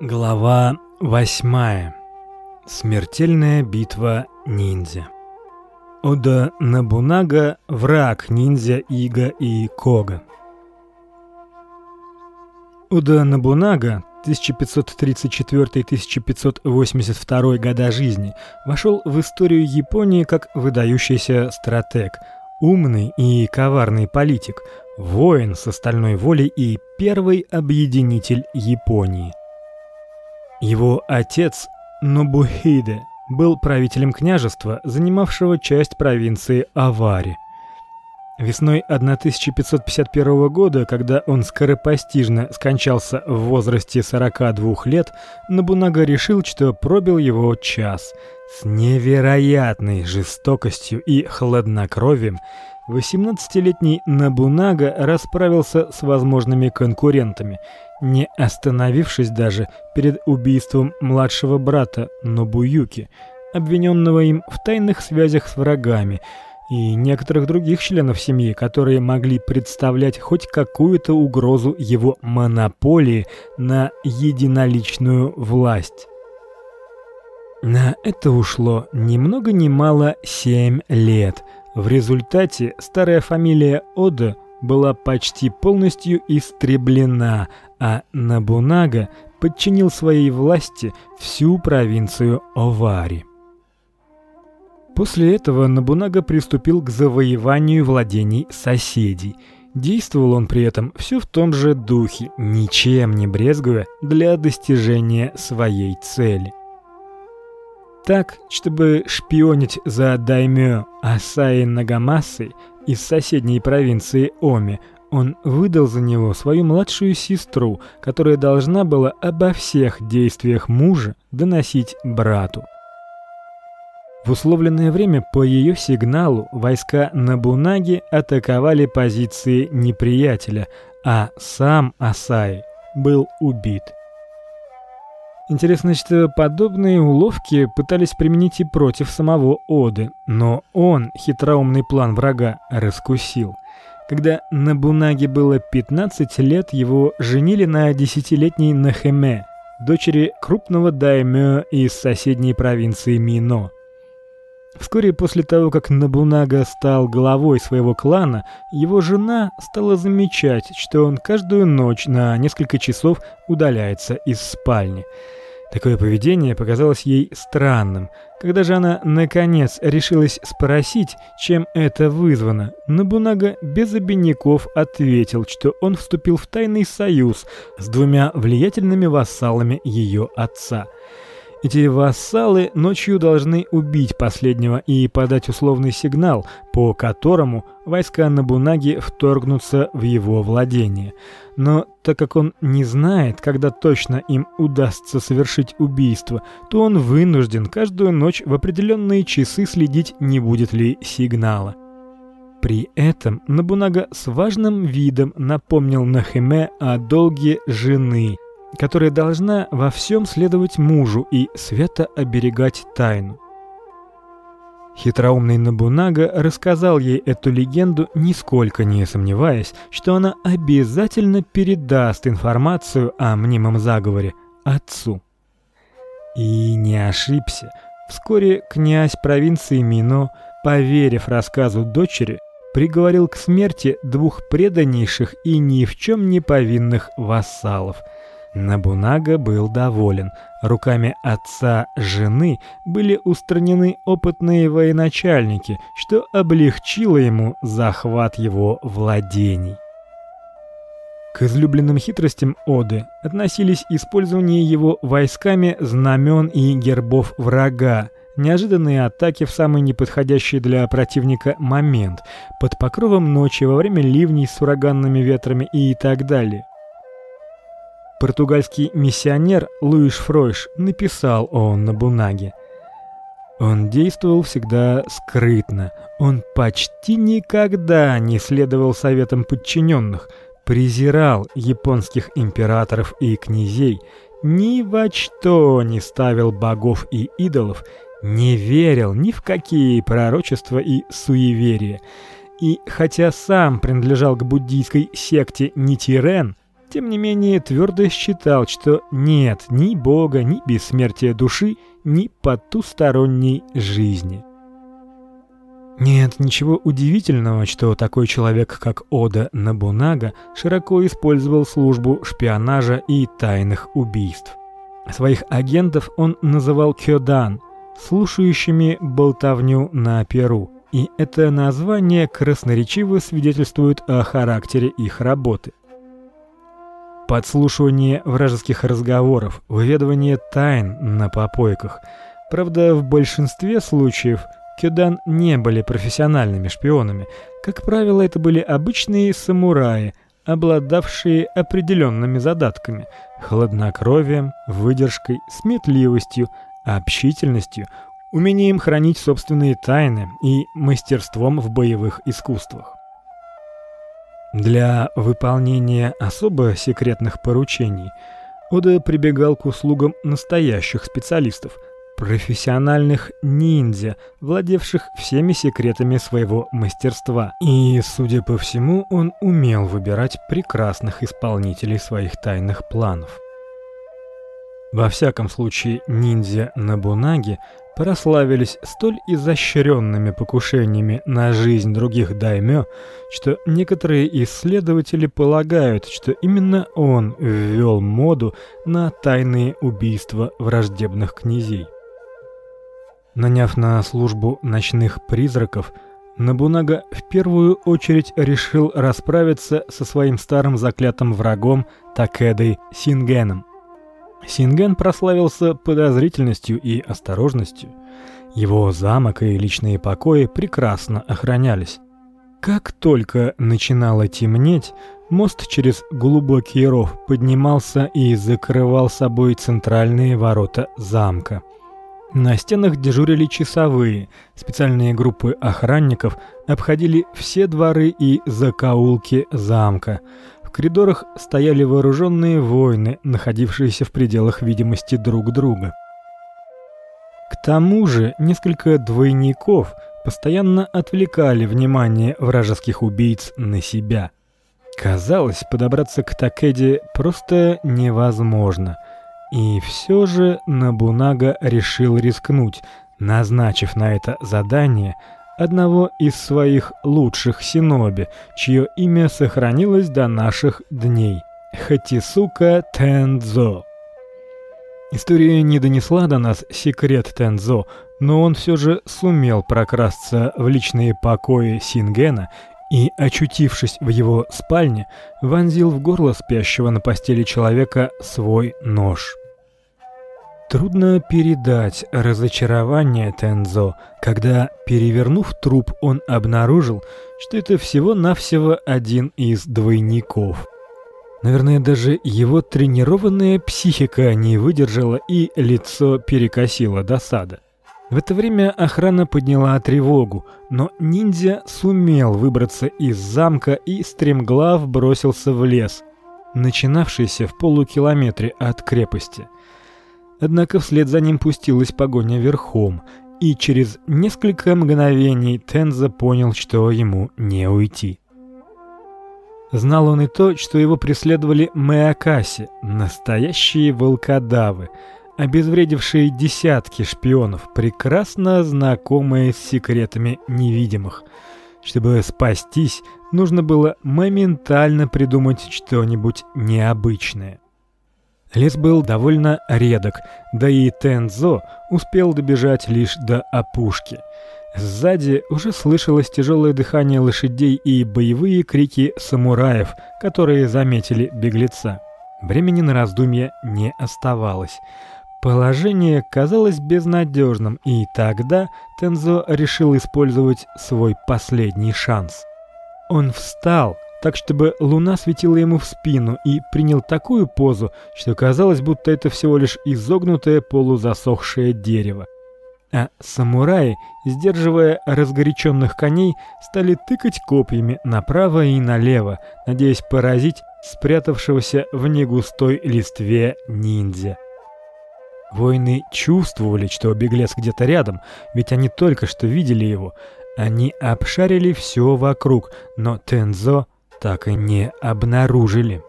Глава восьмая. Смертельная битва ниндзя. Ода Набунага враг ниндзя Ига и Кога. Ода Набунага 1534-1582 года жизни вошел в историю Японии как выдающийся стратег, умный и коварный политик, воин с стальной волей и первый объединитель Японии. Его отец Нобухиде был правителем княжества, занимавшего часть провинции Авари. Весной 1551 года, когда он скоропостижно скончался в возрасте 42 лет, Набунага решил, что пробил его час. С невероятной жестокостью и хладнокровием 18-летний Набунага расправился с возможными конкурентами, не остановившись даже перед убийством младшего брата Нобуюки, обвиненного им в тайных связях с врагами, и некоторых других членов семьи, которые могли представлять хоть какую-то угрозу его монополии на единоличную власть. На это ушло ни много ни мало семь лет. В результате старая фамилия Ода была почти полностью истреблена, а Набунага подчинил своей власти всю провинцию Овари. После этого Набунага приступил к завоеванию владений соседей. Действовал он при этом все в том же духе, ничем не брезгуя для достижения своей цели. Так, чтобы шпионить за даймё Асаи Нагамасы из соседней провинции Оми, он выдал за него свою младшую сестру, которая должна была обо всех действиях мужа доносить брату. В условленное время по ее сигналу войска Набунаги атаковали позиции неприятеля, а сам Асай был убит. Интересно, что подобные уловки пытались применить и против самого Оды, но он хитроумный план врага раскусил. Когда Набунаге было 15 лет, его женили на десятилетней Нахеме, дочери крупного даймё из соседней провинции Мино. Вскоре после того, как Набунага стал главой своего клана, его жена стала замечать, что он каждую ночь на несколько часов удаляется из спальни. Такое поведение показалось ей странным. Когда же она наконец решилась спросить, чем это вызвано, Набунага без обиняков ответил, что он вступил в тайный союз с двумя влиятельными вассалами ее отца. Эти вассалы ночью должны убить последнего и подать условный сигнал, по которому войска Набунаги вторгнутся в его владение. Но так как он не знает, когда точно им удастся совершить убийство, то он вынужден каждую ночь в определенные часы следить, не будет ли сигнала. При этом Набунага с важным видом напомнил Нахеме о долге жены, которая должна во всем следовать мужу и свято оберегать тайну. Хитроумный Набунага рассказал ей эту легенду, нисколько не сомневаясь, что она обязательно передаст информацию о мнимом заговоре отцу. И не ошибся. Вскоре князь провинции Мино, поверив рассказу дочери, приговорил к смерти двух преданнейших и ни в чем не повинных вассалов – Набунага был доволен. Руками отца жены были устранены опытные военачальники, что облегчило ему захват его владений. К излюбленным хитростям Оды относились использование его войсками знамен и гербов врага, неожиданные атаки в самый неподходящий для противника момент, под покровом ночи во время ливней с ураганными ветрами и так далее. Португальский миссионер Луиш Фройш написал о Набунаге. Он действовал всегда скрытно. Он почти никогда не следовал советам подчиненных, презирал японских императоров и князей, ни во что не ставил богов и идолов, не верил ни в какие пророчества и суеверия. И хотя сам принадлежал к буддийской секте Нитирен, тем не менее твердо считал, что нет ни бога, ни бессмертия души, ни потусторонней жизни. Нет ничего удивительного, что такой человек, как Ода Набунага, широко использовал службу шпионажа и тайных убийств. Своих агентов он называл кёдан, слушающими болтовню на перу, и это название красноречиво свидетельствует о характере их работы. Подслушивание вражеских разговоров, выведывание тайн на попойках. Правда, в большинстве случаев кёдан не были профессиональными шпионами. Как правило, это были обычные самураи, обладавшие определенными задатками: хладнокровием, выдержкой, сметливостью, общительностью, умением хранить собственные тайны и мастерством в боевых искусствах. Для выполнения особо секретных поручений Ода прибегал к услугам настоящих специалистов, профессиональных ниндзя, владевших всеми секретами своего мастерства. И, судя по всему, он умел выбирать прекрасных исполнителей своих тайных планов. Во всяком случае, ниндзя Набунаги прославились столь изощренными покушениями на жизнь других даймё, что некоторые исследователи полагают, что именно он ввёл моду на тайные убийства враждебных князей. Наняв на службу ночных призраков, Набунага в первую очередь решил расправиться со своим старым заклятым врагом Такедой Сингеном. Синген прославился подозрительностью и осторожностью. Его замок и личные покои прекрасно охранялись. Как только начинало темнеть, мост через глубокий ров поднимался и закрывал собой центральные ворота замка. На стенах дежурили часовые. Специальные группы охранников обходили все дворы и закоулки замка коридорах стояли вооруженные воины, находившиеся в пределах видимости друг друга. К тому же, несколько двойников постоянно отвлекали внимание вражеских убийц на себя. Казалось, подобраться к Такеде просто невозможно. И все же Набунага решил рискнуть, назначив на это задание одного из своих лучших синоби, чье имя сохранилось до наших дней Хатисука Тензо. История не донесла до нас секрет Тензо, но он все же сумел прокрасться в личные покои Сингена и, очутившись в его спальне, вонзил в горло спящего на постели человека свой нож. Трудно передать разочарование Тензо, когда, перевернув труп, он обнаружил, что это всего-навсего один из двойников. Наверное, даже его тренированная психика не выдержала и лицо перекосило досада. В это время охрана подняла тревогу, но ниндзя сумел выбраться из замка и стремглав бросился в лес, начинавшийся в полукилометре от крепости. Однако вслед за ним пустилась погоня верхом, и через несколько мгновений Тенза понял, что ему не уйти. Знал он и то, что его преследовали Мэакаси, настоящие волкодавы, обезвредившие десятки шпионов, прекрасно знакомые с секретами невидимых. Чтобы спастись, нужно было моментально придумать что-нибудь необычное. Лес был довольно редок, да и Тензо успел добежать лишь до опушки. Сзади уже слышалось тяжелое дыхание лошадей и боевые крики самураев, которые заметили беглеца. Времени на раздумья не оставалось. Положение казалось безнадежным, и тогда Тензо решил использовать свой последний шанс. Он встал, так чтобы луна светила ему в спину и принял такую позу, что казалось, будто это всего лишь изогнутое полузасохшее дерево. А самураи, сдерживая разгоряченных коней, стали тыкать копьями направо и налево, надеясь поразить спрятавшегося в негустой листве ниндзя. Воины чувствовали, что беглец где-то рядом, ведь они только что видели его. Они обшарили все вокруг, но Тензо так и не обнаружили.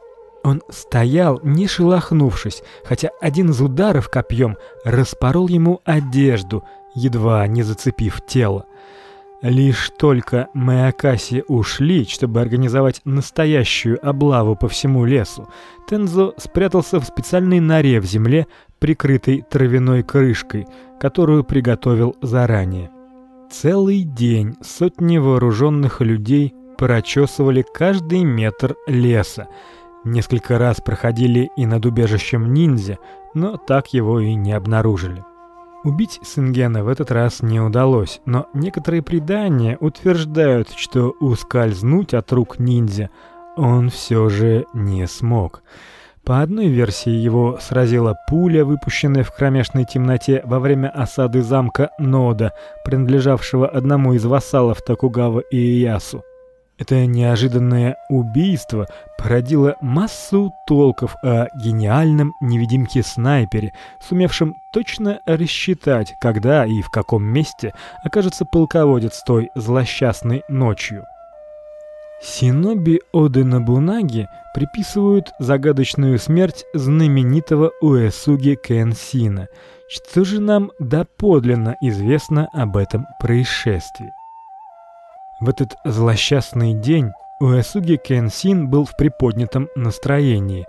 Он стоял, не шелохнувшись, хотя один из ударов копьем распорол ему одежду, едва не зацепив тело. Лишь только Маякаси ушли, чтобы организовать настоящую облаву по всему лесу, Тензо спрятался в специальной норе в земле, прикрытой травяной крышкой, которую приготовил заранее. Целый день сотни вооруженных людей прочесывали каждый метр леса. Несколько раз проходили и над убежищем ниндзя, но так его и не обнаружили. Убить Сингена в этот раз не удалось, но некоторые предания утверждают, что ускользнуть от рук ниндзя он все же не смог. По одной версии его сразила пуля, выпущенная в кромешной темноте во время осады замка Нода, принадлежавшего одному из вассалов Токугава Иэясу. Это неожиданное убийство породило массу толков о гениальном невидимке-снайпере, сумевшем точно рассчитать, когда и в каком месте окажется полководец той злосчастной ночью. Синоби Оды Набунаги приписывают загадочную смерть знаменитого Уэсуги Кэнсина. Что же нам доподлинно известно об этом происшествии? В этот злосчастный день Уэсуги Кэнсин был в приподнятом настроении.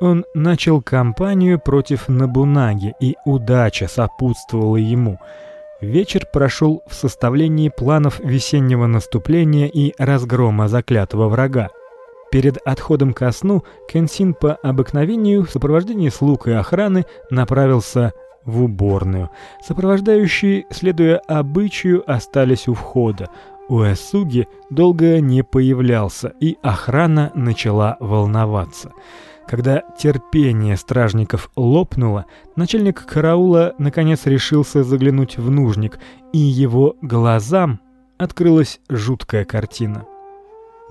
Он начал кампанию против Набунаги, и удача сопутствовала ему. Вечер прошел в составлении планов весеннего наступления и разгрома заклятого врага. Перед отходом ко сну Кэнсин по обыкновению в сопровождении слуг и охраны направился в уборную. Сопровождающие, следуя обычаю, остались у входа. Уэсуги долго не появлялся, и охрана начала волноваться. Когда терпение стражников лопнуло, начальник караула наконец решился заглянуть в нужник, и его глазам открылась жуткая картина.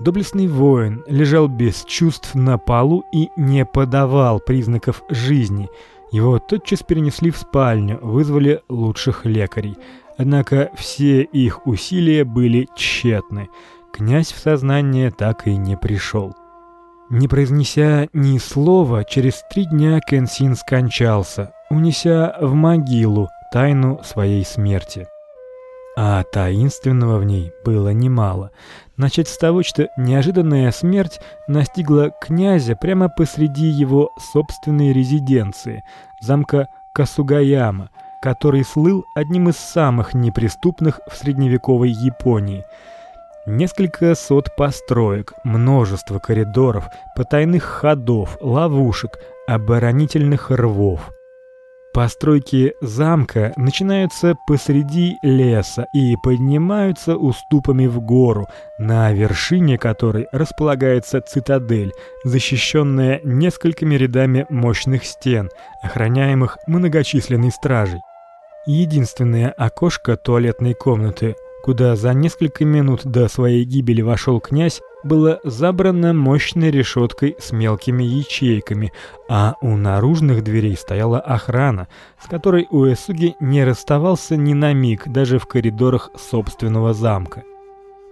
Доблестный воин лежал без чувств на полу и не подавал признаков жизни. Его тотчас перенесли в спальню, вызвали лучших лекарей. Однако все их усилия были тщетны. Князь в сознание так и не пришел. Не произнеся ни слова, через три дня Кенсин скончался, унеся в могилу тайну своей смерти. А таинственного в ней было немало. Начать с того, что неожиданная смерть настигла князя прямо посреди его собственной резиденции, замка Касугаяма, который слыл одним из самых неприступных в средневековой Японии. Несколько сот построек, множество коридоров, потайных ходов, ловушек, оборонительных рвов. Постройки замка начинаются посреди леса и поднимаются уступами в гору, на вершине которой располагается цитадель, защищенная несколькими рядами мощных стен, охраняемых многочисленной стражей. Единственное окошко туалетной комнаты, куда за несколько минут до своей гибели вошел князь, было забрано мощной решеткой с мелкими ячейками, а у наружных дверей стояла охрана, с которой Уэсуги не расставался ни на миг даже в коридорах собственного замка.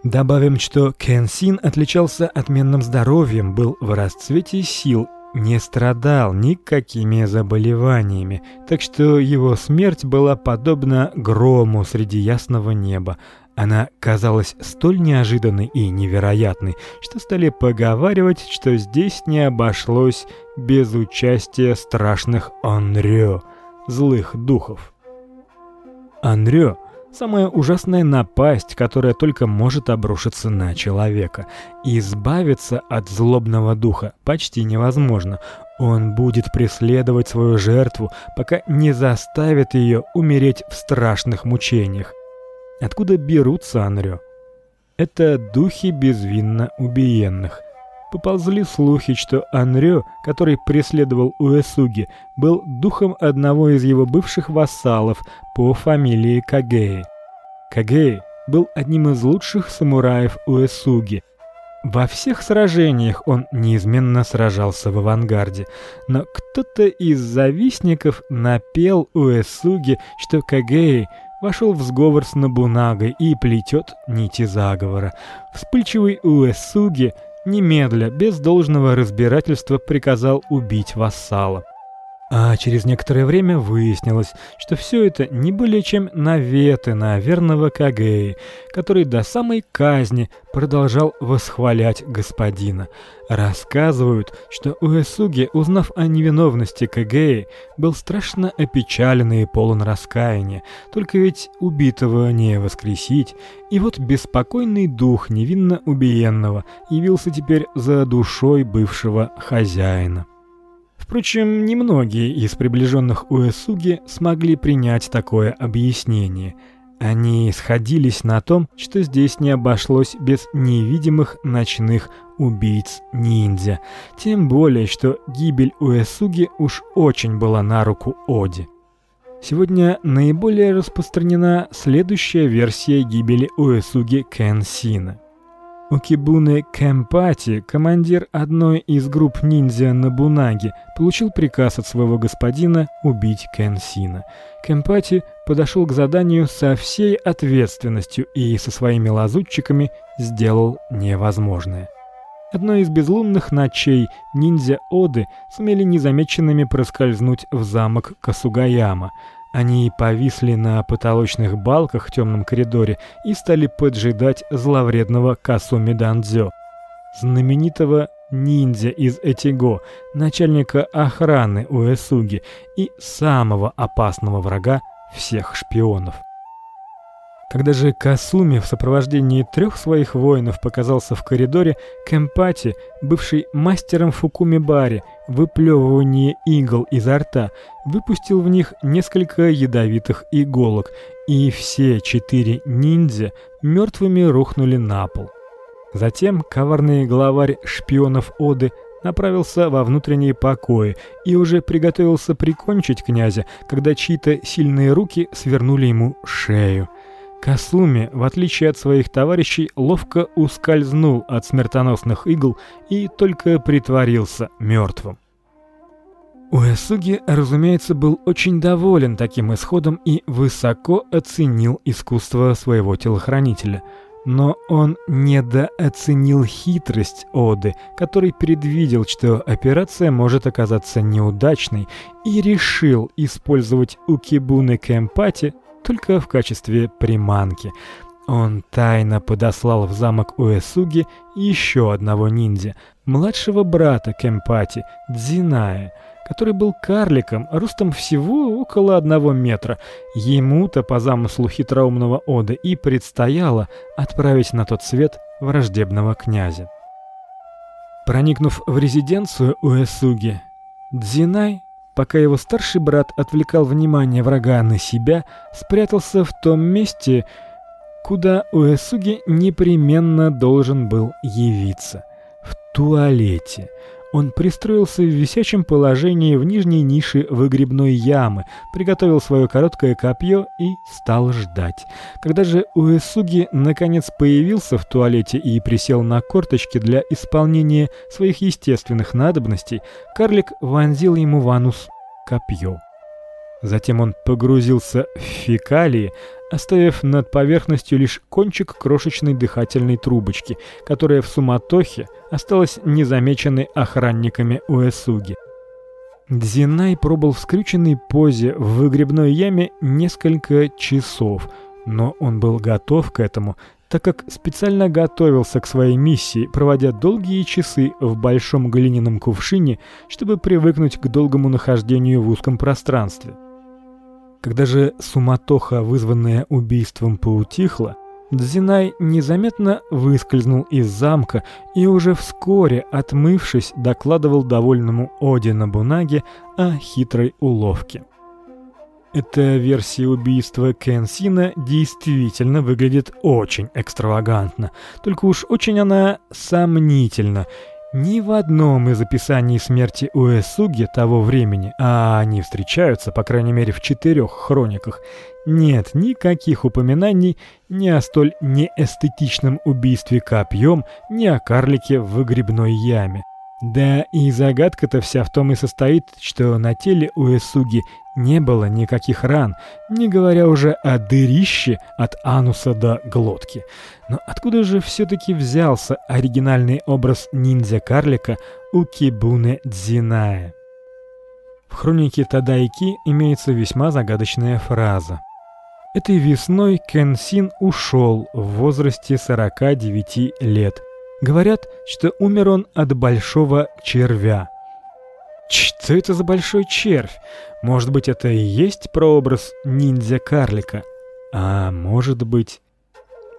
Добавим, что Кенсин отличался отменным здоровьем, был в расцвете сил не страдал никакими заболеваниями, так что его смерть была подобна грому среди ясного неба. Она казалась столь неожиданной и невероятной, что стали поговаривать, что здесь не обошлось без участия страшных Анрё, злых духов. Анрё Самая ужасная напасть, которая только может обрушиться на человека. избавиться от злобного духа почти невозможно. Он будет преследовать свою жертву, пока не заставит ее умереть в страшных мучениях. Откуда берутся Анрё? Это духи безвинно убиенных. Поползли слухи, что Анрё, который преследовал Уэсуги, был духом одного из его бывших вассалов по фамилии Кагеи. Кагеи был одним из лучших самураев Уэсуги. Во всех сражениях он неизменно сражался в авангарде, но кто-то из завистников напел Уэсуги, что Кагеи вошел в сговор с Набунагой и плетет нити заговора. Вспыльчивый Уэсуги немедля, без должного разбирательства приказал убить вассала. А через некоторое время выяснилось, что все это не более чем наветы на верного Кагеи, который до самой казни продолжал восхвалять господина. Рассказывают, что Уэсуги, узнав о невиновности Кагеи, был страшно опечален и полон раскаяния. Только ведь убитого не воскресить, и вот беспокойный дух невинно убиенного явился теперь за душой бывшего хозяина. Впрочем, немногие из приближенных Уэсуги смогли принять такое объяснение. Они сходились на том, что здесь не обошлось без невидимых ночных убийц-ниндзя, тем более что гибель Уэсуги уж очень была на руку Оди. Сегодня наиболее распространена следующая версия гибели Уэсуги Кэнсина. Окибуне Кэмпати, командир одной из групп ниндзя Набунаги, получил приказ от своего господина убить Кэнсина. Кэмпати подошел к заданию со всей ответственностью и со своими лазутчиками сделал невозможное. Одной из безлунных ночей ниндзя Оды сумели незамеченными проскользнуть в замок Касугаяма. Они повисли на потолочных балках в темном коридоре и стали поджидать зловредного Касуми Дандзё, знаменитого ниндзя из Этиго, начальника охраны Уэсуги и самого опасного врага всех шпионов. Когда же Касуми в сопровождении трех своих воинов показался в коридоре, Кэмпати, бывший мастером фукуми-бари, выплевывания игл изо рта, выпустил в них несколько ядовитых иголок, и все четыре ниндзя мертвыми рухнули на пол. Затем коварный главарь шпионов Оды направился во внутренние покои и уже приготовился прикончить князя, когда чьи-то сильные руки свернули ему шею. Касуми, в отличие от своих товарищей, ловко ускользнул от смертоносных игл и только притворился мертвым. Уэсуги, разумеется, был очень доволен таким исходом и высоко оценил искусство своего телохранителя. Но он недооценил хитрость Оды, который предвидел, что операция может оказаться неудачной, и решил использовать Укибуны Кэмпати только в качестве приманки. Он тайно подослал в замок Уэсуги еще одного ниндзя, младшего брата Кемпати, Дзиная, который был карликом, ростом всего около одного метра. Ему-то по замыслу хитроумного Ода и предстояло отправить на тот свет враждебного князя. Проникнув в резиденцию Уэсуги, Дзинай пока его старший брат отвлекал внимание врага на себя, спрятался в том месте, куда Уэсуги непременно должен был явиться в туалете. Он пристроился в висячем положении в нижней нише выгребной ямы, приготовил свое короткое копье и стал ждать. Когда же Уэсуги наконец появился в туалете и присел на корточки для исполнения своих естественных надобностей, карлик вонзил ему в анус копье. Затем он погрузился в фекалии, оставив над поверхностью лишь кончик крошечной дыхательной трубочки, которая в суматохе осталась незамеченной охранниками Уэсуги. Дзинай пробыл в скрюченной позе в выгребной яме несколько часов, но он был готов к этому, так как специально готовился к своей миссии, проводя долгие часы в большом глиняном кувшине, чтобы привыкнуть к долгому нахождению в узком пространстве. Когда же суматоха, вызванная убийством, поутихла, Дзинай незаметно выскользнул из замка и уже вскоре, отмывшись, докладывал довольному Оди Набунаге о хитрой уловке. Эта версия убийства Кенсина действительно выглядит очень экстравагантно, только уж очень она сомнительна ни в одном из описаний смерти Уэсуги того времени, а они встречаются, по крайней мере, в четырех хрониках, нет никаких упоминаний ни о столь неэстетичном убийстве копьем, ни о карлике в выгребной яме. Да и загадка-то вся в том и состоит, что на теле у Эсуги не было никаких ран, не говоря уже о дырище от ануса до глотки. Но откуда же все таки взялся оригинальный образ ниндзя-карлика у Кибуне Дзиная? В хронике Тадайки имеется весьма загадочная фраза. Этой весной Кенсин ушел в возрасте 49 лет. Говорят, что умер он от большого червя. Что это за большой червь? Может быть, это и есть прообраз ниндзя-карлика? А может быть...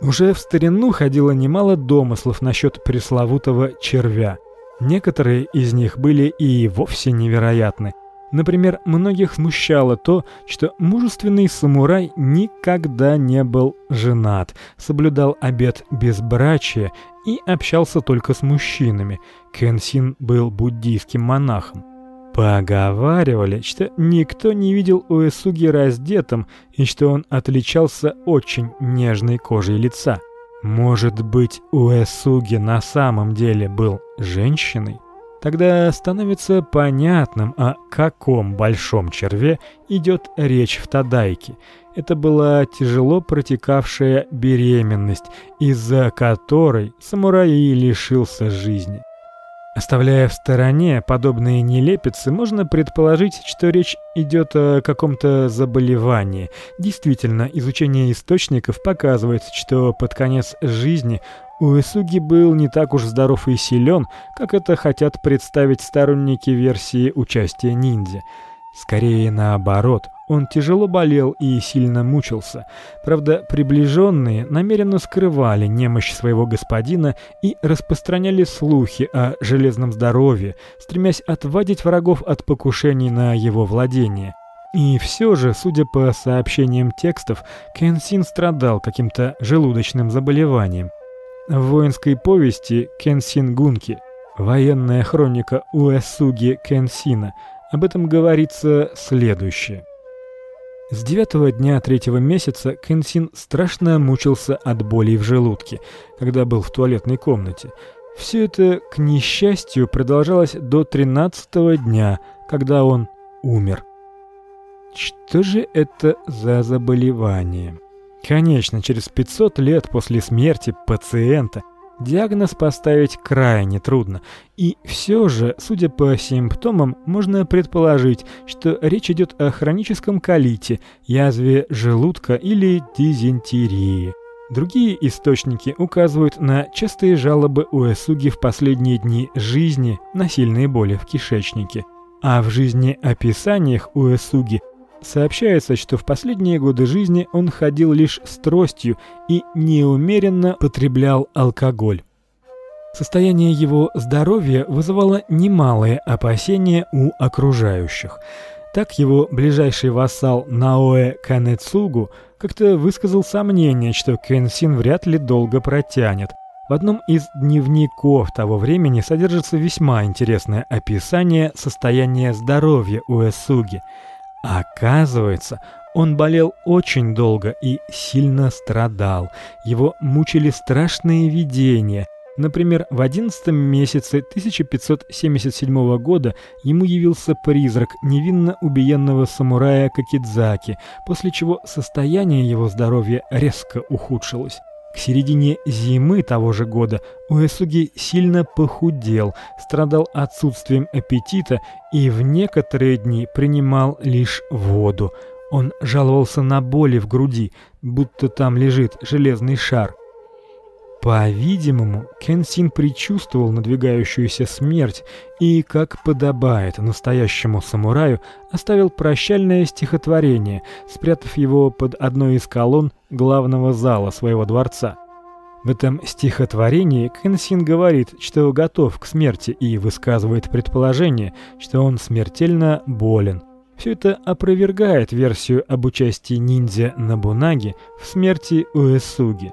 Уже в старину ходило немало домыслов насчет пресловутого червя. Некоторые из них были и вовсе невероятны. Например, многих смущало то, что мужественный самурай никогда не был женат, соблюдал обет безбрачия и общался только с мужчинами. Кенсин был буддийским монахом. Поговаривали, что никто не видел Уэсуги раздетым и что он отличался очень нежной кожей лица. Может быть, Уэсуги на самом деле был женщиной? Тогда становится понятным, о каком большом черве идет речь в Тадайке. Это была тяжело протекавшая беременность, из-за которой самурай лишился жизни. Оставляя в стороне подобные нелепицы, можно предположить, что речь идет о каком-то заболевании. Действительно, изучение источников показывает, что под конец жизни Уэсуги был не так уж здоров и силен, как это хотят представить сторонники версии участия ниндзя. Скорее наоборот, он тяжело болел и сильно мучился. Правда, приближенные намеренно скрывали немощь своего господина и распространяли слухи о железном здоровье, стремясь отвадить врагов от покушений на его владение. И все же, судя по сообщениям текстов, Кенсин страдал каким-то желудочным заболеванием. В воинской повести Кенсин Гунки, военная хроника Уэсуги Кенсина, об этом говорится следующее. С девятого дня третьего месяца Кенсин страшно мучился от болей в желудке, когда был в туалетной комнате. Все это, к несчастью, продолжалось до тринадцатого дня, когда он умер. Что же это за заболевание? Конечно, через 500 лет после смерти пациента Диагноз поставить крайне трудно, и все же, судя по симптомам, можно предположить, что речь идет о хроническом колите, язве желудка или дизентерии. Другие источники указывают на частые жалобы у Эсуги в последние дни жизни на сильные боли в кишечнике. А в жизнеописаниях у Эсуги Сообщается, что в последние годы жизни он ходил лишь с тростью и неумеренно потреблял алкоголь. Состояние его здоровья вызывало немалые опасения у окружающих. Так его ближайший вассал Наоэ Канэцугу как-то высказал сомнение, что Кэнсин вряд ли долго протянет. В одном из дневников того времени содержится весьма интересное описание состояния здоровья Оказывается, он болел очень долго и сильно страдал. Его мучили страшные видения. Например, в одиннадцатом месяце 1577 года ему явился призрак невинно убиенного самурая Кокидзаки, после чего состояние его здоровья резко ухудшилось. К середине зимы того же года Уэсуги сильно похудел, страдал отсутствием аппетита и в некоторые дни принимал лишь воду. Он жаловался на боли в груди, будто там лежит железный шар. По-видимому, Кенсин предчувствовал надвигающуюся смерть и, как подобает настоящему самураю, оставил прощальное стихотворение, спрятав его под одной из колонн главного зала своего дворца. В этом стихотворении Кенсин говорит, что готов к смерти и высказывает предположение, что он смертельно болен. Все это опровергает версию об участии ниндзя Набунаги в смерти Уэсуги.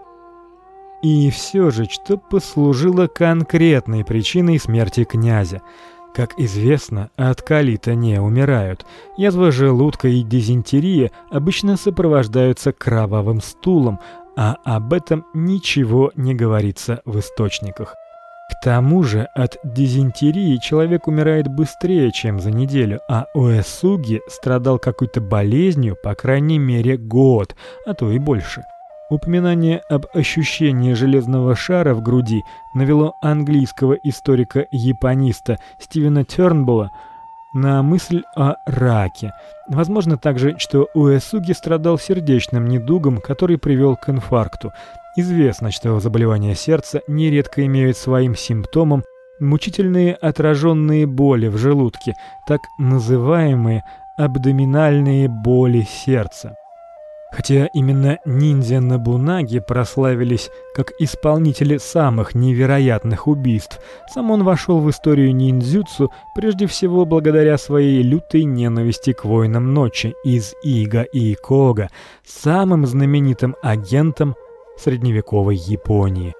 И все же, что послужило конкретной причиной смерти князя? Как известно, от колита не умирают. Язва желудка и дизентерия обычно сопровождаются кровавым стулом, а об этом ничего не говорится в источниках. К тому же от дизентерии человек умирает быстрее, чем за неделю, а Уэсуги страдал какой-то болезнью, по крайней мере, год, а то и больше. Упоминание об ощущении железного шара в груди навело английского историка-япониста Стивена Тёрнбула на мысль о раке. Возможно также, что Уэсуги страдал сердечным недугом, который привел к инфаркту. Известно, что заболевания сердца нередко имеют своим симптомом мучительные отраженные боли в желудке, так называемые абдоминальные боли сердца. Хотя именно ниндзя Набунаги прославились как исполнители самых невероятных убийств, сам он вошел в историю ниндзюцу прежде всего благодаря своей лютой ненависти к воинам ночи из Ига и Кога, самым знаменитым агентом средневековой Японии.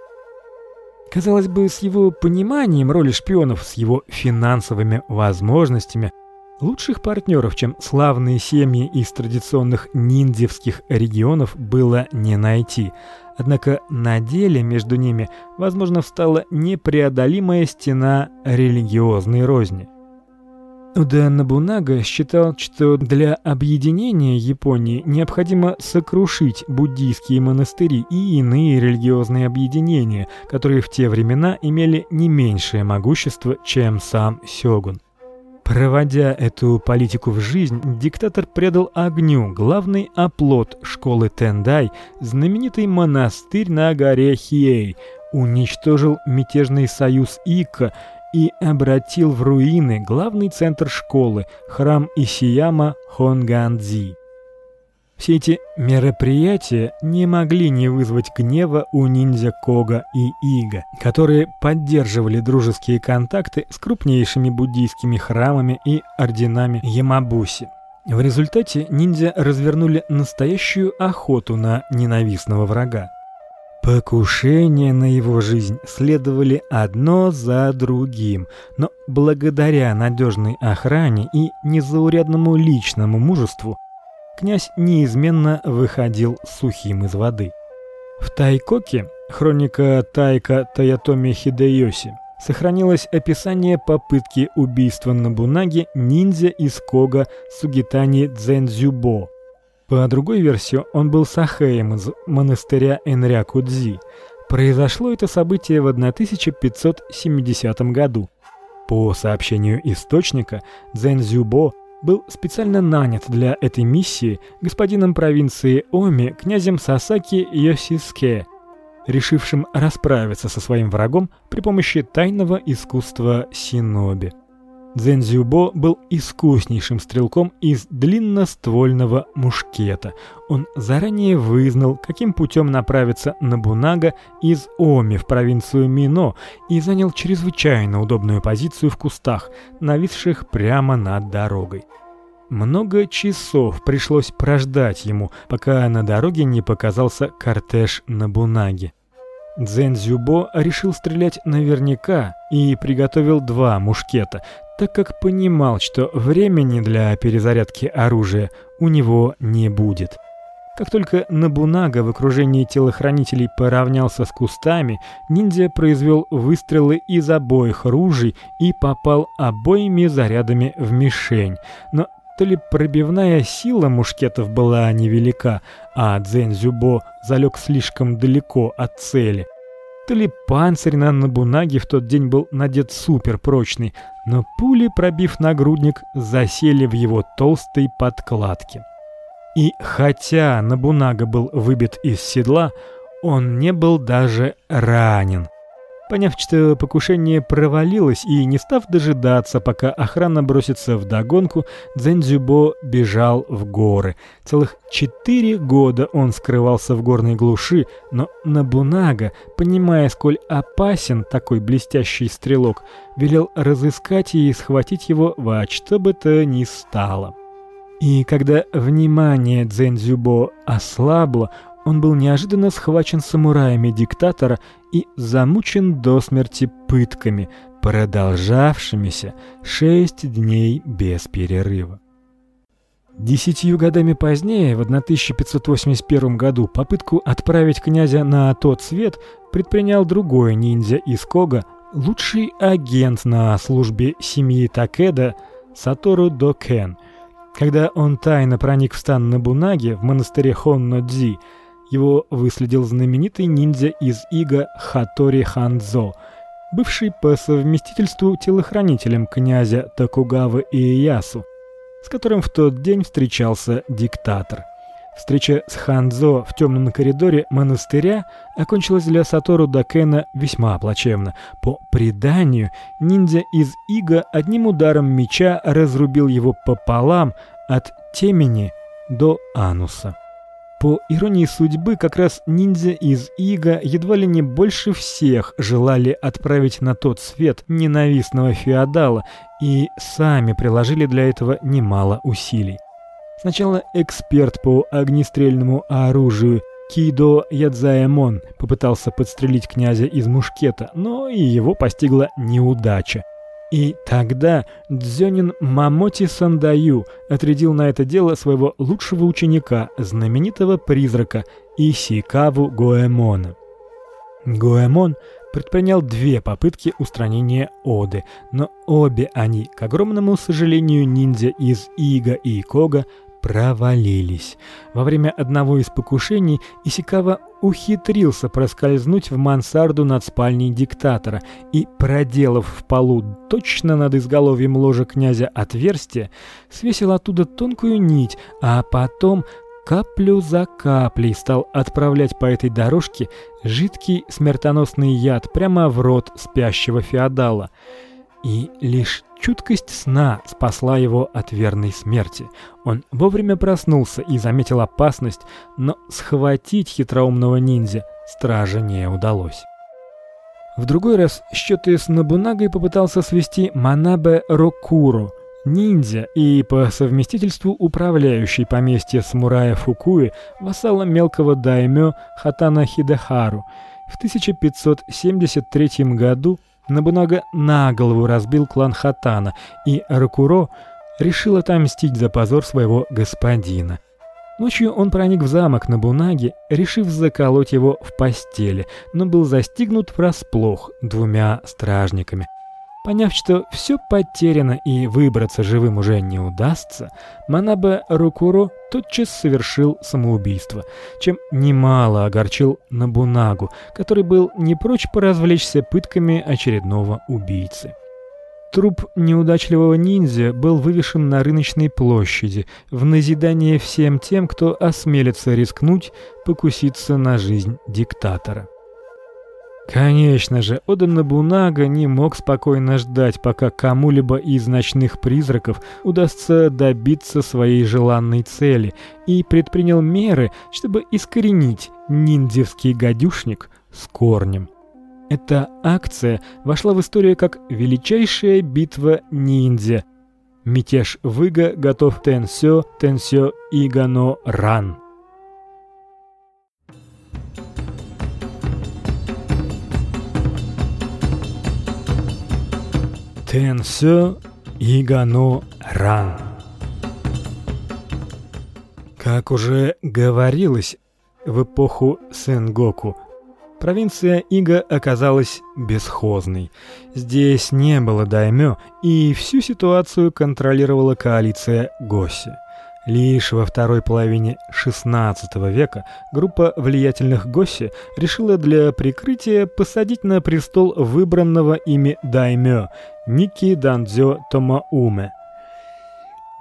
Казалось бы, с его пониманием роли шпионов, с его финансовыми возможностями, Лучших партнеров, чем славные семьи из традиционных ниндзевских регионов, было не найти. Однако на деле между ними, возможно, встала непреодолимая стена религиозной розни. Уда Набунага считал, что для объединения Японии необходимо сокрушить буддийские монастыри и иные религиозные объединения, которые в те времена имели не меньшее могущество, чем сам сёгун. Проводя эту политику в жизнь, диктатор предал огню главный оплот школы Тендай, знаменитый монастырь на горе Хиэй, уничтожил мятежный союз Ика и обратил в руины главный центр школы, храм Исияма Хонгандзи. Все эти мероприятия не могли не вызвать гнева у ниндзя Кога и Ига, которые поддерживали дружеские контакты с крупнейшими буддийскими храмами и орденами Ямабуси. В результате ниндзя развернули настоящую охоту на ненавистного врага. Покушения на его жизнь следовали одно за другим, но благодаря надежной охране и незаурядному личному мужеству князь неизменно выходил сухим из воды. В Тайкоке, хроника Тайка Таятоми Хидеёси, сохранилось описание попытки убийства Набунаги ниндзя из Кога Сугитани Дзензюбо. По другой версии, он был сахеем из монастыря Энрякудзи. Произошло это событие в 1570 году. По сообщению источника, Дзензюбо был специально нанят для этой миссии господином провинции Оми, князем Сасаки Йосиске, решившим расправиться со своим врагом при помощи тайного искусства синоби. Дзензюбо был искуснейшим стрелком из длинноствольного мушкета. Он заранее вызнал, каким путем направиться на Бунага из Оми в провинцию Мино и занял чрезвычайно удобную позицию в кустах, нависших прямо над дорогой. Много часов пришлось прождать ему, пока на дороге не показался кортеж на Бунаге. Дзензюбо решил стрелять наверняка и приготовил два мушкета, так как понимал, что времени для перезарядки оружия у него не будет. Как только Набунага в окружении телохранителей поравнялся с кустами, ниндзя произвел выстрелы из обоих ружей и попал обоими зарядами в мишень. Но то ли пробивная сила мушкетов была невелика, а Дзензюбо залег слишком далеко от цели. То ли панцирь на Набунаге в тот день был надет суперпрочный, но пули, пробив нагрудник, засели в его толстой подкладке. И хотя Набунага был выбит из седла, он не был даже ранен. Поняв, что покушение провалилось и не став дожидаться, пока охрана бросится в догонку, Дзензюбо бежал в горы. Целых четыре года он скрывался в горной глуши, но Набунага, понимая, сколь опасен такой блестящий стрелок, велел разыскать и схватить его во что бы то ни стало. И когда внимание Дзензюбо ослабло, он был неожиданно схвачен самураями диктатора и замучен до смерти пытками, продолжавшимися шесть дней без перерыва. Десятью годами позднее, в 1581 году, попытку отправить князя на тот свет предпринял другой ниндзя из Кога, лучший агент на службе семьи Такеда Сатору Докен. Когда он тайно проник в стан Набунаги в монастыре Хонно-дзи, его выследил знаменитый ниндзя из Ига Хатори Ханзо, бывший по совместительству телохранителем князя Токугавы Иэясу, с которым в тот день встречался диктатор. Встреча с Ханзо в темном коридоре монастыря окончилась для Сатору Дакена весьма плачевно. По преданию, ниндзя из Ига одним ударом меча разрубил его пополам от темени до ануса. По иронии судьбы, как раз ниндзя из Ига едва ли не больше всех желали отправить на тот свет ненавистного феодала и сами приложили для этого немало усилий. Сначала эксперт по огнестрельному оружию Кидо Ядзаэмон попытался подстрелить князя из мушкета, но и его постигла неудача. И тогда Дзёнин Мамоти Сандаю отрядил на это дело своего лучшего ученика, знаменитого призрака Исикаву Гоэмона. Гоэмон предпринял две попытки устранения Оды, но обе они, к огромному сожалению ниндзя из Ига и Кога, провалились. Во время одного из покушений Исикава ухитрился проскользнуть в мансарду над спальней диктатора и, проделав в полу точно над изголовьем ложа князя отверстие, свесил оттуда тонкую нить, а потом каплю за каплей стал отправлять по этой дорожке жидкий смертоносный яд прямо в рот спящего феодала. И лишь чуткость сна спасла его от верной смерти. Он вовремя проснулся и заметил опасность, но схватить хитроумного ниндзя страже не удалось. В другой раз счеты с Набунагой попытался свести Манабе Рокуру, ниндзя и по совместительству управляющий поместье самурая Фукуи, вассала мелкого даймё Хатана Хидехару. В 1573 году Набунага на голову разбил клан Хатана, и Ракуро решил отомстить за позор своего господина. Ночью он проник в замок Набунаги, решив заколоть его в постели, но был застигнут врасплох двумя стражниками. Поняв, что все потеряно и выбраться живым уже не удастся, Манабе Рукуро тотчас совершил самоубийство, чем немало огорчил Набунагу, который был не прочь поразвлечься пытками очередного убийцы. Труп неудачливого ниндзя был вывешен на рыночной площади в назидание всем тем, кто осмелится рискнуть покуситься на жизнь диктатора. Конечно же, Ода Набунага не мог спокойно ждать, пока кому-либо из ночных призраков удастся добиться своей желанной цели, и предпринял меры, чтобы искоренить ниндзевский гадюшник с корнем. Эта акция вошла в историю как величайшая битва ниндзя. Мятеж Выга готов Тенсё, Тенсё Игано Ран. Тенсё Игано Ран. Как уже говорилось, в эпоху Сэнгоку провинция Ига оказалась бесхозной. Здесь не было даймё, и всю ситуацию контролировала коалиция Госи. Лишь во второй половине XVI века группа влиятельных госси решила для прикрытия посадить на престол выбранного ими даймё Ники Дандзё Томауме.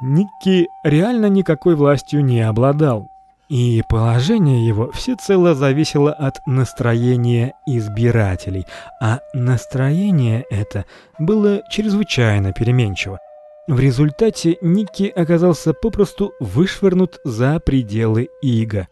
Ники реально никакой властью не обладал, и положение его всецело зависело от настроения избирателей, а настроение это было чрезвычайно переменчиво. В результате Ники оказался попросту вышвырнут за пределы Ига.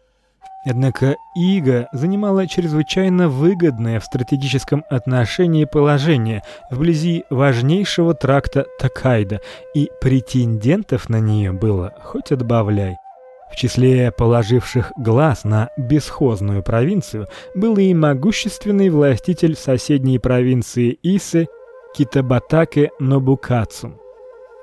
Однако Ига занимала чрезвычайно выгодное в стратегическом отношении положение вблизи важнейшего тракта Такайда, и претендентов на нее было хоть отбавляй. В числе положивших глаз на бесхозную провинцию был и могущественный властитель соседней провинции Исы Китабатаке Нобукацу.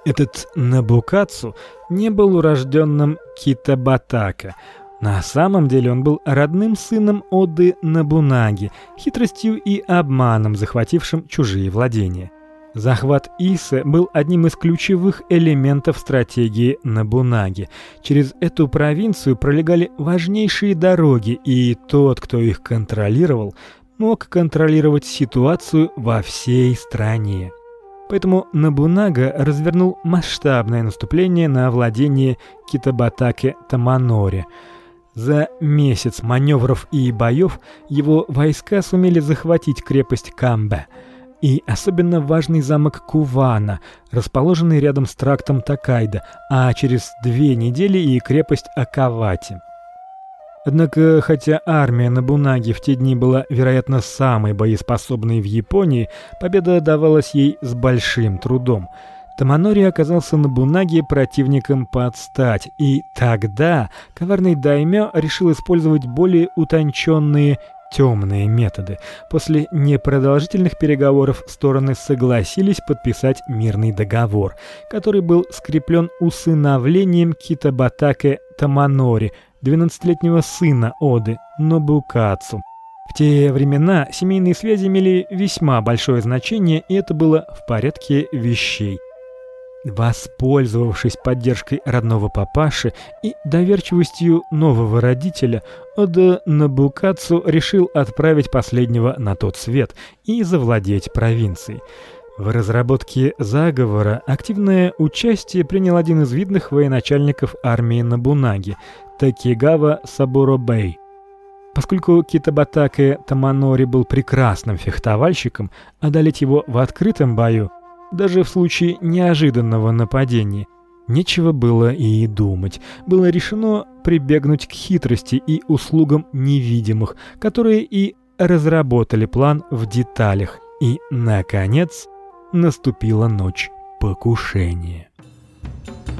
Этот Набукацу не был урожденным Китабатака, На самом деле он был родным сыном Оды Набунаги, хитростью и обманом захватившим чужие владения. Захват Исы был одним из ключевых элементов стратегии Набунаги. Через эту провинцию пролегали важнейшие дороги, и тот, кто их контролировал, мог контролировать ситуацию во всей стране. Поэтому Набунага развернул масштабное наступление на владение Китабатаке-Таманори. За месяц маневров и боев его войска сумели захватить крепость Камбе – и особенно важный замок Кувана, расположенный рядом с трактом Такайда, а через две недели и крепость Акавати. Однако, хотя армия Набунаги в те дни была, вероятно, самой боеспособной в Японии, победа давалась ей с большим трудом. Таманори оказался Набунаге противником под стать, и тогда коварный даймё решил использовать более утонченные темные методы. После непродолжительных переговоров стороны согласились подписать мирный договор, который был скреплен усыновлением Китабатаке Таманори, 12-летнего сына Оды Нобукацу. В те времена семейные связи имели весьма большое значение, и это было в порядке вещей. Воспользовавшись поддержкой родного папаши и доверчивостью нового родителя, Ода Набукацу решил отправить последнего на тот свет и завладеть провинцией. В разработке заговора активное участие принял один из видных военачальников армии Набунаги Такигава Сабуробэй. Поскольку Китабатаке Таманори был прекрасным фехтовальщиком, одолеть его в открытом бою даже в случае неожиданного нападения. Нечего было и думать. Было решено прибегнуть к хитрости и услугам невидимых, которые и разработали план в деталях. И наконец наступила ночь покушения.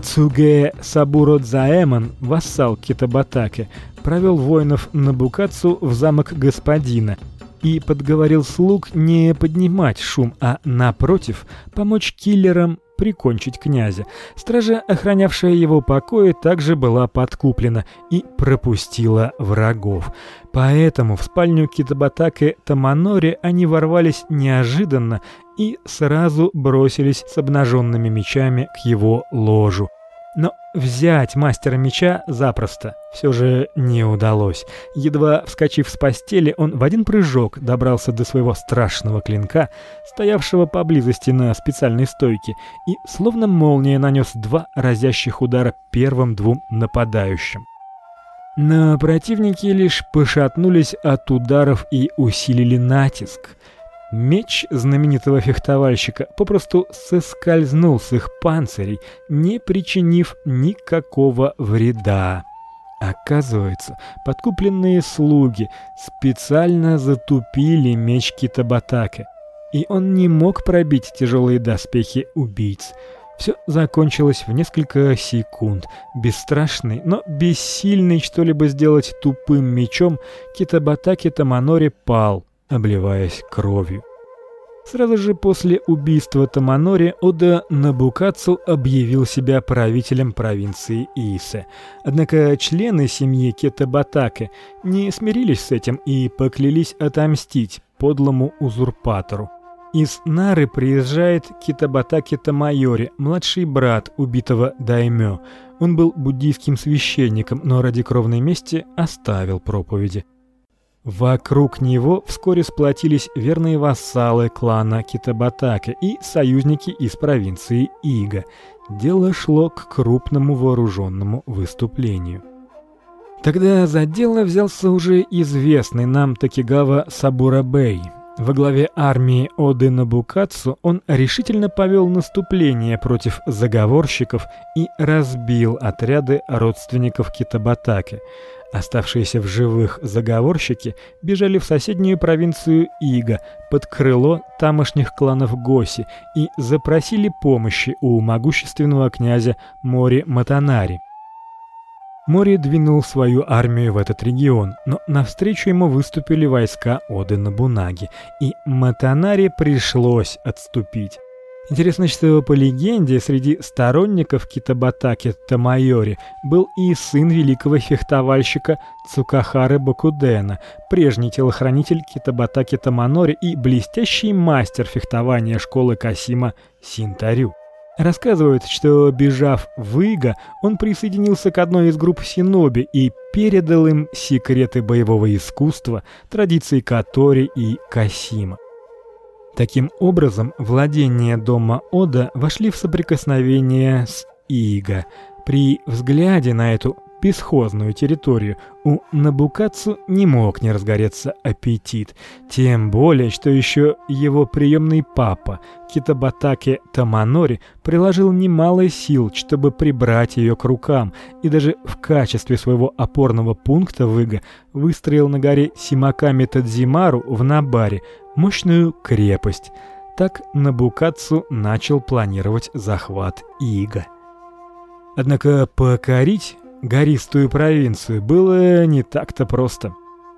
Цуге Сабуродзаэмон, вассал Китабатаке, провел воинов на Букацу в замок господина и подговорил слуг не поднимать шум, а напротив, помочь киллерам прикончить князя. Стража, охранявшая его покои, также была подкуплена и пропустила врагов. Поэтому в спальню Китабатаке Таманори они ворвались неожиданно и сразу бросились с обнаженными мечами к его ложу. Но взять мастера меча запросто все же не удалось. Едва вскочив с постели, он в один прыжок добрался до своего страшного клинка, стоявшего поблизости на специальной стойке, и словно молния нанес два разящих удара первым двум нападающим. Но противники лишь пошатнулись от ударов и усилили натиск. Меч знаменитого фехтовальщика попросту соскользнул с их панцирей, не причинив никакого вреда. Оказывается, подкупленные слуги специально затупили меч Китабатаке, и он не мог пробить тяжелые доспехи убийц. Все закончилось в несколько секунд. Бесстрашный, но бессильный что-либо сделать тупым мечом, Китабатаке Таманори пал обливаясь кровью. Сразу же после убийства Таманори Ода Набукацу объявил себя правителем провинции Исе. Однако члены семьи Кетабатаке не смирились с этим и поклялись отомстить подлому узурпатору. Из Нары приезжает Китабатаке Тамайори, младший брат убитого даймё. Он был буддийским священником, но ради кровной мести оставил проповеди. Вокруг него вскоре сплотились верные вассалы клана Китабатака и союзники из провинции Ига. Дело шло к крупному вооруженному выступлению. Тогда за дело взялся уже известный нам Такигава Сабурабэй. Во главе армии Оды Набукацу он решительно повел наступление против заговорщиков и разбил отряды родственников Китабатаки. Оставшиеся в живых заговорщики бежали в соседнюю провинцию Ига под крыло тамошних кланов Госи и запросили помощи у могущественного князя Мори Матанари. Мори двинул свою армию в этот регион, но навстречу ему выступили войска Оды Набунаги, и Матанари пришлось отступить. Интересно, что по легенде среди сторонников Китабатаки Тамайори был и сын великого фехтовальщика Цукахары Бакудена, прежний телохранитель Китабатаки Таманори и блестящий мастер фехтования школы Касима Синтарю. Рассказывают, что бежав в Ига, он присоединился к одной из групп синоби и передал им секреты боевого искусства, традиции Катори и Касима. Таким образом, владения дома Ода вошли в соприкосновение с Ига. При взгляде на эту бесхозную территорию у Набукацу не мог не разгореться аппетит, тем более, что еще его приемный папа Китабатаке Таманори приложил немало сил, чтобы прибрать ее к рукам, и даже в качестве своего опорного пункта в Ига выстроил на горе Симаками Тадзимару в Набаре мощную крепость. Так Набукацу начал планировать захват Ига. Однако покорить гористую провинцию было не так-то просто.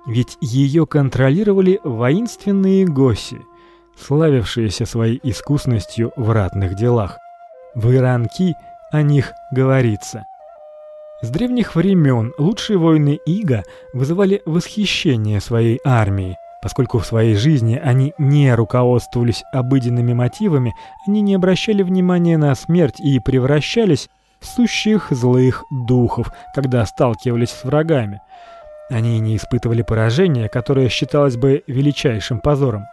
Ведь ее контролировали воинственные госи, славившиеся своей искусностью в ратных делах. В Иранки о них говорится. С древних времен лучшие воины Ига вызывали восхищение своей армией. Поскольку в своей жизни они не руководствовались обыденными мотивами, они не обращали внимания на смерть и превращались сущих злых духов, когда сталкивались с врагами. Они не испытывали поражения, которое считалось бы величайшим позором.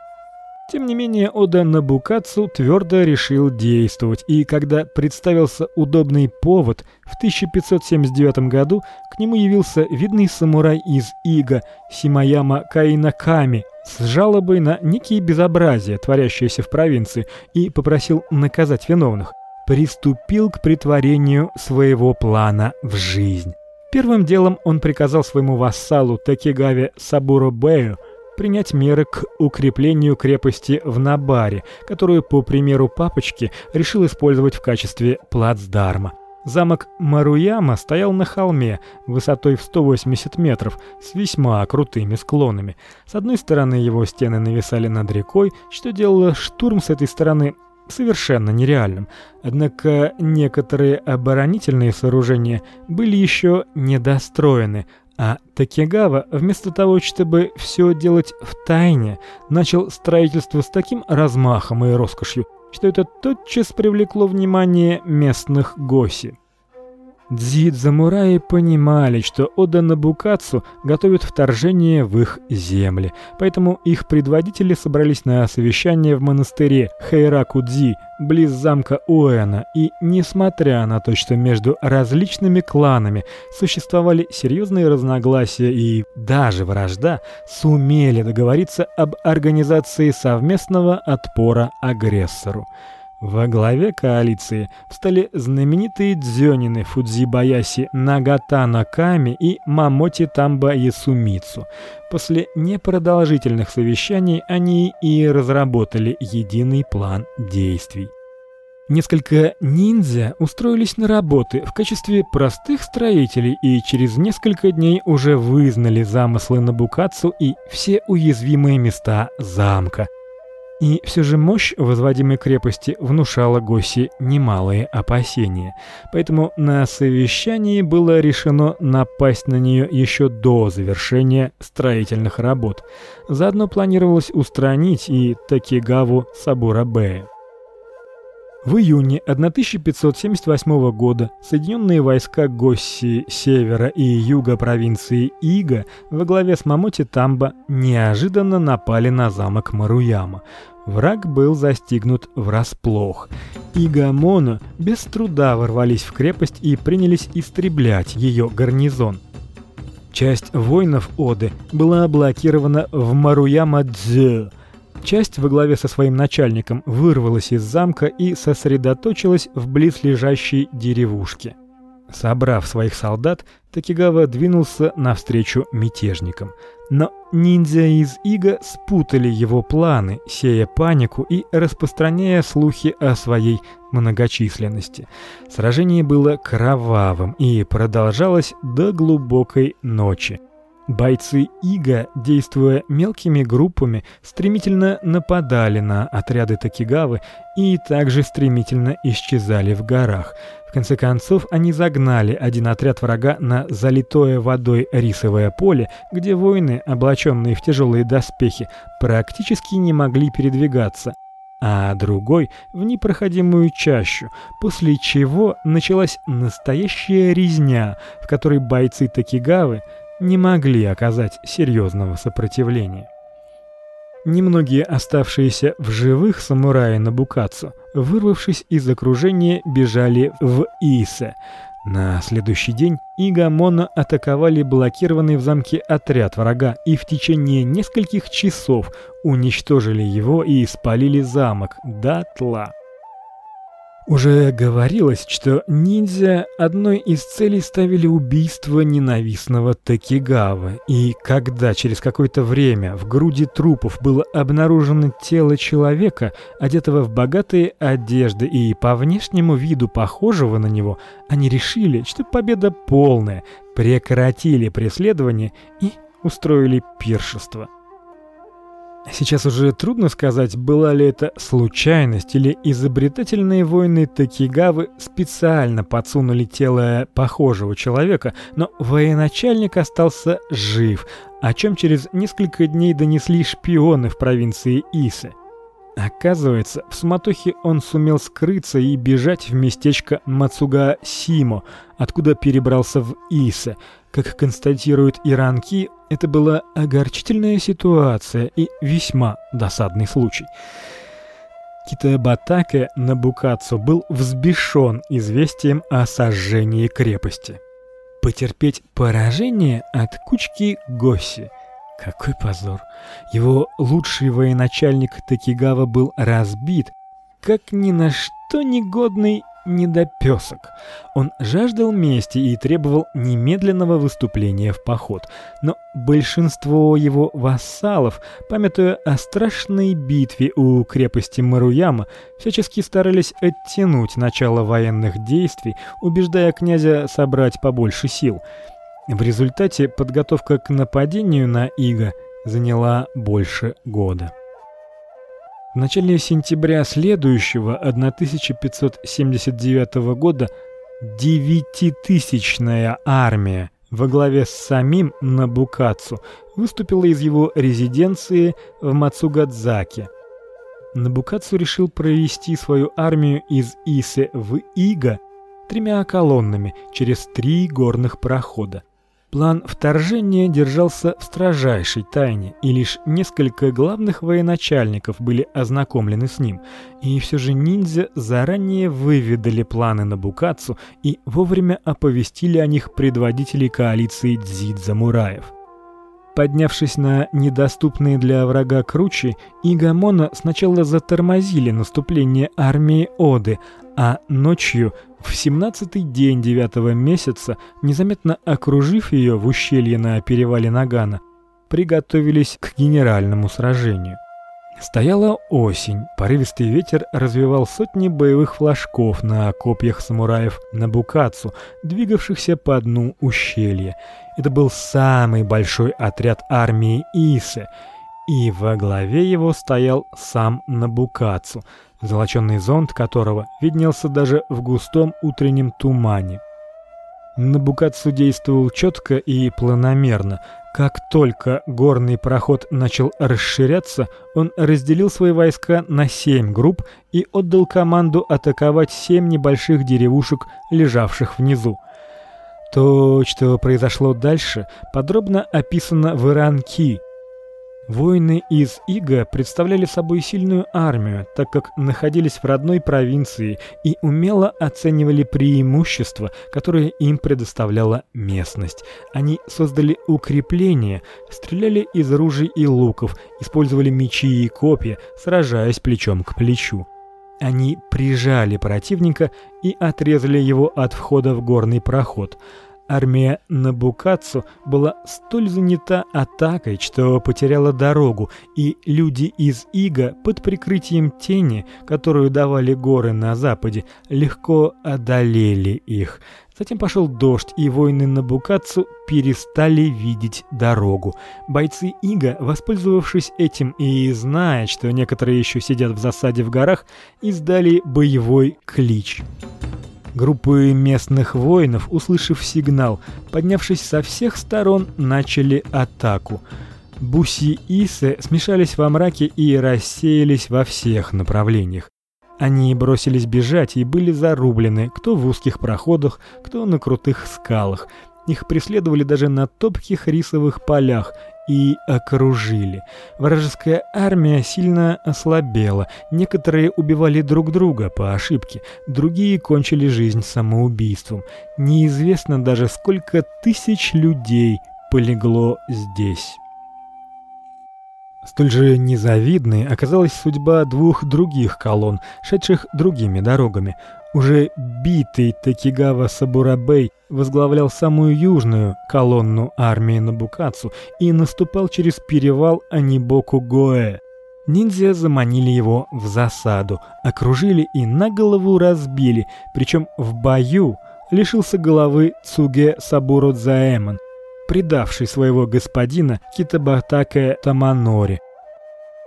Тем не менее, Ода Набукацу твердо решил действовать, и когда представился удобный повод, в 1579 году к нему явился видный самурай из Ига Симаяма Каинаками с жалобой на некие безобразия, творящиеся в провинции, и попросил наказать виновных приступил к притворению своего плана в жизнь. Первым делом он приказал своему вассалу Такигаве Сабуро-бею принять меры к укреплению крепости в Набаре, которую, по примеру папочки, решил использовать в качестве плацдарма. Замок Маруяма стоял на холме высотой в 180 метров с весьма крутыми склонами. С одной стороны его стены нависали над рекой, что делало штурм с этой стороны совершенно нереальным. Однако некоторые оборонительные сооружения были еще недостроены, а Такигава, вместо того, чтобы все делать в тайне, начал строительство с таким размахом и роскошью, что это тотчас привлекло внимание местных госи. Дзидзамураи понимали, что Ода Набукацу готовит вторжение в их земли, поэтому их предводители собрались на совещание в монастыре Хэйракудзи, близ замка Уэна, и несмотря на то, что между различными кланами существовали серьезные разногласия и даже вражда, сумели договориться об организации совместного отпора агрессору. Во главе коалиции встали знаменитые дзёнины Фудзибаяси Нагата Наками и Мамоти Тамба Ясумицу. После непродолжительных совещаний они и разработали единый план действий. Несколько ниндзя устроились на работы в качестве простых строителей и через несколько дней уже вызнали замыслы Набукацу и все уязвимые места замка – и все же мощь возводимой крепости внушала Госи немалые опасения. Поэтому на совещании было решено напасть на нее еще до завершения строительных работ. Заодно планировалось устранить и Такигаву Сабурабея. В июне 1578 года Соединенные войска Госси севера и юга провинции Ига во главе с Мамоти Тамба неожиданно напали на замок Маруяма. Враг был застигнут врасплох. И Гамоно без труда ворвались в крепость и принялись истреблять ее гарнизон. Часть воинов Оды была блокирована в Маруяма-Дзё. Часть во главе со своим начальником вырвалась из замка и сосредоточилась в близлежащей деревушке. Собрав своих солдат, Такигава двинулся навстречу мятежникам. Но ниндзя из Ига спутали его планы, сея панику и распространяя слухи о своей многочисленности. Сражение было кровавым и продолжалось до глубокой ночи. Бойцы Ига, действуя мелкими группами, стремительно нападали на отряды Такигавы и также стремительно исчезали в горах. В конце концов, они загнали один отряд врага на залитое водой рисовое поле, где воины, облаченные в тяжелые доспехи, практически не могли передвигаться, а другой в непроходимую чащу, после чего началась настоящая резня, в которой бойцы Такигавы не могли оказать серьезного сопротивления. Немногие оставшиеся в живых самураи Набукацу, вырвавшись из окружения, бежали в Исе. На следующий день Игамона атаковали блокированный в замке отряд врага и в течение нескольких часов уничтожили его и спалили замок дотла. Уже говорилось, что ниндзя одной из целей ставили убийство ненавистного Такигавы, и когда через какое-то время в груди трупов было обнаружено тело человека, одетого в богатые одежды и по внешнему виду похожего на него, они решили, что победа полная, прекратили преследование и устроили пиршество. Сейчас уже трудно сказать, была ли это случайность или изобретательные воины Такигавы специально подсунули тело похожего человека, но военачальник остался жив, о чем через несколько дней донесли шпионы в провинции Исе. Оказывается, в суматохе он сумел скрыться и бежать в местечко Мацуга-Симо, откуда перебрался в Исе. Как констатируют иранки, это была огорчительная ситуация и весьма досадный случай. Китабатаке Набукацу был взбешен известием о сожжении крепости. Потерпеть поражение от кучки Госси – какой позор! Его лучший военачальник Такигава был разбит, как ни на что негодный недопёсок. Он жаждал мести и требовал немедленного выступления в поход, но большинство его вассалов, памятуя о страшной битве у крепости Маруяма, всячески старались оттянуть начало военных действий, убеждая князя собрать побольше сил. В результате подготовка к нападению на Ига заняла больше года. В начале сентября следующего 1579 года девятитысячная армия во главе с самим Набукацу выступила из его резиденции в Мацугадзаке. Набукацу решил провести свою армию из Исе в Ига тремя колоннами через три горных прохода. План вторжения держался в строжайшей тайне, и лишь несколько главных военачальников были ознакомлены с ним. И все же ниндзя заранее выведали планы Набукацу и вовремя оповестили о них предводителей коалиции Дзидзамураев. Поднявшись на недоступные для врага кручи, Игамона сначала затормозили наступление армии Оды, а ночью в семнадцатый день девятого месяца, незаметно окружив ее в ущелье на перевале Нагана, приготовились к генеральному сражению. Стояла осень, порывистый ветер развевал сотни боевых флажков на копьях самураев Набукацу, двигавшихся по дну ущелья. Это был самый большой отряд армии Исы, и во главе его стоял сам Набукацу, золочёный зонт которого виднелся даже в густом утреннем тумане. Набукацу действовал четко и планомерно. Как только горный проход начал расширяться, он разделил свои войска на семь групп и отдал команду атаковать семь небольших деревушек, лежавших внизу. То, что произошло дальше, подробно описано в Иранки – Воины из Ига представляли собой сильную армию, так как находились в родной провинции и умело оценивали преимущества, которые им предоставляла местность. Они создали укрепления, стреляли из ружей и луков, использовали мечи и копья, сражаясь плечом к плечу. Они прижали противника и отрезали его от входа в горный проход. Армия Набукацу была столь занята атакой, что потеряла дорогу, и люди из Ига под прикрытием тени, которую давали горы на западе, легко одолели их. Затем пошел дождь, и воины Набукацу перестали видеть дорогу. Бойцы Ига, воспользовавшись этим и зная, что некоторые еще сидят в засаде в горах, издали боевой клич. Группы местных воинов, услышав сигнал, поднявшись со всех сторон, начали атаку. Буси и Исы смешались во мраке и рассеялись во всех направлениях. Они бросились бежать и были зарублены, кто в узких проходах, кто на крутых скалах. Их преследовали даже на топких рисовых полях и окружили. Вражеская армия сильно ослабела. Некоторые убивали друг друга по ошибке, другие кончили жизнь самоубийством. Неизвестно даже сколько тысяч людей полегло здесь. Столь же незавидной оказалась судьба двух других колонн, шедших другими дорогами. Уже битый Такигава Сабурабей возглавлял самую южную колонну армии Набукацу и наступал через перевал Анибоку-Гоэ. Ниндзя заманили его в засаду, окружили и на голову разбили, причем в бою лишился головы Цуге Сабуродзаэмон, предавший своего господина Китабатаке Таманори.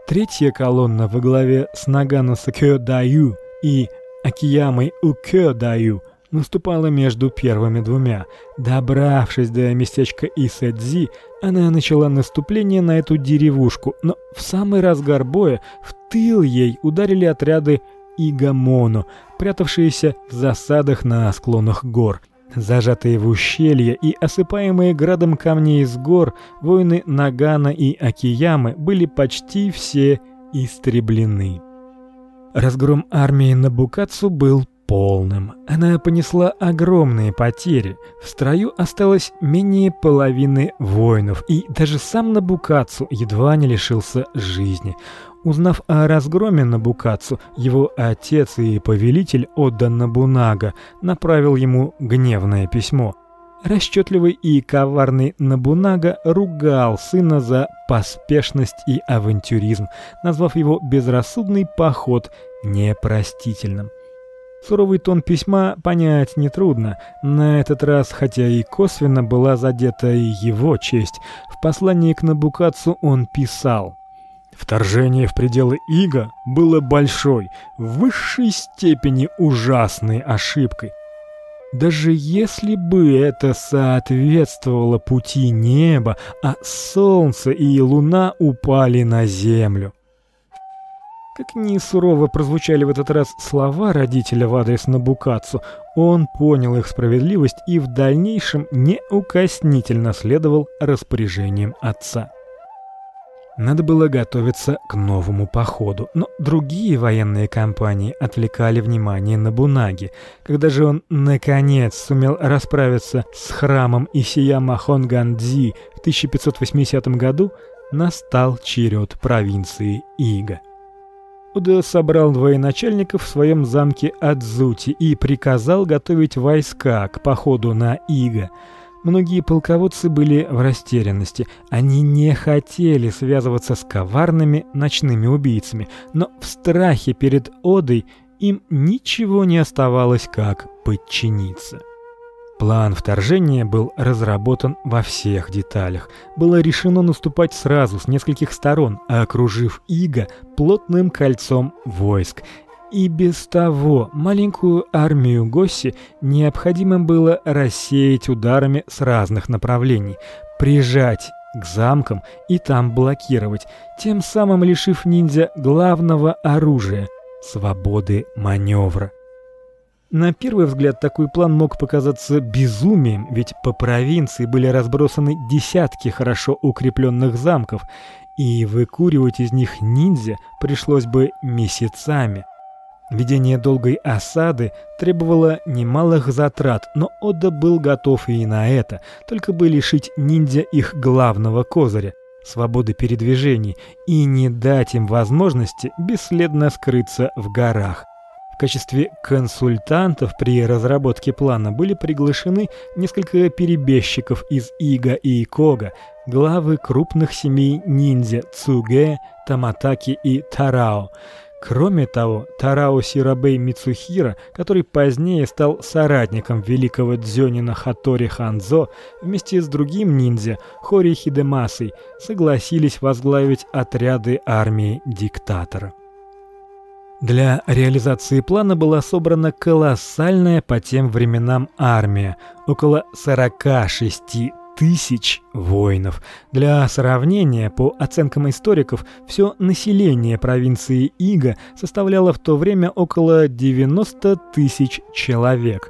Третья колонна во главе с Нагано Сакёдаю и Акиямой Укёдаю наступала между первыми двумя. Добравшись до местечка Исэдзи, она начала наступление на эту деревушку, но в самый разгар боя в тыл ей ударили отряды Игамоно, прятавшиеся в засадах на склонах гор. Зажатые в ущелье и осыпаемые градом камней с гор, воины Нагана и Акиямы были почти все истреблены. Разгром армии Набукацу был полным. Она понесла огромные потери. В строю осталось менее половины воинов, и даже сам Набукацу едва не лишился жизни. Узнав о разгроме Набукацу, его отец и повелитель Одда Набунага направил ему гневное письмо. Расчетливый и коварный Набунага ругал сына за поспешность и авантюризм, назвав его безрассудный поход непростительным. Суровый тон письма понять нетрудно. На этот раз, хотя и косвенно была задета и его честь, в послании к Набукацу он писал: Вторжение в пределы Ига было большой, в высшей степени ужасной ошибкой. Даже если бы это соответствовало пути неба, а солнце и луна упали на землю. Как ни сурово прозвучали в этот раз слова родителя в адрес Набукацу, он понял их справедливость и в дальнейшем неукоснительно следовал распоряжениям отца. Надо было готовиться к новому походу, но другие военные кампании отвлекали внимание на Бунаги. Когда же он наконец сумел расправиться с храмом Исияма Хонгандзи в 1580 году, настал черед провинции Ига. Уда собрал военачальников в своем замке Адзути и приказал готовить войска к походу на Ига. Многие полководцы были в растерянности. Они не хотели связываться с коварными ночными убийцами, но в страхе перед Одой им ничего не оставалось, как подчиниться. План вторжения был разработан во всех деталях. Было решено наступать сразу с нескольких сторон, окружив Ига плотным кольцом войск. И без того маленькую армию Госси необходимо было рассеять ударами с разных направлений, прижать к замкам и там блокировать, тем самым лишив ниндзя главного оружия свободы маневра. На первый взгляд такой план мог показаться безумием, ведь по провинции были разбросаны десятки хорошо укрепленных замков, и выкуривать из них ниндзя пришлось бы месяцами. Ведение долгой осады требовало немалых затрат, но Ода был готов и на это, только бы лишить ниндзя их главного козыря свободы передвижений и не дать им возможности бесследно скрыться в горах. В качестве консультантов при разработке плана были приглашены несколько перебежчиков из Ига и Кога, главы крупных семей ниндзя Цуге, Таматаки и Тарао. Кроме того, Тарао Сирабей Мицухира, который позднее стал соратником великого дзёнина Хатори Ханзо, вместе с другим ниндзя Хори Хидемасой согласились возглавить отряды армии диктатора. Для реализации плана была собрана колоссальная по тем временам армия, около 46 тысяч воинов. Для сравнения, по оценкам историков, все население провинции Ига составляло в то время около 90 тысяч человек.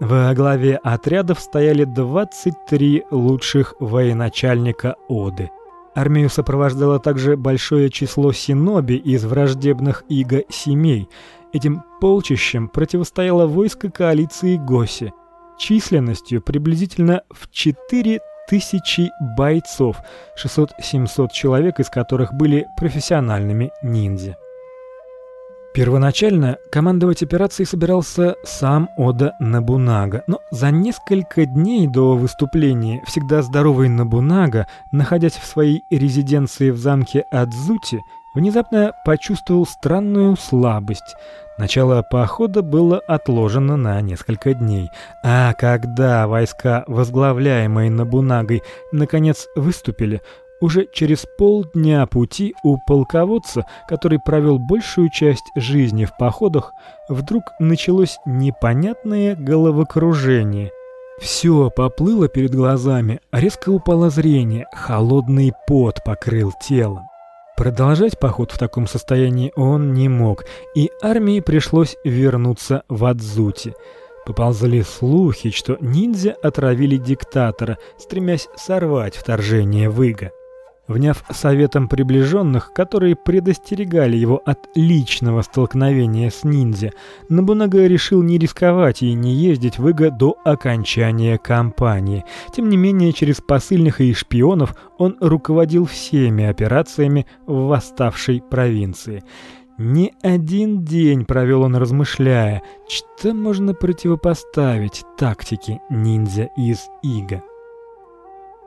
Во главе отрядов стояли 23 лучших военачальника Оды. Армию сопровождало также большое число синоби из враждебных Ига семей. Этим полчищам противостояло войско коалиции Госи – численностью приблизительно в 4 тысячи бойцов, 600-700 человек из которых были профессиональными ниндзя. Первоначально командовать операцией собирался сам Ода Набунага, но за несколько дней до выступления всегда здоровый Набунага, находясь в своей резиденции в замке Адзути, внезапно почувствовал странную слабость. Начало похода было отложено на несколько дней, а когда войска, возглавляемые Набунагой, наконец выступили, уже через полдня пути у полководца, который провел большую часть жизни в походах, вдруг началось непонятное головокружение. Все поплыло перед глазами, резко упало зрение, холодный пот покрыл тело. Продолжать поход в таком состоянии он не мог, и армии пришлось вернуться в Адзути. Поползли слухи, что ниндзя отравили диктатора, стремясь сорвать вторжение в Ига. Вняв советом приближенных, которые предостерегали его от личного столкновения с ниндзя, Набунага решил не рисковать и не ездить в Иго до окончания кампании. Тем не менее, через посыльных и шпионов он руководил всеми операциями в восставшей провинции. Не один день провел он размышляя, что можно противопоставить тактике ниндзя из Ига.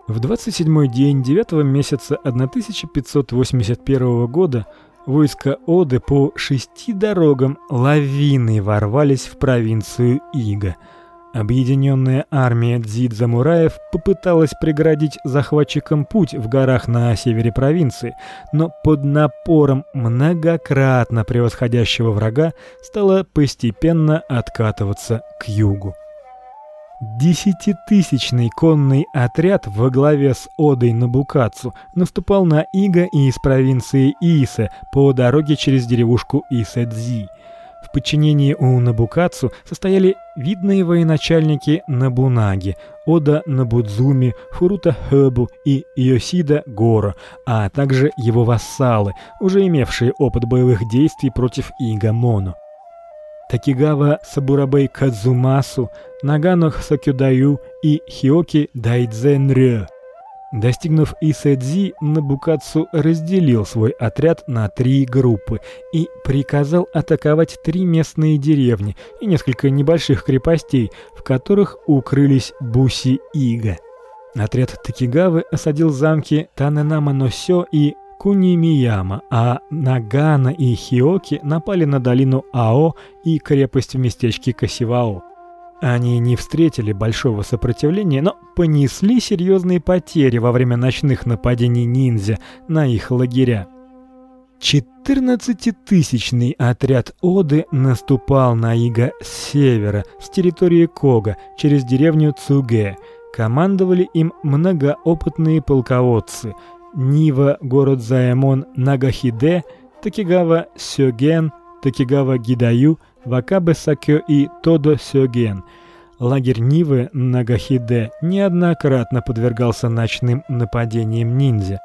В 27-й день 9 месяца 1581 года войска Оды по шести дорогам лавиной ворвались в провинцию Ига. Объединенная армия дзидзамураев попыталась преградить захватчикам путь в горах на севере провинции, но под напором многократно превосходящего врага стала постепенно откатываться к югу. Десятитысячный конный отряд во главе с Одой Набукацу наступал на Ига из провинции Исе по дороге через деревушку Исэдзи. В подчинении у Набукацу состояли видные военачальники Набунаги: Ода Набудзуми, Фурута Хэбу и Йосида Горо, а также его вассалы, уже имевшие опыт боевых действий против Моно. Такигава Сабурабей Кадзумасу, Нагано Сакюдаю и Хиоки Дайдзенрё. Достигнув Исэдзи, Набукацу разделил свой отряд на три группы и приказал атаковать три местные деревни и несколько небольших крепостей, в которых укрылись буси-ига. Отряд Такигавы осадил замки Таненама-Носё и Кунимияма, а Нагана и Хиоки напали на долину Ао и крепость в местечке Касивао. Они не встретили большого сопротивления, но понесли серьезные потери во время ночных нападений ниндзя на их лагеря. Четырнадцатитысячный отряд Оды наступал на Ига с севера, с территории Кога, через деревню Цуге. Командовали им многоопытные полководцы – Нива город Заэмон Нагахиде, Такигава Сёген, Такигава Гидаю, Вакабе Сакё и Тодо Сёген. Лагерь Нивы Нагахиде неоднократно подвергался ночным нападениям ниндзя.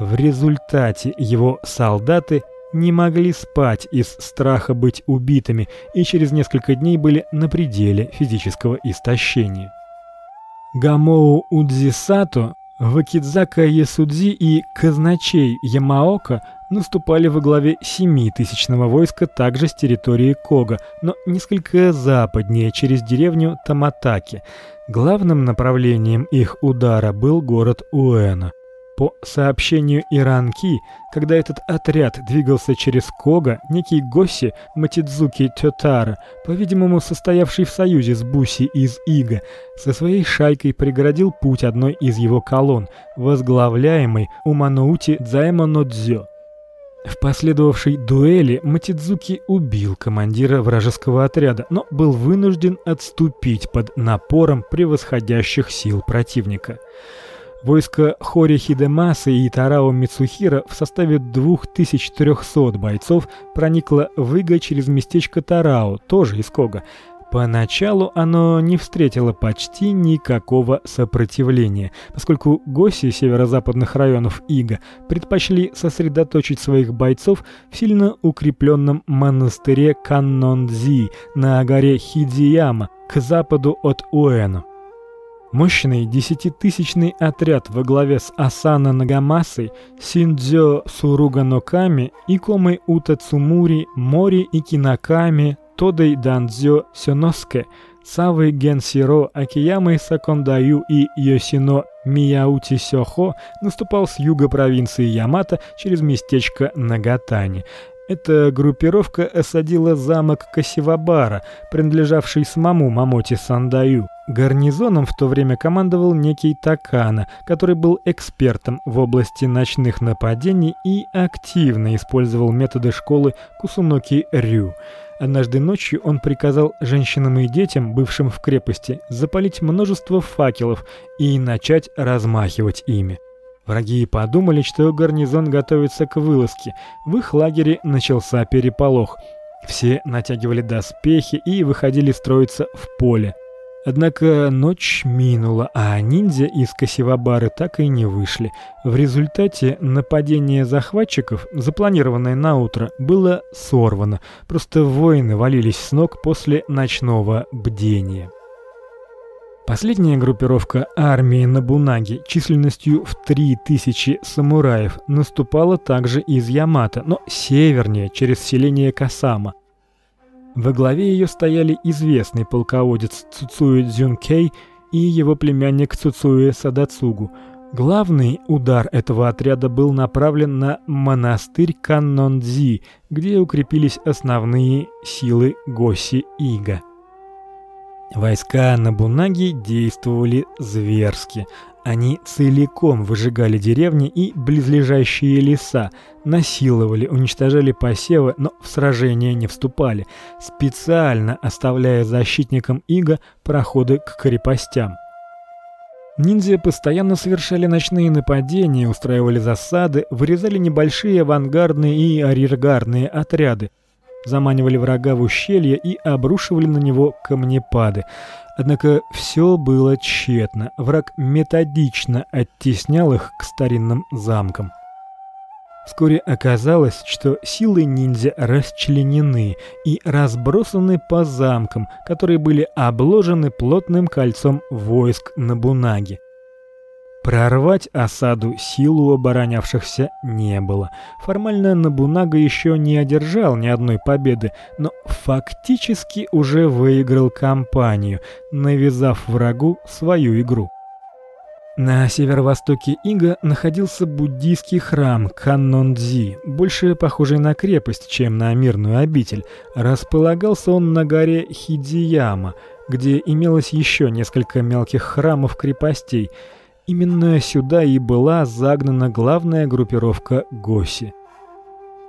В результате его солдаты не могли спать из страха быть убитыми и через несколько дней были на пределе физического истощения. Гамоу Удзисато Вакидзака Ясудзи и казначей Ямаока наступали во главе семитысячного войска также с территории Кога, но несколько западнее через деревню Таматаки. Главным направлением их удара был город Уэна. По сообщению Иранки, когда этот отряд двигался через Кога, некий Госи Матидзуки Тётара, по-видимому, состоявший в союзе с Буси из Ига, со своей шайкой преградил путь одной из его колонн, возглавляемой Уманоути Дзаймонодзё. В последовавшей дуэли Матидзуки убил командира вражеского отряда, но был вынужден отступить под напором превосходящих сил противника. Войско Хори Хидемасы и Тарао Мицухира в составе 2300 бойцов проникло в Ига через местечко Тарао, тоже из Кога. Поначалу оно не встретило почти никакого сопротивления, поскольку госи северо-западных районов Ига предпочли сосредоточить своих бойцов в сильно укрепленном монастыре Каннонзи на горе Хидияма к западу от Уэно. Мощный десятитысячный отряд во главе с Асана Нагамасой, Синдзё Суруганоками, Икомой Утацумури, Мори Икинаками, Тодой Дандзё Сёноске, Савой Генсиро, Акиямой Сакондаю и Йосино Мияути Сёхо наступал с юга провинции Ямато через местечко Нагатани. Эта группировка осадила замок Касивабара, принадлежавший самому Мамоти Сандаю. Гарнизоном в то время командовал некий Такана, который был экспертом в области ночных нападений и активно использовал методы школы Кусуноки Рю. Однажды ночью он приказал женщинам и детям, бывшим в крепости, запалить множество факелов и начать размахивать ими. Враги подумали, что гарнизон готовится к вылазке. В их лагере начался переполох. Все натягивали доспехи и выходили строиться в поле. Однако ночь минула, а ниндзя из Касивабары так и не вышли. В результате нападение захватчиков, запланированное на утро, было сорвано. Просто воины валились с ног после ночного бдения. Последняя группировка армии Набунаги численностью в 3000 самураев наступала также из Ямато, но севернее, через селение Касама. Во главе ее стояли известный полководец Цуцуэ Дзюнкей и его племянник Цуцуэ Садацугу. Главный удар этого отряда был направлен на монастырь Каннонзи, где укрепились основные силы Госи-Ига. Войска Набунаги действовали зверски. Они целиком выжигали деревни и близлежащие леса, насиловали, уничтожали посевы, но в сражения не вступали, специально оставляя защитникам Ига проходы к крепостям. Ниндзя постоянно совершали ночные нападения, устраивали засады, вырезали небольшие авангардные и арьергардные отряды, заманивали врага в ущелье и обрушивали на него камнепады. Однако все было тщетно. Враг методично оттеснял их к старинным замкам. Вскоре оказалось, что силы ниндзя расчленены и разбросаны по замкам, которые были обложены плотным кольцом войск Набунаги. Прорвать осаду силу оборонявшихся не было. Формально Набунага еще не одержал ни одной победы, но фактически уже выиграл кампанию, навязав врагу свою игру. На северо-востоке Ига находился буддийский храм Каннонзи, больше похожий на крепость, чем на мирную обитель. Располагался он на горе Хидияма, где имелось еще несколько мелких храмов-крепостей – Именно сюда и была загнана главная группировка Госи.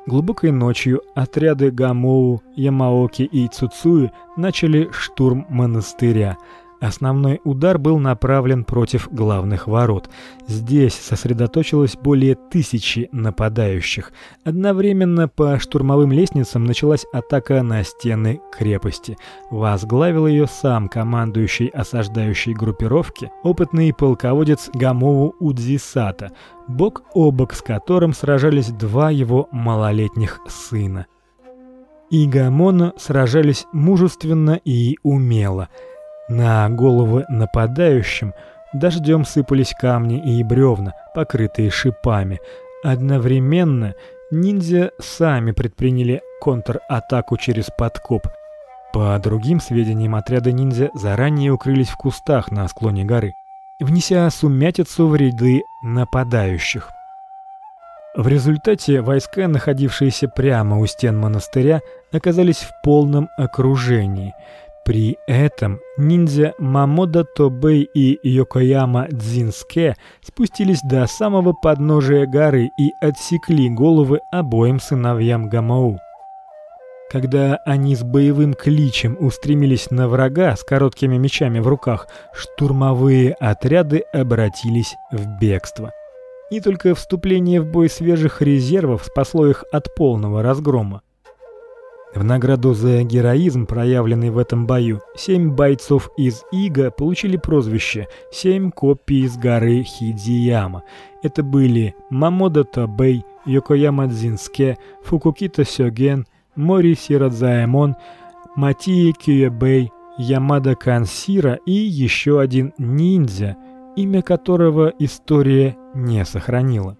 Глубокой ночью отряды Гамоу, Ямаоки и Цуцуи начали штурм монастыря. Основной удар был направлен против главных ворот. Здесь сосредоточилось более тысячи нападающих. Одновременно по штурмовым лестницам началась атака на стены крепости. Возглавил ее сам командующий осаждающей группировки, опытный полководец Гамоу Удзисата, бок о бок с которым сражались два его малолетних сына. И Гамона сражались мужественно и умело – на головы нападающим дождем сыпались камни и бревна, покрытые шипами. Одновременно ниндзя сами предприняли контратаку через подкоп. По другим сведениям, отряды ниндзя заранее укрылись в кустах на склоне горы, внеся сумятицу в ряды нападающих. В результате войска, находившиеся прямо у стен монастыря, оказались в полном окружении. При этом ниндзя Мамода Тобэй и Йокояма Дзинске спустились до самого подножия горы и отсекли головы обоим сыновьям Гамоу. Когда они с боевым кличем устремились на врага с короткими мечами в руках, штурмовые отряды обратились в бегство. И только вступление в бой свежих резервов спасло их от полного разгрома. В награду за героизм, проявленный в этом бою, семь бойцов из Ига получили прозвище «Семь копий из горы Хидзияма». Это были Мамода Табэй, Йокояма Дзинске, Фукукита Сёген, Мори Сирадзаэмон, Матии Кюэбэй, Ямада Кансира и еще один ниндзя, имя которого история не сохранила.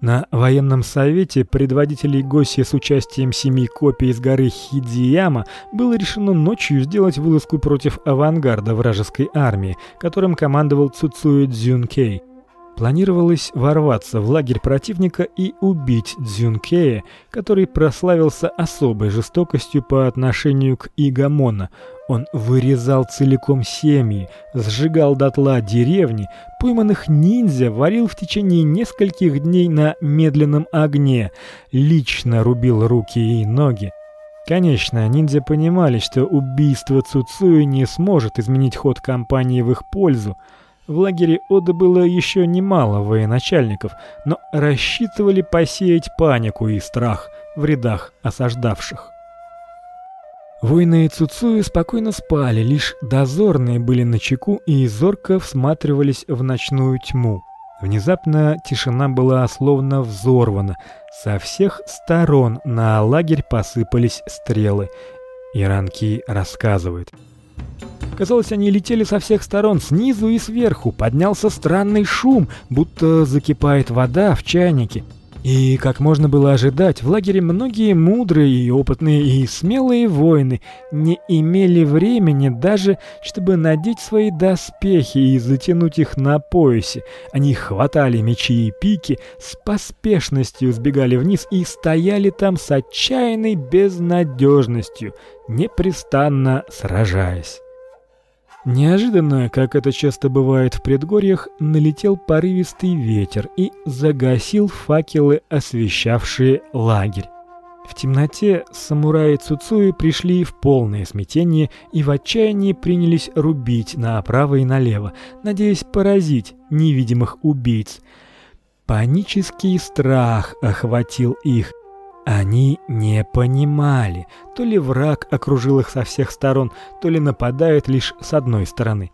На военном совете предводителей Госи с участием семи копий из горы Хидзияма было решено ночью сделать вылазку против авангарда вражеской армии, которым командовал Цуцуэ Дзюнкей. Планировалось ворваться в лагерь противника и убить Дзюнкея, который прославился особой жестокостью по отношению к Игамона. Он вырезал целиком семьи, сжигал дотла деревни, пойманных ниндзя варил в течение нескольких дней на медленном огне, лично рубил руки и ноги. Конечно, ниндзя понимали, что убийство Цуцуи не сможет изменить ход кампании в их пользу. В лагере Ода было еще немало военачальников, но рассчитывали посеять панику и страх в рядах осаждавших. Воины Цуцуи спокойно спали, лишь дозорные были на чеку и зорко всматривались в ночную тьму. Внезапно тишина была словно взорвана. Со всех сторон на лагерь посыпались стрелы. Иранки рассказывает. Казалось, они летели со всех сторон, снизу и сверху. Поднялся странный шум, будто закипает вода в чайнике. И, как можно было ожидать, в лагере многие мудрые и опытные и смелые воины не имели времени даже, чтобы надеть свои доспехи и затянуть их на поясе. Они хватали мечи и пики, с поспешностью сбегали вниз и стояли там с отчаянной безнадежностью, непрестанно сражаясь. Неожиданно, как это часто бывает в предгорьях, налетел порывистый ветер и загасил факелы, освещавшие лагерь. В темноте самураи Цуцуи пришли в полное смятение и в отчаянии принялись рубить направо и налево, надеясь поразить невидимых убийц. Панический страх охватил их, они не понимали, то ли враг окружил их со всех сторон, то ли нападает лишь с одной стороны.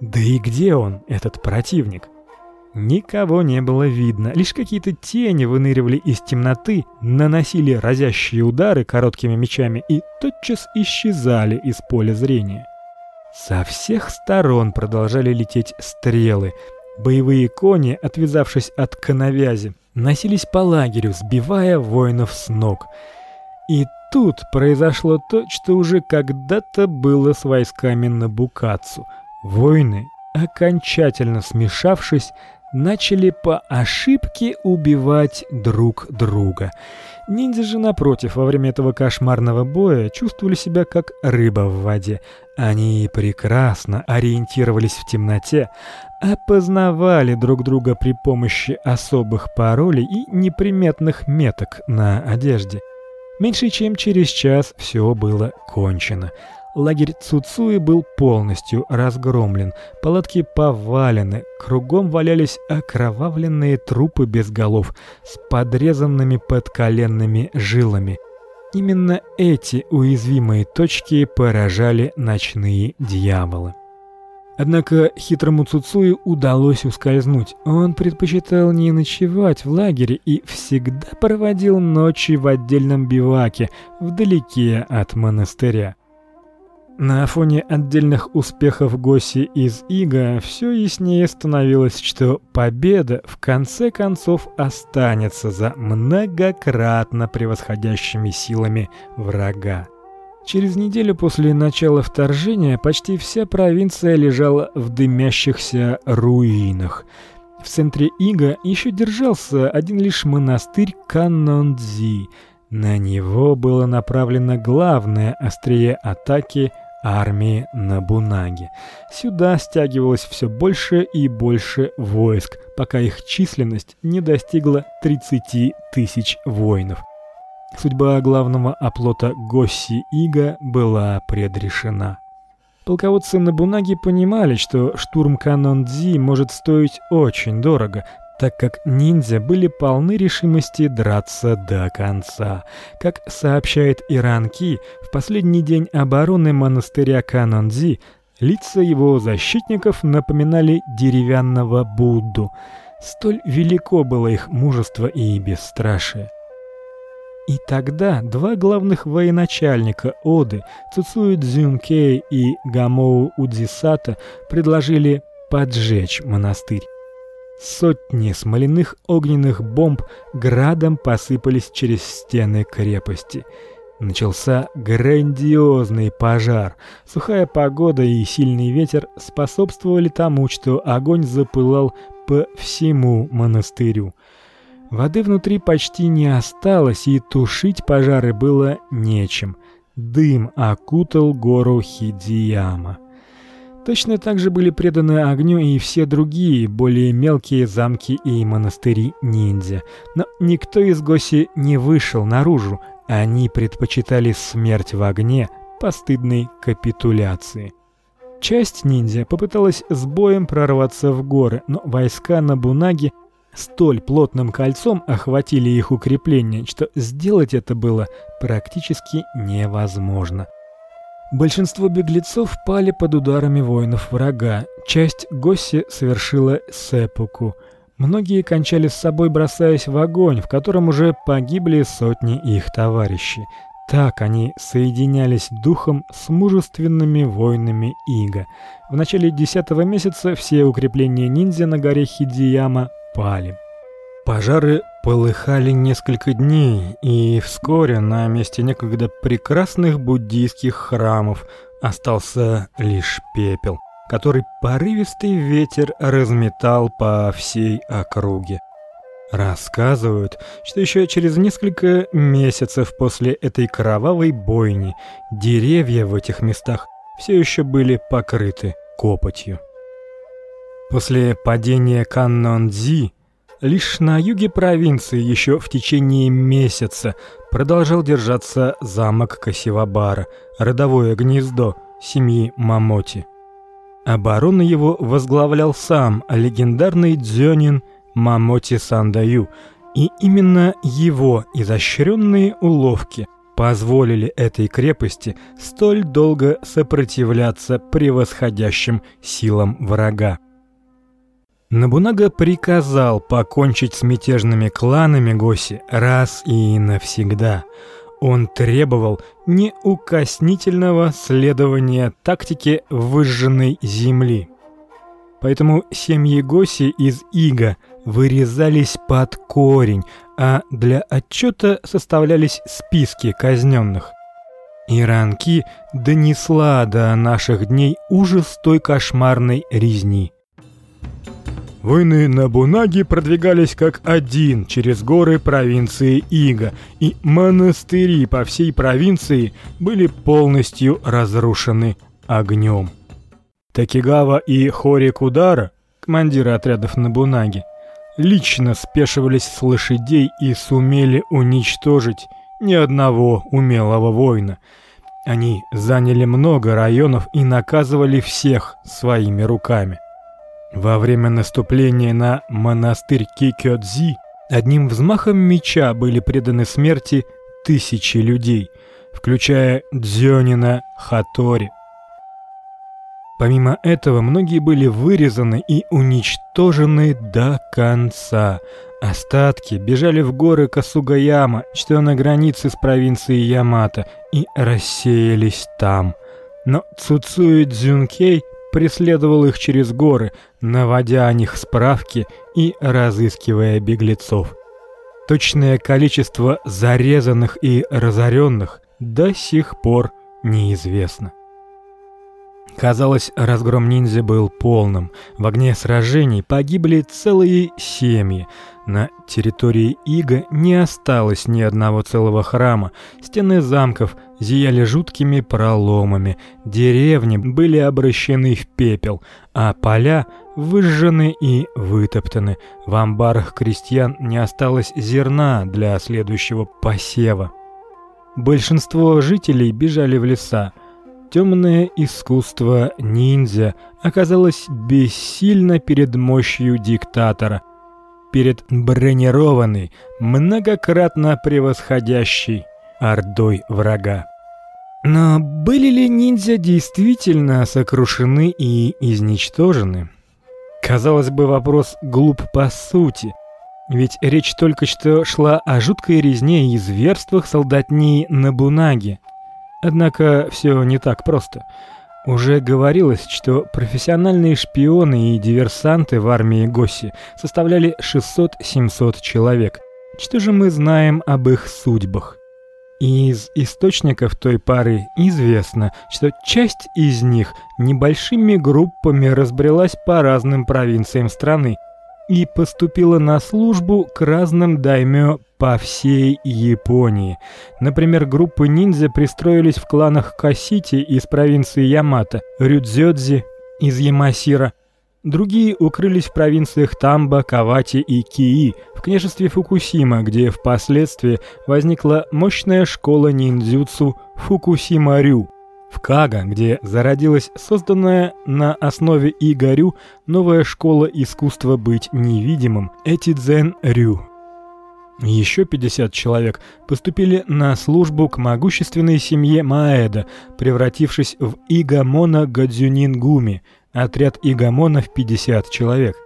Да и где он, этот противник? Никого не было видно, лишь какие-то тени выныривали из темноты, наносили разящие удары короткими мечами и тотчас исчезали из поля зрения. Со всех сторон продолжали лететь стрелы. Боевые кони, отвязавшись от коновязи, носились по лагерю, сбивая воинов с ног. И тут произошло то, что уже когда-то было с войсками на Букацу. Воины, окончательно смешавшись, начали по ошибке убивать друг друга. Ниндзя же напротив, во время этого кошмарного боя чувствовали себя как рыба в воде. Они прекрасно ориентировались в темноте, опознавали друг друга при помощи особых паролей и неприметных меток на одежде. Меньше чем через час все было кончено. Лагерь Цуцуи был полностью разгромлен, палатки повалены, кругом валялись окровавленные трупы без голов с подрезанными подколенными жилами. Именно эти уязвимые точки поражали ночные дьяволы. Однако хитрому Цуцуи удалось ускользнуть. Он предпочитал не ночевать в лагере и всегда проводил ночи в отдельном биваке, вдалеке от монастыря. На фоне отдельных успехов Госи из Ига все яснее становилось, что победа в конце концов останется за многократно превосходящими силами врага. Через неделю после начала вторжения почти вся провинция лежала в дымящихся руинах. В центре Ига еще держался один лишь монастырь Каннонзи. На него было направлено главное острие атаки армии Набунаги. Сюда стягивалось все больше и больше войск, пока их численность не достигла 30 тысяч воинов. Судьба главного оплота Госси Ига была предрешена. Полководцы Набунаги понимали, что штурм Канон-Дзи может стоить очень дорого, так как ниндзя были полны решимости драться до конца. Как сообщает Иранки, в последний день обороны монастыря Канонзи лица его защитников напоминали деревянного Будду. Столь велико было их мужество и бесстрашие. И тогда два главных военачальника Оды, Цуцуи Цзюнкей и Гамоу Удзисата, предложили поджечь монастырь. Сотни смоляных огненных бомб градом посыпались через стены крепости. Начался грандиозный пожар. Сухая погода и сильный ветер способствовали тому, что огонь запылал по всему монастырю. Воды внутри почти не осталось, и тушить пожары было нечем. Дым окутал гору Хидияма. Точно так же были преданы огню и все другие, более мелкие замки и монастыри ниндзя. Но никто из Госи не вышел наружу, они предпочитали смерть в огне постыдной капитуляции. Часть ниндзя попыталась с боем прорваться в горы, но войска Набунаги столь плотным кольцом охватили их укрепления, что сделать это было практически невозможно. Большинство беглецов пали под ударами воинов врага. Часть госси совершила сепуку. Многие кончали с собой, бросаясь в огонь, в котором уже погибли сотни их товарищей. Так они соединялись духом с мужественными воинами Ига. В начале десятого месяца все укрепления ниндзя на горе Хидияма пали. Пожары полыхали несколько дней, и вскоре на месте некогда прекрасных буддийских храмов остался лишь пепел, который порывистый ветер разметал по всей округе. Рассказывают, что еще через несколько месяцев после этой кровавой бойни деревья в этих местах все еще были покрыты копотью. После падения Каннон-Дзи Лишь на юге провинции еще в течение месяца продолжал держаться замок Касивабара, родовое гнездо семьи Мамоти. Оборону его возглавлял сам легендарный дзёнин Мамоти Сандаю, и именно его изощренные уловки позволили этой крепости столь долго сопротивляться превосходящим силам врага. Набунага приказал покончить с мятежными кланами Госи раз и навсегда. Он требовал неукоснительного следования тактике выжженной земли. Поэтому семьи Госи из Ига вырезались под корень, а для отчета составлялись списки казненных. Иранки донесла до наших дней ужас той кошмарной резни. Войны на Бунаги продвигались как один через горы провинции Ига, и монастыри по всей провинции были полностью разрушены огнем. Такигава и Хори Кудара, командиры отрядов на Бунаги, лично спешивались с лошадей и сумели уничтожить ни одного умелого воина. Они заняли много районов и наказывали всех своими руками. Во время наступления на монастырь Кикёдзи одним взмахом меча были преданы смерти тысячи людей, включая Дзёнина Хатори. Помимо этого, многие были вырезаны и уничтожены до конца. Остатки бежали в горы Касугаяма, что на границе с провинцией Ямато, и рассеялись там. Но Цуцуи Дзюнкей преследовал их через горы, наводя о них справки и разыскивая беглецов. Точное количество зарезанных и разоренных до сих пор неизвестно. Казалось, разгром ниндзя был полным. В огне сражений погибли целые семьи. На территории Ига не осталось ни одного целого храма. Стены замков зияли жуткими проломами. Деревни были обращены в пепел, а поля выжжены и вытоптаны. В амбарах крестьян не осталось зерна для следующего посева. Большинство жителей бежали в леса. Темное искусство ниндзя оказалось бессильно перед мощью диктатора, перед бронированной, многократно превосходящей ордой врага. Но были ли ниндзя действительно сокрушены и изничтожены? Казалось бы, вопрос глуп по сути. Ведь речь только что шла о жуткой резне и зверствах солдатни Набунаги. Однако все не так просто. Уже говорилось, что профессиональные шпионы и диверсанты в армии Госи составляли 600-700 человек. Что же мы знаем об их судьбах? Из источников той пары известно, что часть из них небольшими группами разбрелась по разным провинциям страны и поступила на службу к разным даймё по всей Японии. Например, группы ниндзя пристроились в кланах Касити из провинции Ямато, Рюдзёдзи из Ямасира. Другие укрылись в провинциях Тамба, Кавати и Кии, в княжестве Фукусима, где впоследствии возникла мощная школа ниндзюцу Фукусима-рю. В Кага, где зародилась созданная на основе Игорю новая школа искусства быть невидимым Этидзен-рю. Еще 50 человек поступили на службу к могущественной семье Маэда, превратившись в Игамона Гадзюнингуми, отряд Игамонов 50 человек.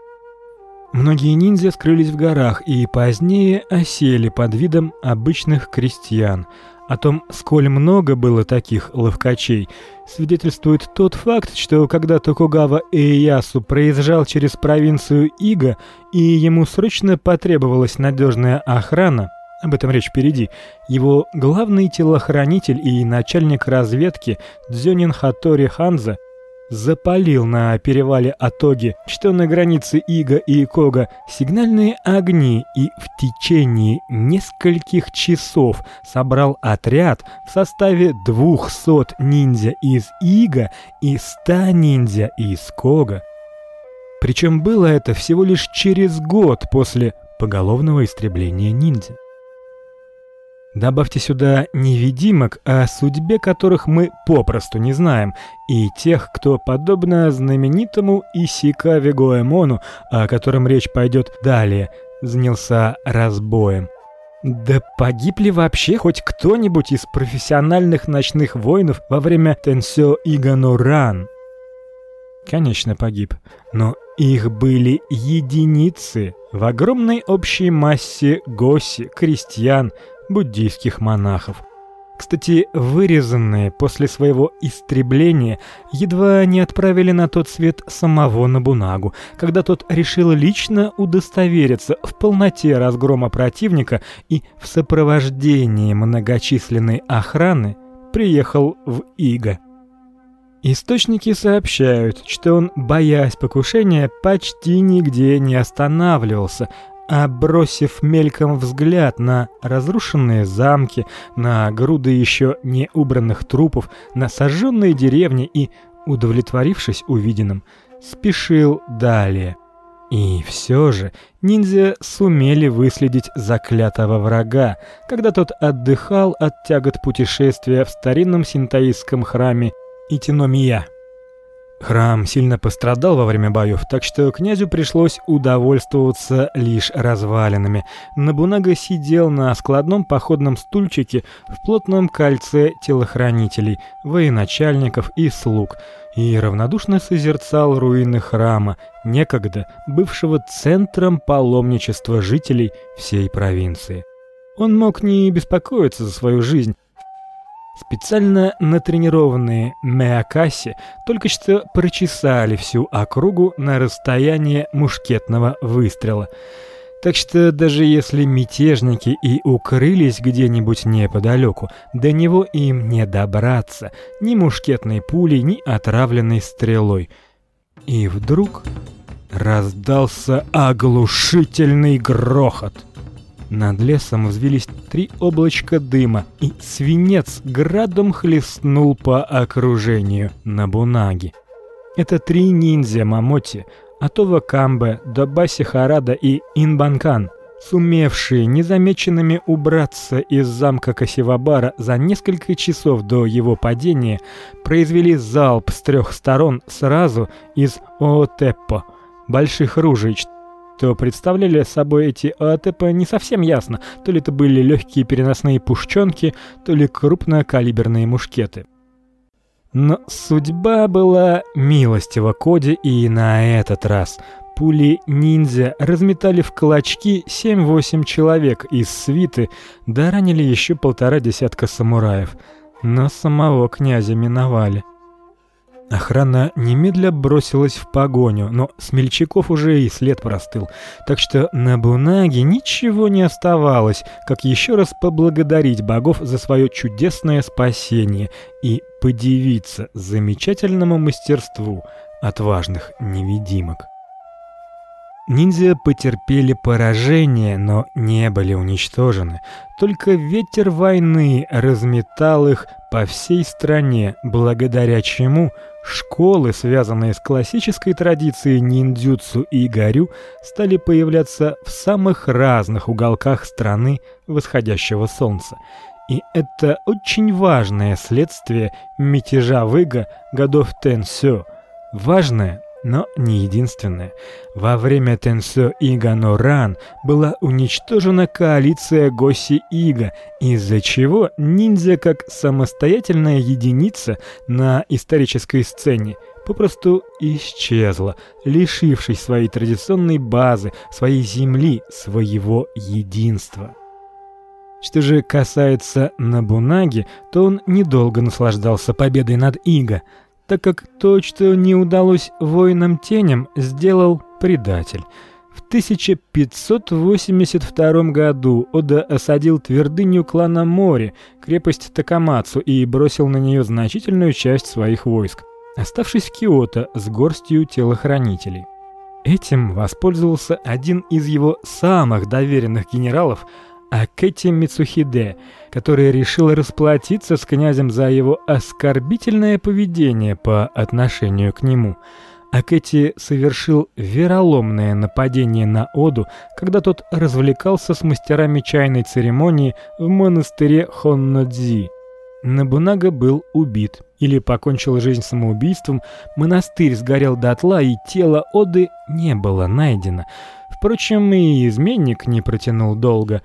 Многие ниндзя скрылись в горах и позднее осели под видом обычных крестьян. О том, сколь много было таких ловкачей, свидетельствует тот факт, что когда Токугава Эйясу проезжал через провинцию Ига, и ему срочно потребовалась надежная охрана, об этом речь впереди. Его главный телохранитель и начальник разведки Дзёнин Хатори Ханза запалил на перевале Атоги, что на границе Ига и Икога, сигнальные огни и в течение нескольких часов собрал отряд в составе 200 ниндзя из Ига и 100 ниндзя из Кога. Причем было это всего лишь через год после поголовного истребления ниндзя. Добавьте сюда невидимок, о судьбе которых мы попросту не знаем, и тех, кто подобно знаменитому Исикаве Гоэмону, о котором речь пойдет далее, занялся разбоем. Да погиб ли вообще хоть кто-нибудь из профессиональных ночных воинов во время Тенсё Иганоран? Конечно, погиб, но их были единицы в огромной общей массе госи, крестьян, буддийских монахов. Кстати, вырезанные после своего истребления едва не отправили на тот свет самого Набунагу, когда тот решил лично удостовериться в полноте разгрома противника и в сопровождении многочисленной охраны приехал в Ига. Источники сообщают, что он, боясь покушения, почти нигде не останавливался, а бросив мельком взгляд на разрушенные замки, на груды еще не убранных трупов, на сожженные деревни и, удовлетворившись увиденным, спешил далее. И все же ниндзя сумели выследить заклятого врага, когда тот отдыхал от тягот путешествия в старинном синтоистском храме Итиномия. Храм сильно пострадал во время боев, так что князю пришлось удовольствоваться лишь развалинами. Набунага сидел на складном походном стульчике в плотном кольце телохранителей, военачальников и слуг, и равнодушно созерцал руины храма, некогда бывшего центром паломничества жителей всей провинции. Он мог не беспокоиться за свою жизнь, Специально натренированные Меакаси только что прочесали всю округу на расстояние мушкетного выстрела. Так что даже если мятежники и укрылись где-нибудь неподалеку, до него им не добраться ни мушкетной пулей, ни отравленной стрелой. И вдруг раздался оглушительный грохот. Над лесом взвились три облачка дыма, и свинец градом хлестнул по окружению Набунаги. Это три ниндзя Мамоти, Атова Камбе, Добаси Харада и Инбанкан, сумевшие незамеченными убраться из замка Касивабара за несколько часов до его падения, произвели залп с трех сторон сразу из Оотеппо, больших ружей, что представляли собой эти Оотеппо не совсем ясно, то ли это были легкие переносные пушченки, то ли крупнокалиберные мушкеты. Но судьба была милостива Коди и на этот раз. Пули ниндзя разметали в клочки 7-8 человек из свиты, да ранили еще полтора десятка самураев. Но самого князя миновали. Охрана немедля бросилась в погоню, но смельчаков уже и след простыл. Так что на Бунаге ничего не оставалось, как еще раз поблагодарить богов за свое чудесное спасение и подивиться замечательному мастерству отважных невидимок. Ниндзя потерпели поражение, но не были уничтожены. Только ветер войны разметал их по всей стране, благодаря чему школы, связанные с классической традицией ниндзюцу и гарю, стали появляться в самых разных уголках страны восходящего солнца. И это очень важное следствие мятежа Выга годов Тенсё. Важное, но не единственное. Во время Тенсо Ига Норан была уничтожена коалиция Госи Ига, из-за чего ниндзя как самостоятельная единица на исторической сцене попросту исчезла, лишившись своей традиционной базы, своей земли, своего единства. Что же касается Набунаги, то он недолго наслаждался победой над Ига – так как то, что не удалось воинам теням, сделал предатель. В 1582 году Ода осадил твердыню клана Мори, крепость Такамацу, и бросил на нее значительную часть своих войск, оставшись в Киото с горстью телохранителей. Этим воспользовался один из его самых доверенных генералов, Акэти Мицухиде, который решил расплатиться с князем за его оскорбительное поведение по отношению к нему. Акэти совершил вероломное нападение на Оду, когда тот развлекался с мастерами чайной церемонии в монастыре Хоннодзи. Набунага был убит или покончил жизнь самоубийством, монастырь сгорел дотла, и тело Оды не было найдено. Впрочем, и изменник не протянул долго.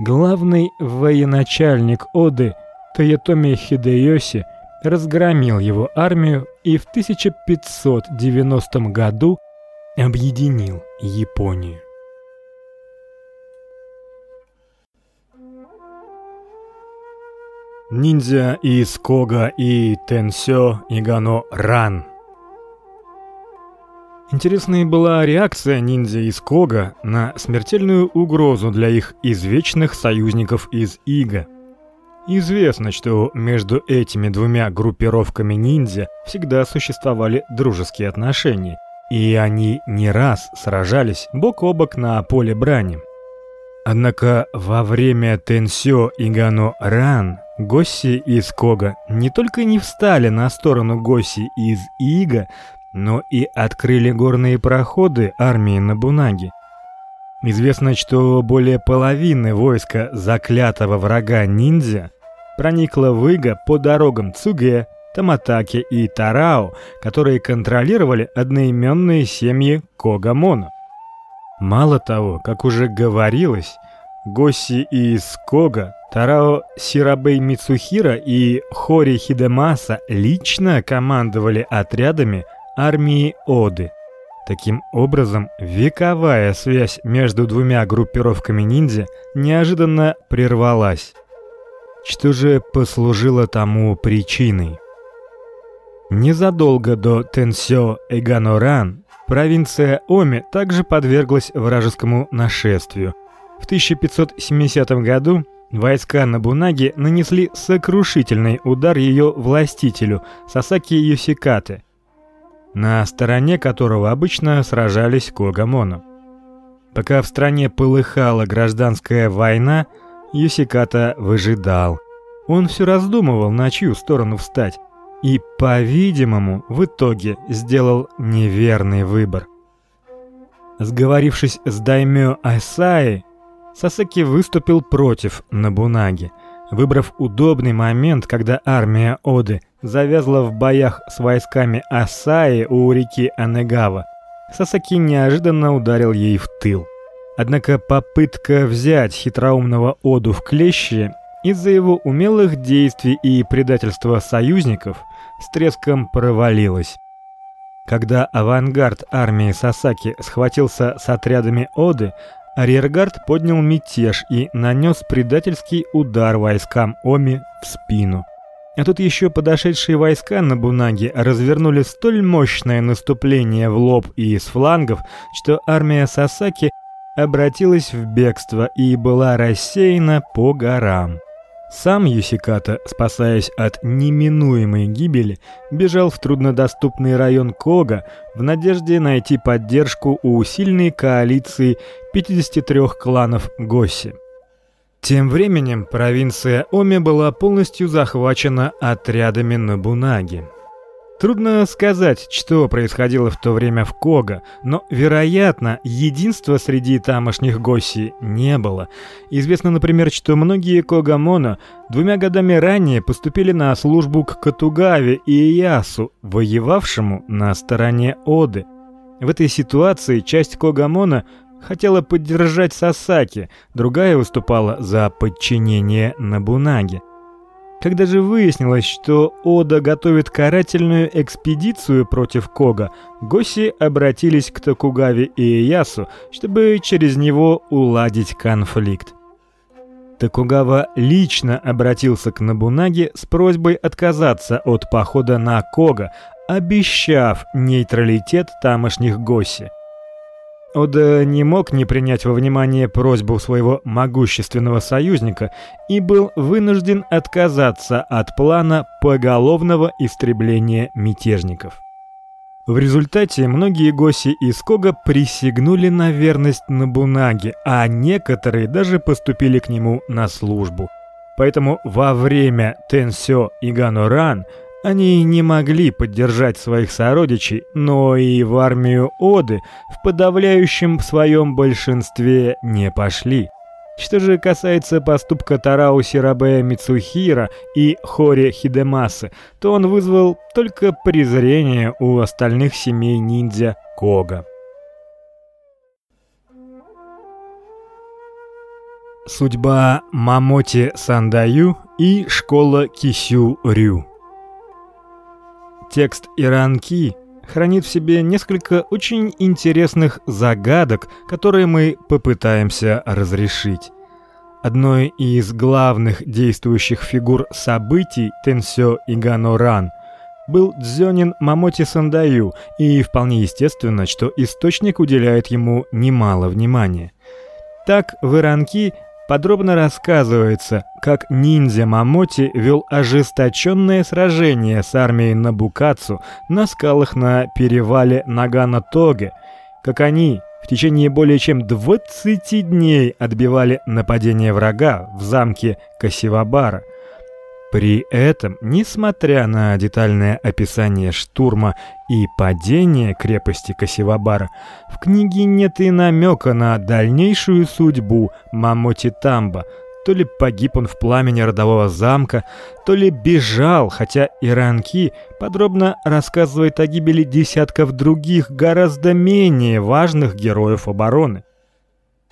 Главный военачальник Оды Тоётоми Хидэёси разгромил его армию и в 1590 году объединил Японию. Ниндзя из Кога и Тенсё Игано Ран Интересной была реакция ниндзя из Кога на смертельную угрозу для их извечных союзников из Ига. Известно, что между этими двумя группировками ниндзя всегда существовали дружеские отношения, и они не раз сражались бок о бок на поле брани. Однако во время Тенсё Игано Ран Госси из Кога не только не встали на сторону Госси из Ига, но и открыли горные проходы армии Набунаги. Известно, что более половины войска заклятого врага ниндзя проникло в Ига по дорогам Цуге, Таматаки и Тарао, которые контролировали одноименные семьи Когамоно. Мало того, как уже говорилось, Госи из Кога, Тарао Сирабей Мицухира и Хори Хидемаса лично командовали отрядами армии Оды. Таким образом, вековая связь между двумя группировками ниндзя неожиданно прервалась. Что же послужило тому причиной? Незадолго до Тенсё Эганоран провинция Оми также подверглась вражескому нашествию. В 1570 году войска Набунаги нанесли сокрушительный удар ее властителю Сасаки Юсикате, на стороне которого обычно сражались Когамоно. Пока в стране полыхала гражданская война, Юсиката выжидал. Он все раздумывал, на чью сторону встать и, по-видимому, в итоге сделал неверный выбор. Сговорившись с даймё Асаи, Сасаки выступил против Набунаги, выбрав удобный момент, когда армия Оды завязла в боях с войсками Асаи у реки Анегава. Сасаки неожиданно ударил ей в тыл. Однако попытка взять хитроумного Оду в клещи из-за его умелых действий и предательства союзников с треском провалилась. Когда авангард армии Сасаки схватился с отрядами Оды, арьергард поднял мятеж и нанес предательский удар войскам Оми в спину. А тут еще подошедшие войска на Бунаге развернули столь мощное наступление в лоб и с флангов, что армия Сасаки обратилась в бегство и была рассеяна по горам. Сам Юсиката, спасаясь от неминуемой гибели, бежал в труднодоступный район Кога в надежде найти поддержку у сильной коалиции 53 кланов Госси. Тем временем провинция Оми была полностью захвачена отрядами Набунаги. Трудно сказать, что происходило в то время в Кога, но, вероятно, единства среди тамошних госси не было. Известно, например, что многие когамоно двумя годами ранее поступили на службу к Катугаве и Иясу, воевавшему на стороне Оды. В этой ситуации часть когамона хотела поддержать Сасаки, другая выступала за подчинение Набунаге. Когда же выяснилось, что Ода готовит карательную экспедицию против Кога, Госи обратились к Токугаве и Иясу, чтобы через него уладить конфликт. Токугава лично обратился к Набунаге с просьбой отказаться от похода на Кога, обещав нейтралитет тамошних Госи. Ода не мог не принять во внимание просьбу своего могущественного союзника и был вынужден отказаться от плана поголовного истребления мятежников. В результате многие госи из Кога присягнули на верность Набунаге, а некоторые даже поступили к нему на службу. Поэтому во время Тенсё и Ганоран они не могли поддержать своих сородичей, но и в армию Оды в подавляющем своем большинстве не пошли. Что же касается поступка Тарао Сирабе Мицухира и Хори Хидемасы, то он вызвал только презрение у остальных семей ниндзя Кога. Судьба Мамоти Сандаю и школа Кисю Рю Текст Иранки хранит в себе несколько очень интересных загадок, которые мы попытаемся разрешить. Одной из главных действующих фигур событий Тенсё Иганоран был Дзёнин Мамоти Сандаю, и вполне естественно, что источник уделяет ему немало внимания. Так в Иранки подробно рассказывается, как ниндзя Мамоти вел ожесточенное сражение с армией Набукацу на скалах на перевале Нагано-Тоге, как они в течение более чем 20 дней отбивали нападение врага в замке Касивабара. При этом, несмотря на детальное описание штурма и падения крепости Касивабара, в книге нет и намека на дальнейшую судьбу Мамоти Тамба. То ли погиб он в пламени родового замка, то ли бежал, хотя Иранки подробно рассказывает о гибели десятков других гораздо менее важных героев обороны.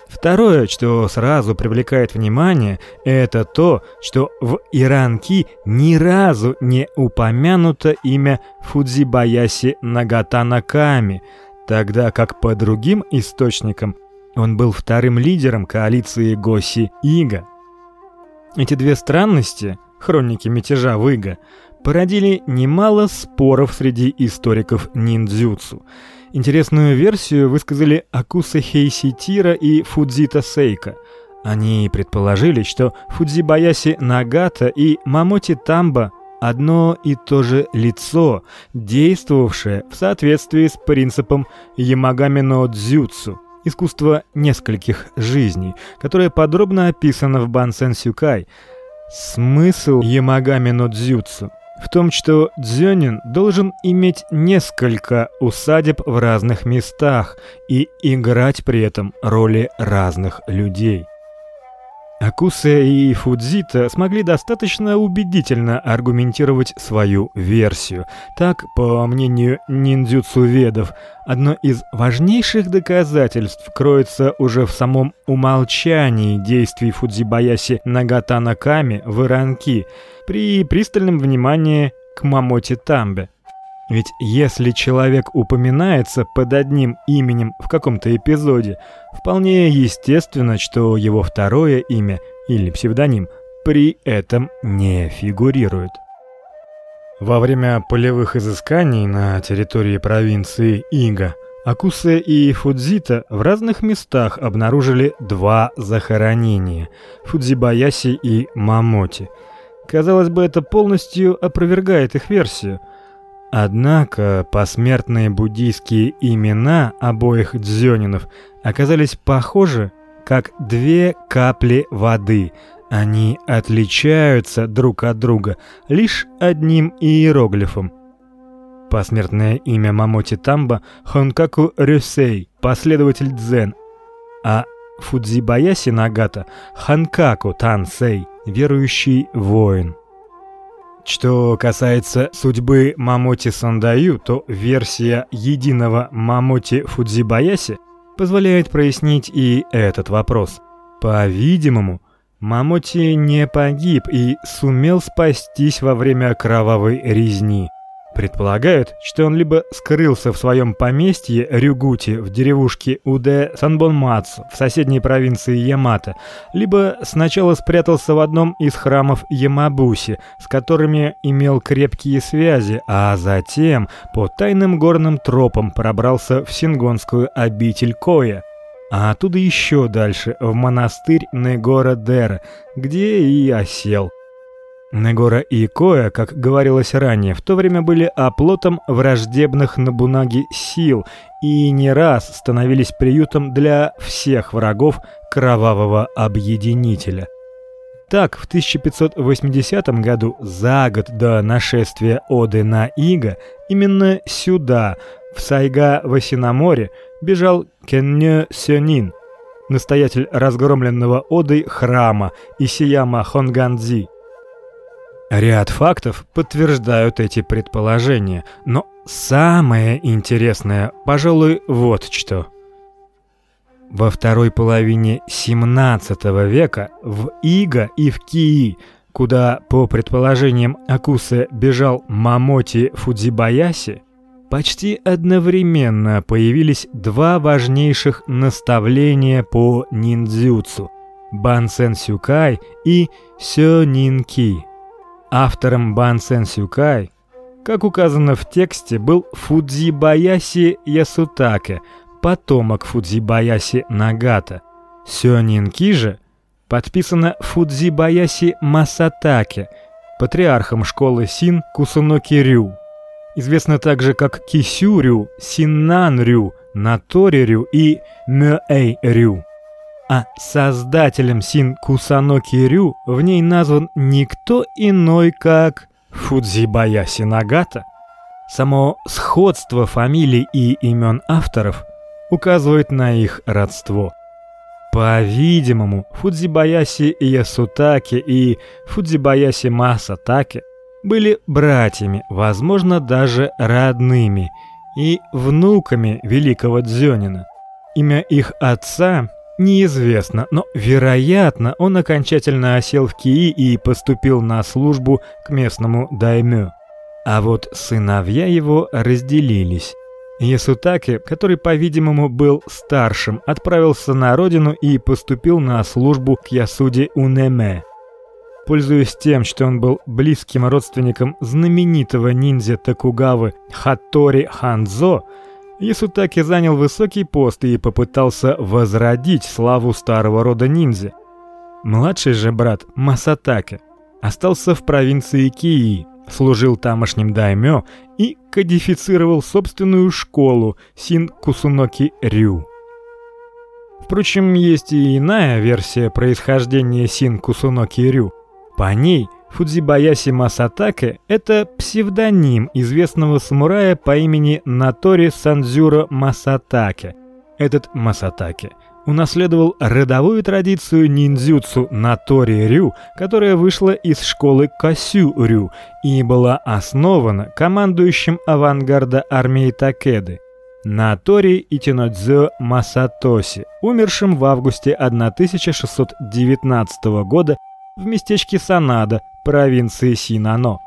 Второе, что сразу привлекает внимание, это то, что в Иранки ни разу не упомянуто имя Фудзибаяси Нагатанаками, тогда как по другим источникам он был вторым лидером коалиции Госи Ига. Эти две странности, хроники мятежа Выга, породили немало споров среди историков ниндзюцу. Интересную версию высказали Акуса Хейситира и Фудзита Сейка. Они предположили, что Фудзибаяси Нагата и Мамоти Тамба одно и то же лицо, действовавшее в соответствии с принципом Ямагами но дзюцу, искусство нескольких жизней, которое подробно описано в Бансен Сюкай. Смысл Ямагами но дзюцу в том, что дзёнин должен иметь несколько усадеб в разных местах и играть при этом роли разных людей. Акусе и Фудзита смогли достаточно убедительно аргументировать свою версию. Так, по мнению ниндзюцу-ведов, одно из важнейших доказательств кроется уже в самом умолчании действий Фудзибаяси Нагатана Ками в Иранки при пристальном внимании к Мамоти Тамбе. Ведь если человек упоминается под одним именем в каком-то эпизоде, вполне естественно, что его второе имя или псевдоним при этом не фигурирует. Во время полевых изысканий на территории провинции Ига Акусе и Фудзита в разных местах обнаружили два захоронения Фудзибаяси и Мамоти. Казалось бы, это полностью опровергает их версию – Однако посмертные буддийские имена обоих дзёнинов оказались похожи, как две капли воды. Они отличаются друг от друга лишь одним иероглифом. Посмертное имя Мамоти Тамба Хонкаку Рюсей, последователь дзен, а Фудзибаяси Нагата Ханкаку Тансей, верующий воин. Что касается судьбы Мамоти Сандаю, то версия единого Мамоти Фудзибаяси позволяет прояснить и этот вопрос. По-видимому, Мамоти не погиб и сумел спастись во время кровавой резни. Предполагают, что он либо скрылся в своем поместье Рюгути в деревушке Уде Санбонмацу в соседней провинции Ямато, либо сначала спрятался в одном из храмов Ямабуси, с которыми имел крепкие связи, а затем по тайным горным тропам пробрался в Сингонскую обитель Коя, а оттуда еще дальше в монастырь Негора-Дера, где и осел. Негора и Коя, как говорилось ранее, в то время были оплотом враждебных Набунаги сил и не раз становились приютом для всех врагов кровавого объединителя. Так, в 1580 году, за год до нашествия Оды на Ига, именно сюда, в Сайга-Васинаморе, бежал Кеннё Сёнин, настоятель разгромленного Оды храма Исияма Хонганзи. Ряд фактов подтверждают эти предположения, но самое интересное, пожалуй, вот что. Во второй половине 17 века в Ига и в Кии, куда по предположениям Акусы бежал Мамоти Фудзибаяси, почти одновременно появились два важнейших наставления по ниндзюцу: Бансен Сюкай и Сёнинки. Автором Бансен Сюкай, как указано в тексте, был Фудзибаяси Ясутаке, потомок Фудзибаяси Нагата. Сёнинки же подписано Фудзибаяси Масатаке, патриархом школы Син Кусуноки-рю. Известно также как Кисюрю, Синнан-рю, Натори-рю и Мёэй-рю а создателем Син Кусаноки-рю в ней назван никто иной, как Фудзибаяси Нагата. Само сходство фамилий и имен авторов указывает на их родство. По-видимому, Фудзибаяси Ясутаки и Фудзибаяси Масатаки были братьями, возможно, даже родными, и внуками великого Дзёнина. Имя их отца Неизвестно, но вероятно, он окончательно осел в Кии и поступил на службу к местному даймё. А вот сыновья его разделились. Ясутаки, который, по-видимому, был старшим, отправился на родину и поступил на службу к Ясуде Унеме. Пользуясь тем, что он был близким родственником знаменитого ниндзя Токугавы Хатори Ханзо, Ясутаки занял высокий пост и попытался возродить славу старого рода ниндзя. Младший же брат Масатаке остался в провинции Кии, служил тамошним даймё и кодифицировал собственную школу Син Кусуноки Рю. Впрочем, есть и иная версия происхождения Син Кусуноки Рю. По ней Фудзибаяси Масатаке это псевдоним известного самурая по имени Натори Сандзюро Масатаке. Этот Масатаке унаследовал родовую традицию ниндзюцу Натори Рю, которая вышла из школы Касю Рю и была основана командующим авангарда армии Такеды Натори Итинодзё Масатоси, умершим в августе 1619 года в местечке Санада, провинции Синано.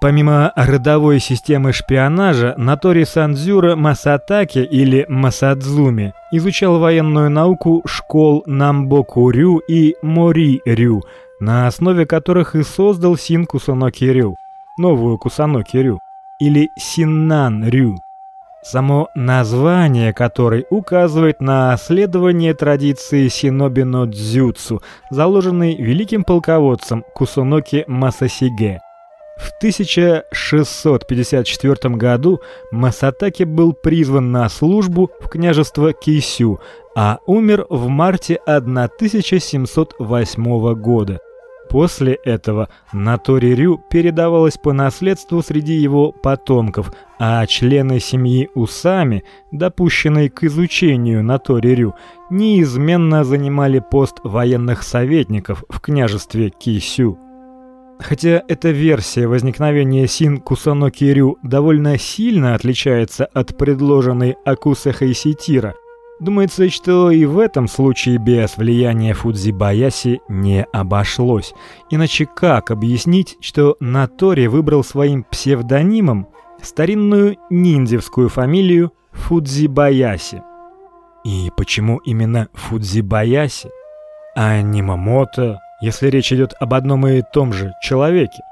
Помимо родовой системы шпионажа, Натори Сандзюра Масатаки или Масадзуми изучал военную науку школ Намбоку-рю и Мори-рю, на основе которых и создал Син Кусаноки-рю, новую Кусаноки-рю, или Синнан-рю само название которой указывает на следование традиции синобино дзюцу, заложенной великим полководцем Кусуноки Масасиге. В 1654 году Масатаки был призван на службу в княжество Кисю, а умер в марте 1708 года. После этого Натори Рю передавалась по наследству среди его потомков, а члены семьи Усами, допущенные к изучению Натори Рю, неизменно занимали пост военных советников в княжестве Кисю. Хотя эта версия возникновения Син Кусаноки Рю довольно сильно отличается от предложенной Акуса Хайситира – Думается, что и в этом случае без влияния Фудзибаяси не обошлось. Иначе как объяснить, что Натори выбрал своим псевдонимом старинную ниндзевскую фамилию Фудзибаяси? И почему именно Фудзибаяси, а не Мамото, если речь идет об одном и том же человеке?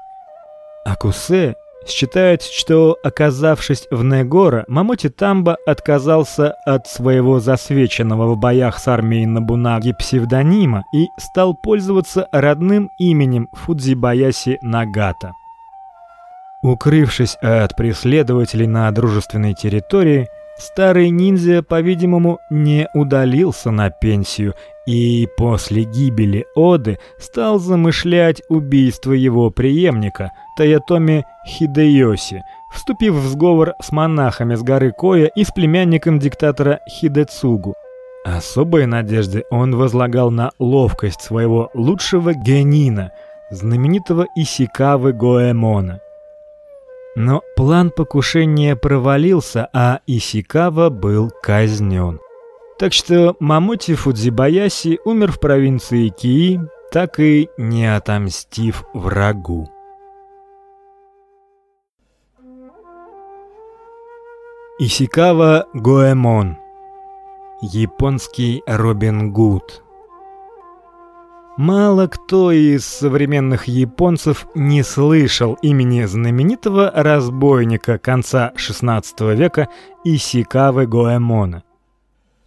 Акусе Считают, что, оказавшись в Негора, Мамоти Тамба отказался от своего засвеченного в боях с армией Набунаги псевдонима и стал пользоваться родным именем Фудзибаяси Нагата. Укрывшись от преследователей на дружественной территории, старый ниндзя, по-видимому, не удалился на пенсию и после гибели Оды стал замышлять убийство его преемника Таятоми Хидеёси, вступив в сговор с монахами с горы Коя и с племянником диктатора Хидецугу. Особые надежды он возлагал на ловкость своего лучшего генина, знаменитого Исикавы Гоэмона. Но план покушения провалился, а Исикава был казнен. Так что Мамути Фудзибаяси умер в провинции Кии, так и не отомстив врагу. Исикава Гоэмон. Японский Робин Гуд. Мало кто из современных японцев не слышал имени знаменитого разбойника конца XVI века Исикавы Гоэмона.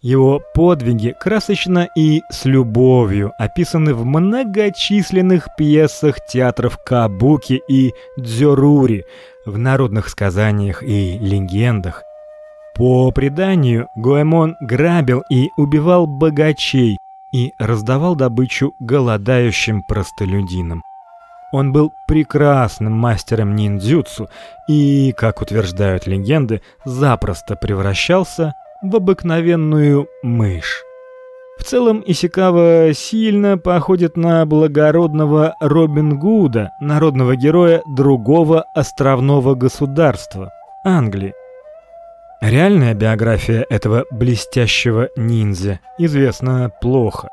Его подвиги красочно и с любовью описаны в многочисленных пьесах театров кабуки и дзёрури, в народных сказаниях и легендах. По преданию, Гоэмон грабил и убивал богачей и раздавал добычу голодающим простолюдинам. Он был прекрасным мастером ниндзюцу и, как утверждают легенды, запросто превращался в обыкновенную мышь. В целом Исикава сильно походит на благородного Робин Гуда, народного героя другого островного государства Англии. Реальная биография этого блестящего ниндзя известна плохо.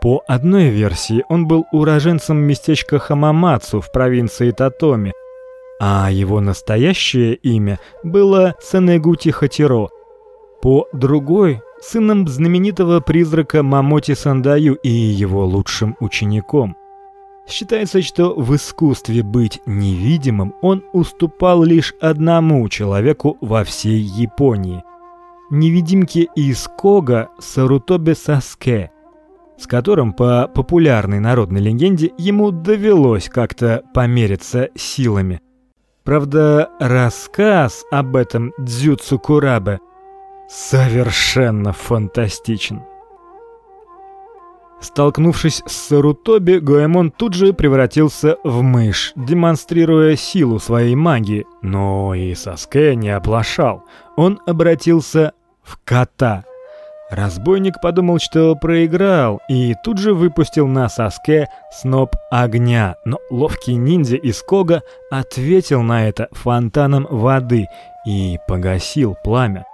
По одной версии, он был уроженцем местечка Хамамацу в провинции Татоми, а его настоящее имя было Сенегути Хатиро – по другой сыном знаменитого призрака Мамоти Сандаю и его лучшим учеником. Считается, что в искусстве быть невидимым он уступал лишь одному человеку во всей Японии невидимке из Кога Сарутобе Саске, с которым по популярной народной легенде ему довелось как-то помериться силами. Правда, рассказ об этом Дзюцу Курабе совершенно фантастичен. Столкнувшись с Сарутоби, Гоэмон тут же превратился в мышь, демонстрируя силу своей магии. Но и Саске не оплошал. Он обратился в кота. Разбойник подумал, что проиграл, и тут же выпустил на Саске сноп огня, но ловкий ниндзя из Кога ответил на это фонтаном воды и погасил пламя.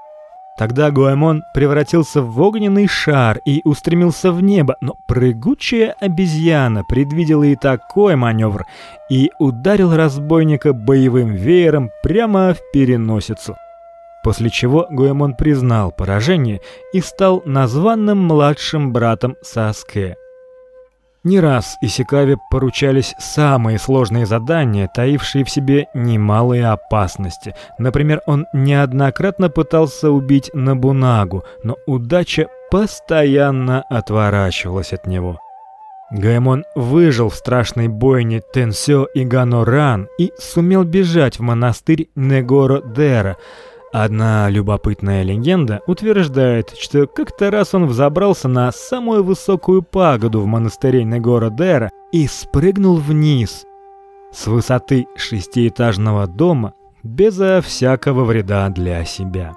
Тогда Гуэмон превратился в огненный шар и устремился в небо, но прыгучая обезьяна предвидела и такой маневр и ударил разбойника боевым веером прямо в переносицу. После чего Гуэмон признал поражение и стал названным младшим братом Саске. Не раз Исикаве поручались самые сложные задания, таившие в себе немалые опасности. Например, он неоднократно пытался убить Набунагу, но удача постоянно отворачивалась от него. Гаймон выжил в страшной бойне Тенсё и Ганоран и сумел бежать в монастырь Негоро-Дера. Одна любопытная легенда утверждает, что как-то раз он взобрался на самую высокую пагоду в монастыре Негора-Дера и спрыгнул вниз с высоты шестиэтажного дома безо всякого вреда для себя.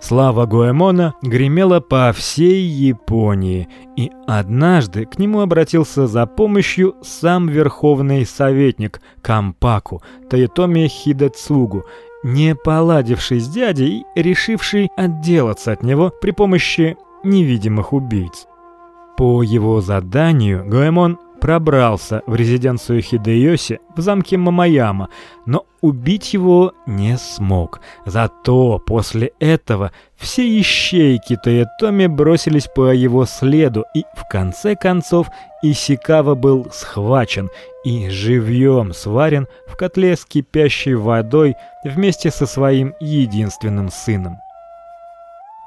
Слава Гоэмона гремела по всей Японии, и однажды к нему обратился за помощью сам верховный советник Кампаку Таитоми Хидецугу не поладивший с дядей, решивший отделаться от него при помощи невидимых убийц. По его заданию Гоэмон пробрался в резиденцию Хидеёси в замке Мамаяма, но убить его не смог. Зато после этого все ищейки Тоетоми бросились по его следу, и в конце концов Исикава был схвачен и живьем сварен в котле с кипящей водой вместе со своим единственным сыном.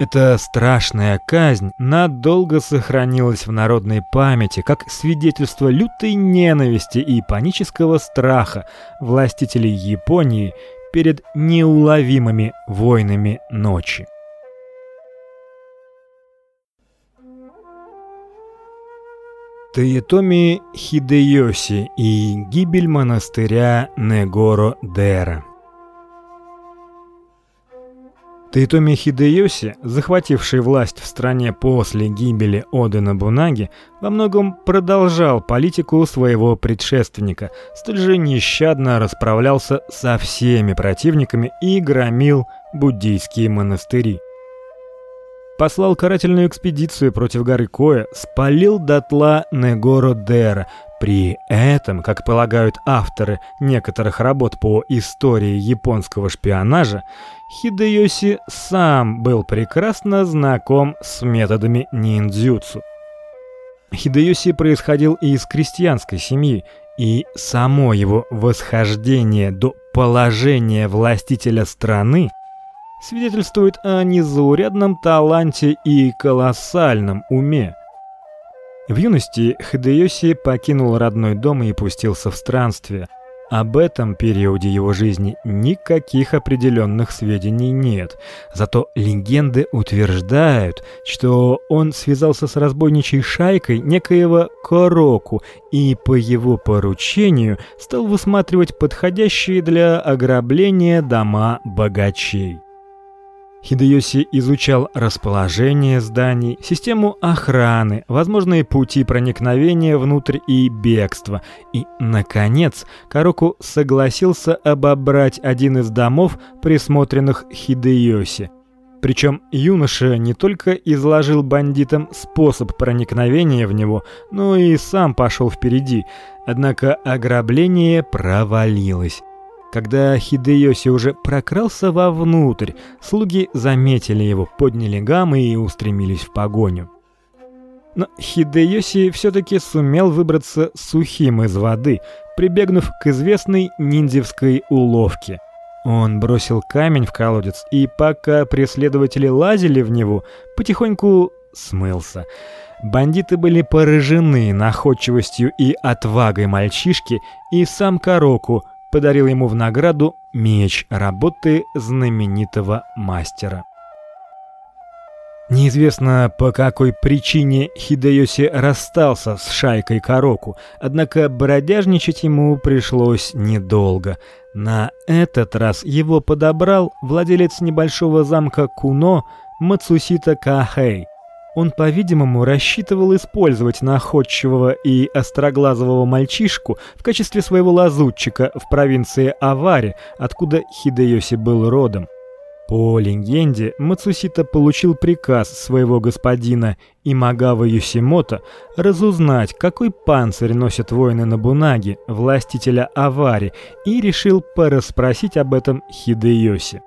Эта страшная казнь надолго сохранилась в народной памяти как свидетельство лютой ненависти и панического страха властителей Японии перед неуловимыми войнами ночи. Тоетоми Хидеёси и гибель монастыря Негоро-Дера Тайтоми Хидеёси, захвативший власть в стране после гибели Оды Нобунаги, во многом продолжал политику своего предшественника, столь же нещадно расправлялся со всеми противниками и громил буддийские монастыри. Послал карательную экспедицию против горы Коя, спалил дотла Негоро-Дера, при этом, как полагают авторы некоторых работ по истории японского шпионажа, Хидеёси сам был прекрасно знаком с методами ниндзюцу. Хидеёси происходил из крестьянской семьи, и само его восхождение до положения властителя страны свидетельствует о незаурядном таланте и колоссальном уме. В юности Хидеёси покинул родной дом и пустился в странствие. Об этом периоде его жизни никаких определенных сведений нет. Зато легенды утверждают, что он связался с разбойничьей шайкой некоего Короку и по его поручению стал высматривать подходящие для ограбления дома богачей. Хидеёси изучал расположение зданий, систему охраны, возможные пути проникновения внутрь и бегства. И наконец, Кароку согласился обобрать один из домов, присмотренных Хидеёси. Причем юноша не только изложил бандитам способ проникновения в него, но и сам пошел впереди. Однако ограбление провалилось. Когда Хидеёси уже прокрался вовнутрь, слуги заметили его, подняли гаммы и устремились в погоню. Но Хидеёси все таки сумел выбраться сухим из воды, прибегнув к известной ниндзевской уловке. Он бросил камень в колодец, и пока преследователи лазили в него, потихоньку смылся. Бандиты были поражены находчивостью и отвагой мальчишки, и сам Кароку подарил ему в награду меч работы знаменитого мастера. Неизвестно по какой причине Хидеёси расстался с шайкой Кароку, однако бродяжничать ему пришлось недолго. На этот раз его подобрал владелец небольшого замка Куно Мацусита Кахэй. Он, по-видимому, рассчитывал использовать находчивого и остроглазого мальчишку в качестве своего лазутчика в провинции Авари, откуда Хидеёси был родом. По легенде, Мацусита получил приказ своего господина Имагава Юсимото разузнать, какой панцирь носят воины Набунаги, властителя Авари, и решил порасспросить об этом Хидеёси.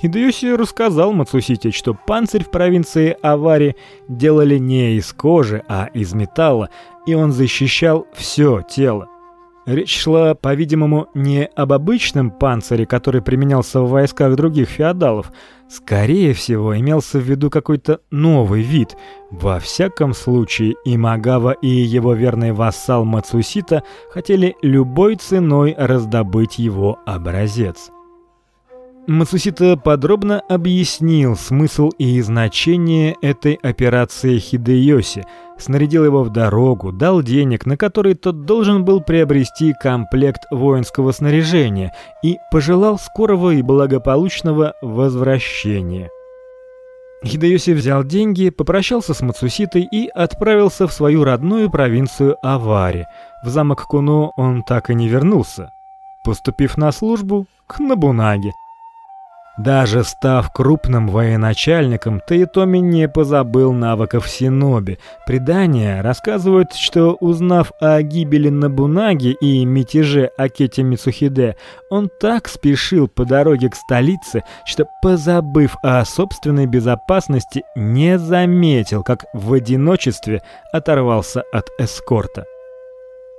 Хидеёси рассказал Мацусите, что панцирь в провинции Авари делали не из кожи, а из металла, и он защищал все тело. Речь шла, по-видимому, не об обычном панцире, который применялся в войсках других феодалов. Скорее всего, имелся в виду какой-то новый вид. Во всяком случае, Имагава и его верный вассал Мацусита хотели любой ценой раздобыть его образец. Мацусита подробно объяснил смысл и значение этой операции Хидеёси, снарядил его в дорогу, дал денег, на которые тот должен был приобрести комплект воинского снаряжения и пожелал скорого и благополучного возвращения. Хидеёси взял деньги, попрощался с Мацуситой и отправился в свою родную провинцию Авари. В замок Куно он так и не вернулся, поступив на службу к Набунаге. Даже став крупным военачальником, Таитоми не позабыл навыков синоби. Предания рассказывают, что узнав о гибели Набунаги и мятеже Акети Мицухиде, он так спешил по дороге к столице, что позабыв о собственной безопасности, не заметил, как в одиночестве оторвался от эскорта.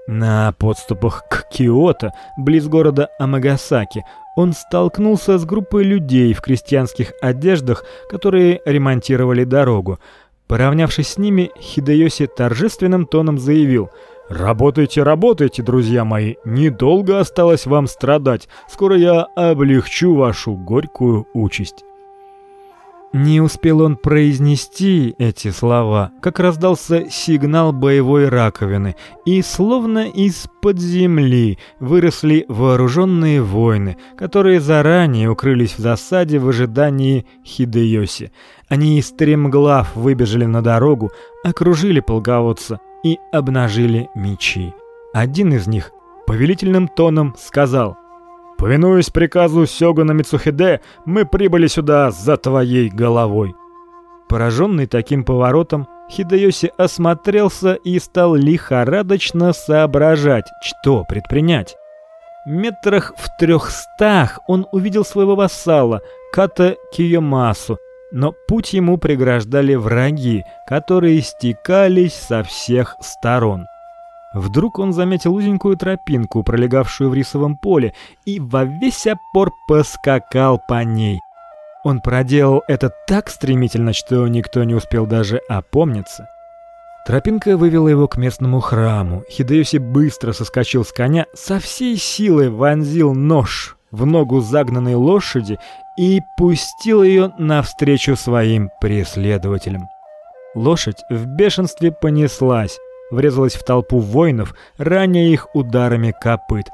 На подступах к Киото, близ города Амагасаки, он столкнулся с группой людей в крестьянских одеждах, которые ремонтировали дорогу. Поравнявшись с ними, Хидеёси торжественным тоном заявил: "Работайте, работайте, друзья мои, недолго осталось вам страдать. Скоро я облегчу вашу горькую участь". Не успел он произнести эти слова, как раздался сигнал боевой раковины, и словно из-под земли выросли вооруженные воины, которые заранее укрылись в засаде в ожидании Хидеёси. Они из стремглав выбежали на дорогу, окружили полководца и обнажили мечи. Один из них повелительным тоном сказал: Повинуясь приказу Сёгуна Мицухиде, мы прибыли сюда за твоей головой. Пораженный таким поворотом, Хидэёси осмотрелся и стал лихорадочно соображать, что предпринять. Метрах в трехстах он увидел своего вассала Ката Киёмасу, но путь ему преграждали враги, которые стекались со всех сторон. Вдруг он заметил узенькую тропинку, пролегавшую в рисовом поле, и во весь опор поскакал по ней. Он проделал это так стремительно, что никто не успел даже опомниться. Тропинка вывела его к местному храму. Хидэёси быстро соскочил с коня, со всей силы вонзил нож в ногу загнанной лошади и пустил ее навстречу своим преследователям. Лошадь в бешенстве понеслась врезалась в толпу воинов, раня их ударами копыт.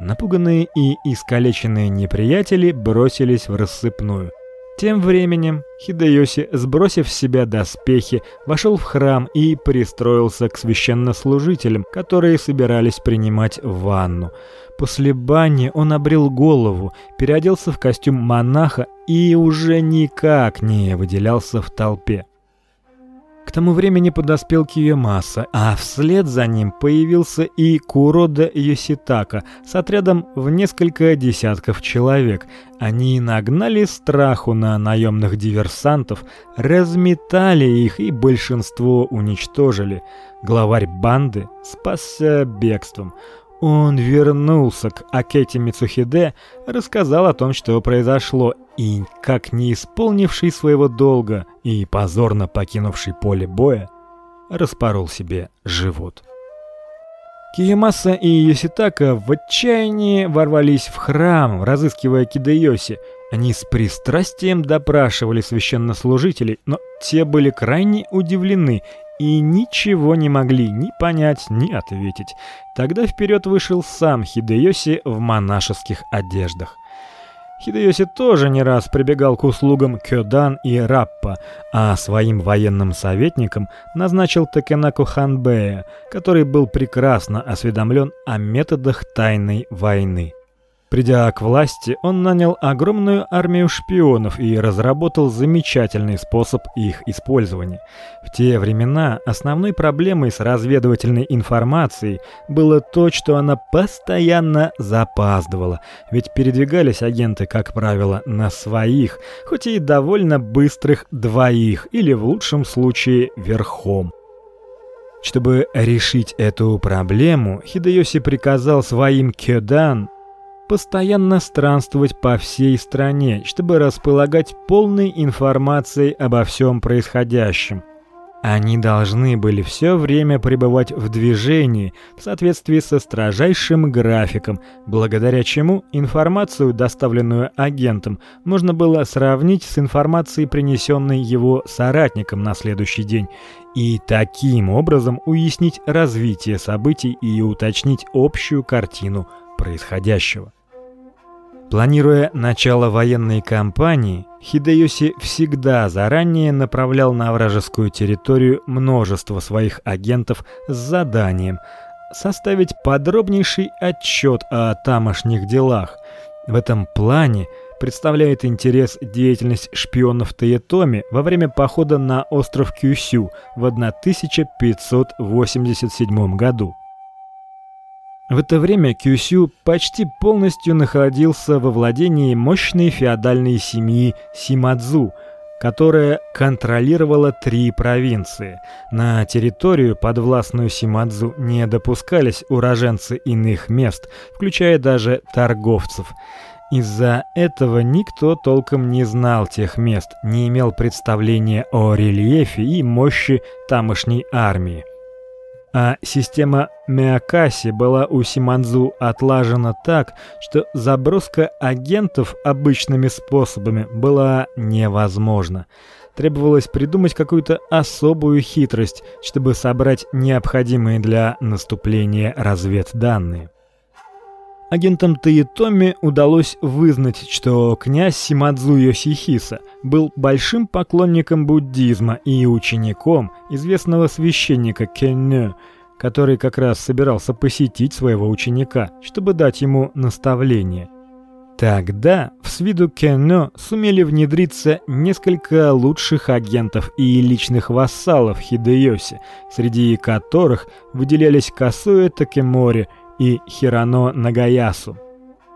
Напуганные и искалеченные неприятели бросились в рассыпную. Тем временем Хидэёси, сбросив с себя доспехи, вошел в храм и пристроился к священнослужителям, которые собирались принимать ванну. После бани он обрел голову, переоделся в костюм монаха и уже никак не выделялся в толпе. К тому времени подоспел Киёмаса, а вслед за ним появился и Курода Йоситака с отрядом в несколько десятков человек. Они нагнали страху на наемных диверсантов, разметали их и большинство уничтожили. Главарь банды спасся бегством. Он вернулся к Акете Мицухиде, рассказал о том, что произошло, и, как не исполнивший своего долга и позорно покинувший поле боя, распорол себе живот. Киямаса и Йоситака в отчаянии ворвались в храм, разыскивая Кидэёси. Они с пристрастием допрашивали священнослужителей, но те были крайне удивлены и ничего не могли ни понять, ни ответить. Тогда вперед вышел сам Хидэёси в монашеских одеждах. Хидэёси тоже не раз прибегал к услугам Кёдан и Раппа, а своим военным советником назначил Такенаку Ханбея, который был прекрасно осведомлен о методах тайной войны. Придя к власти, он нанял огромную армию шпионов и разработал замечательный способ их использования. В те времена основной проблемой с разведывательной информацией было то, что она постоянно запаздывала, ведь передвигались агенты, как правило, на своих, хоть и довольно быстрых двоих или в лучшем случае верхом. Чтобы решить эту проблему, Хидэёси приказал своим кёдан постоянно странствовать по всей стране, чтобы располагать полной информацией обо всем происходящем. Они должны были все время пребывать в движении в соответствии со строжайшим графиком, благодаря чему информацию, доставленную агентом, можно было сравнить с информацией, принесенной его соратником на следующий день, и таким образом уяснить развитие событий и уточнить общую картину происходящего. Планируя начало военной кампании, Хидэёси всегда заранее направлял на вражескую территорию множество своих агентов с заданием составить подробнейший отчет о тамошних делах. В этом плане представляет интерес деятельность шпионов Тоетоми во время похода на остров Кюсю в 1587 году. В это время Кюсю почти полностью находился во владении мощной феодальной семьи Симадзу, которая контролировала три провинции. На территорию подвластную Симадзу не допускались уроженцы иных мест, включая даже торговцев. Из-за этого никто толком не знал тех мест, не имел представления о рельефе и мощи тамошней армии а система Миакаси была у Симанзу отлажена так, что заброска агентов обычными способами была невозможна. Требовалось придумать какую-то особую хитрость, чтобы собрать необходимые для наступления разведданные. Агентам Таитоми удалось вызнать, что князь Симадзу Йосихиса был большим поклонником буддизма и учеником известного священника Кеннё, который как раз собирался посетить своего ученика, чтобы дать ему наставление. Тогда в свиду Кеннё сумели внедриться несколько лучших агентов и личных вассалов Хидэёси, среди которых выделялись Касуэ Такемори – и Хирано Нагаясу.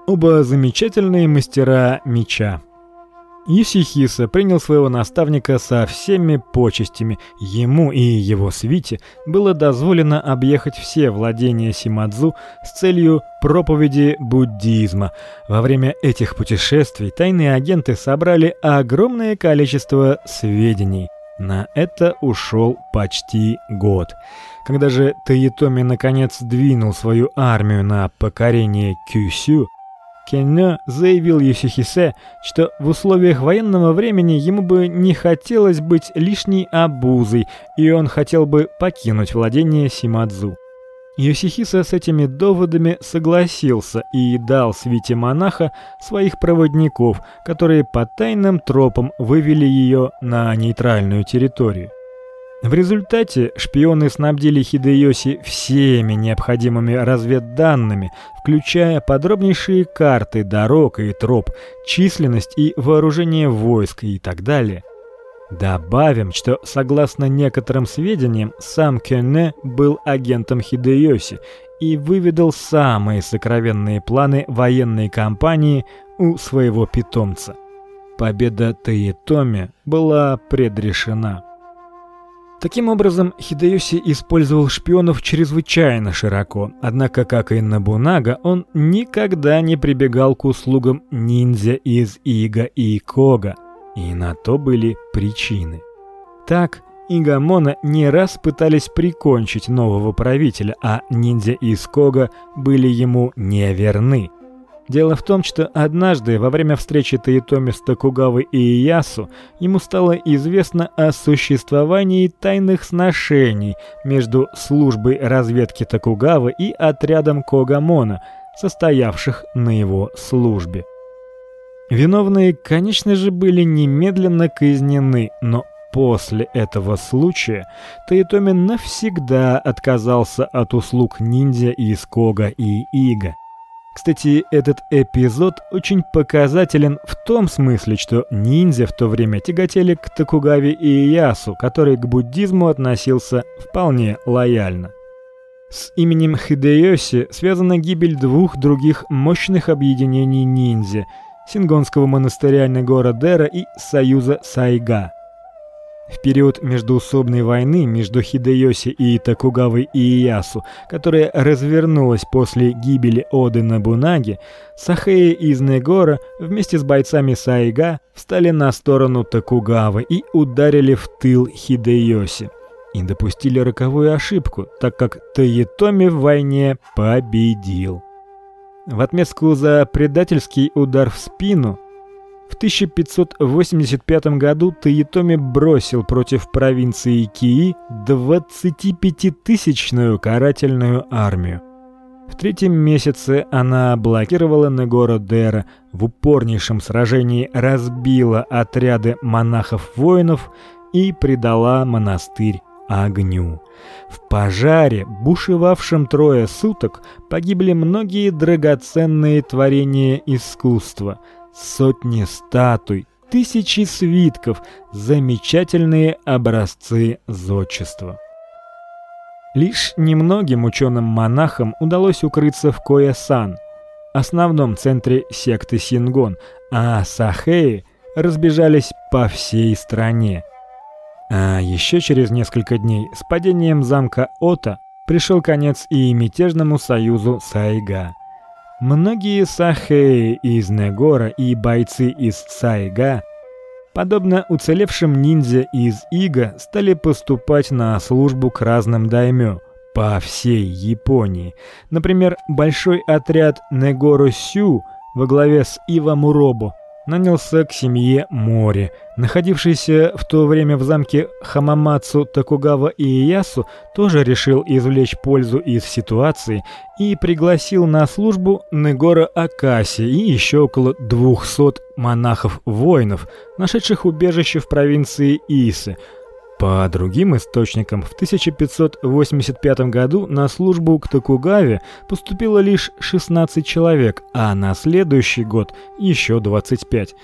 Оба замечательные мастера меча. Исихиса принял своего наставника со всеми почестями. Ему и его свите было дозволено объехать все владения Симадзу с целью проповеди буддизма. Во время этих путешествий тайные агенты собрали огромное количество сведений. На это ушел почти год. Когда же Таитоми наконец двинул свою армию на покорение Кюсю, Кеннё заявил Юсихисе, что в условиях военного времени ему бы не хотелось быть лишней обузой, и он хотел бы покинуть владение Симадзу. Юсихиса с этими доводами согласился и дал свите монаха своих проводников, которые по тайным тропам вывели ее на нейтральную территорию. В результате шпионы снабдили Хидэёси всеми необходимыми разведданными, включая подробнейшие карты дорог и троп, численность и вооружение войск и так далее. Добавим, что согласно некоторым сведениям, сам Кёне был агентом Хидэёси и выведал самые сокровенные планы военной кампании у своего питомца. Победа Таитоми была предрешена. Таким образом, Хидэёси использовал шпионов чрезвычайно широко. Однако, как и Набунага, он никогда не прибегал к услугам ниндзя из Ига и Кога, и на то были причины. Так, Игамона не раз пытались прикончить нового правителя, а ниндзя из Кога были ему неверны. Дело в том, что однажды во время встречи Таитоми с Токугавой и Иясу ему стало известно о существовании тайных сношений между службой разведки Токугавы и отрядом Когамона, состоявших на его службе. Виновные, конечно же, были немедленно казнены, но после этого случая Таитоми навсегда отказался от услуг ниндзя из Кога и Ига. Кстати, этот эпизод очень показателен в том смысле, что ниндзя в то время тяготели к Токугаве и Иясу, который к буддизму относился вполне лояльно. С именем Хидэёси связана гибель двух других мощных объединений ниндзя: Сингонского монастыря Негора Дера и Союза Сайга. В период междоусобной войны между Хидэёси и Токугавой Иэясу, которая развернулась после гибели Оды Набунаги, Сахеи из Негора вместе с бойцами Сайга встали на сторону Токугавы и ударили в тыл Хидэёси. И допустили роковую ошибку, так как Тоетоми в войне победил. В отместку за предательский удар в спину в 1585 году Тоетоми бросил против провинции Кии 25-тысячную карательную армию. В третьем месяце она блокировала Негоро-Дера, в упорнейшем сражении разбила отряды монахов-воинов и предала монастырь огню. В пожаре, бушевавшем трое суток, погибли многие драгоценные творения искусства – сотни статуй, тысячи свитков, замечательные образцы зодчества. Лишь немногим ученым-монахам удалось укрыться в Коя-сан, основном центре секты Сингон, а сахеи разбежались по всей стране. А еще через несколько дней с падением замка Ота пришел конец и мятежному союзу Сайга. Многие сахеи из Негора и бойцы из Сайга, подобно уцелевшим ниндзя из Ига, стали поступать на службу к разным даймё по всей Японии. Например, большой отряд Негоро Сю во главе с Ива Муробо нанялся к семье Мори, находившийся в то время в замке Хамамацу Токугава Иэясу, тоже решил извлечь пользу из ситуации и пригласил на службу Негора Акаси и еще около 200 монахов-воинов, нашедших убежище в провинции Исы, по другим источникам, в 1585 году на службу к Токугаве поступило лишь 16 человек, а на следующий год еще 25.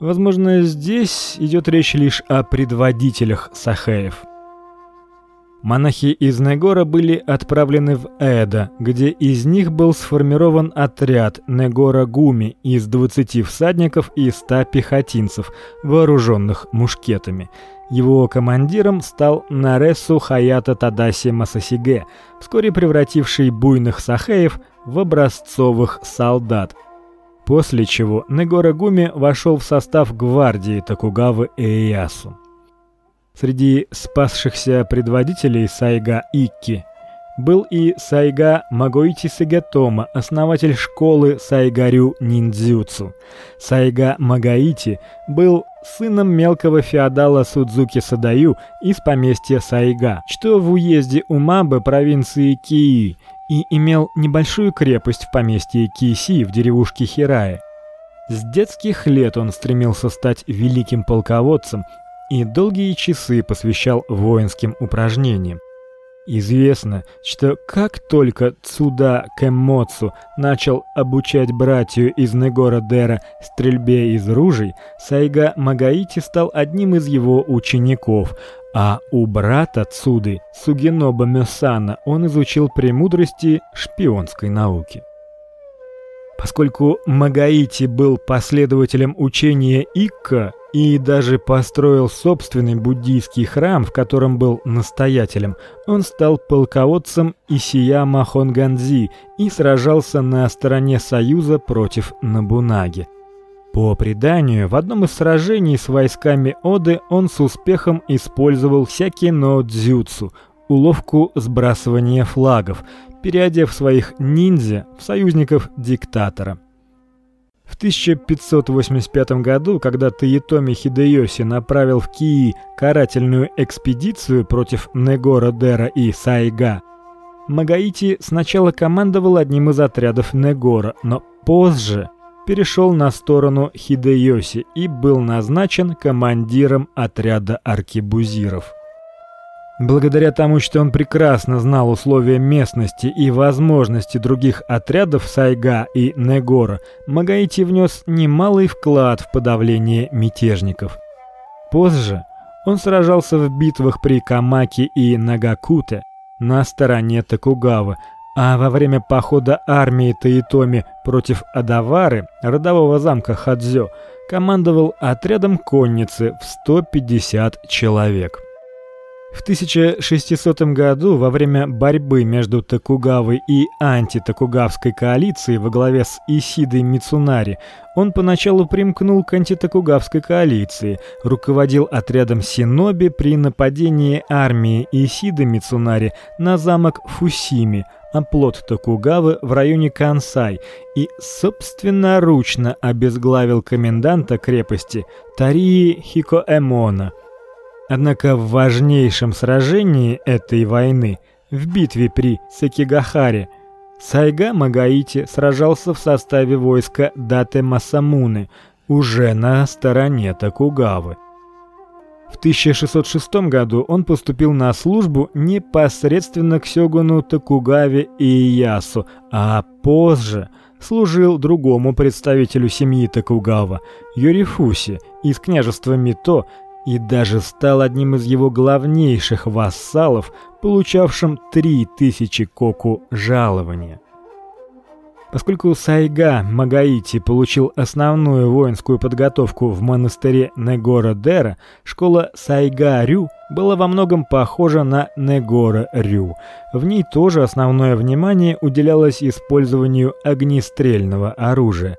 Возможно, здесь идет речь лишь о предводителях сахаев. Монахи из Негора были отправлены в Эда, где из них был сформирован отряд Негора Гуми из 20 всадников и 100 пехотинцев, вооруженных мушкетами. Его командиром стал Наресу Хаята Тадаси Масасиге, вскоре превративший буйных сахеев в образцовых солдат. После чего Негора Гуми вошел в состав гвардии Токугавы Эйясу. Среди спасшихся предводителей Сайга Икки был и Сайга Магоити Сагатома, основатель школы Сайгарю ниндзюцу. Сайга Магаити был сыном мелкого феодала Судзуки Садаю из поместья Сайга, что в уезде Умабе провинции Кии, и имел небольшую крепость в поместье Киси в деревушке Хирае. С детских лет он стремился стать великим полководцем и долгие часы посвящал воинским упражнениям. Известно, что как только Цуда Кэммоцу начал обучать братью из Негора-Дера стрельбе из ружей, Сайга Магаити стал одним из его учеников, а у брата Цуды, Сугиноба Мёсана, он изучил премудрости шпионской науки. Поскольку Магаити был последователем учения Икка, и даже построил собственный буддийский храм, в котором был настоятелем. Он стал полководцем Исияма Хонганзи и сражался на стороне союза против Набунаги. По преданию, в одном из сражений с войсками Оды он с успехом использовал всякие ноотзюцу, уловку сбрасывания флагов, переодев своих ниндзя в союзников диктатора. В 1585 году, когда Тоётоми Хидэёси направил в Кии карательную экспедицию против Негора-Дера и Сайга, Магаити сначала командовал одним из отрядов Негора, но позже перешел на сторону Хидэёси и был назначен командиром отряда аркебузиров. Благодаря тому, что он прекрасно знал условия местности и возможности других отрядов Сайга и Негора, Магаити внес немалый вклад в подавление мятежников. Позже он сражался в битвах при Камаки и Нагакуте на стороне Токугавы, а во время похода армии Таитоми против Адавары, родового замка Хадзё, командовал отрядом конницы в 150 человек. В 1600 году, во время борьбы между Токугавой и антитокугавской коалицией во главе с Исидой Мицунари, он поначалу примкнул к антитокугавской коалиции, руководил отрядом синоби при нападении армии Исиды Мицунари на замок Фусими, оплот Токугавы в районе Кансай, и собственноручно обезглавил коменданта крепости Тарии Хикоэмона – Однако в важнейшем сражении этой войны, в битве при Сакигахаре, Сайга Магаити сражался в составе войска Дате Масамуны, уже на стороне Токугавы. В 1606 году он поступил на службу непосредственно к сёгуну Токугаве Иясу, а позже служил другому представителю семьи Токугава, Юрифуси из княжества Мито, и даже стал одним из его главнейших вассалов, получавшим 3000 коку жалования. Поскольку Сайга Магаити получил основную воинскую подготовку в монастыре Негора-Дера, школа Сайга-Рю была во многом похожа на Негора-Рю. В ней тоже основное внимание уделялось использованию огнестрельного оружия.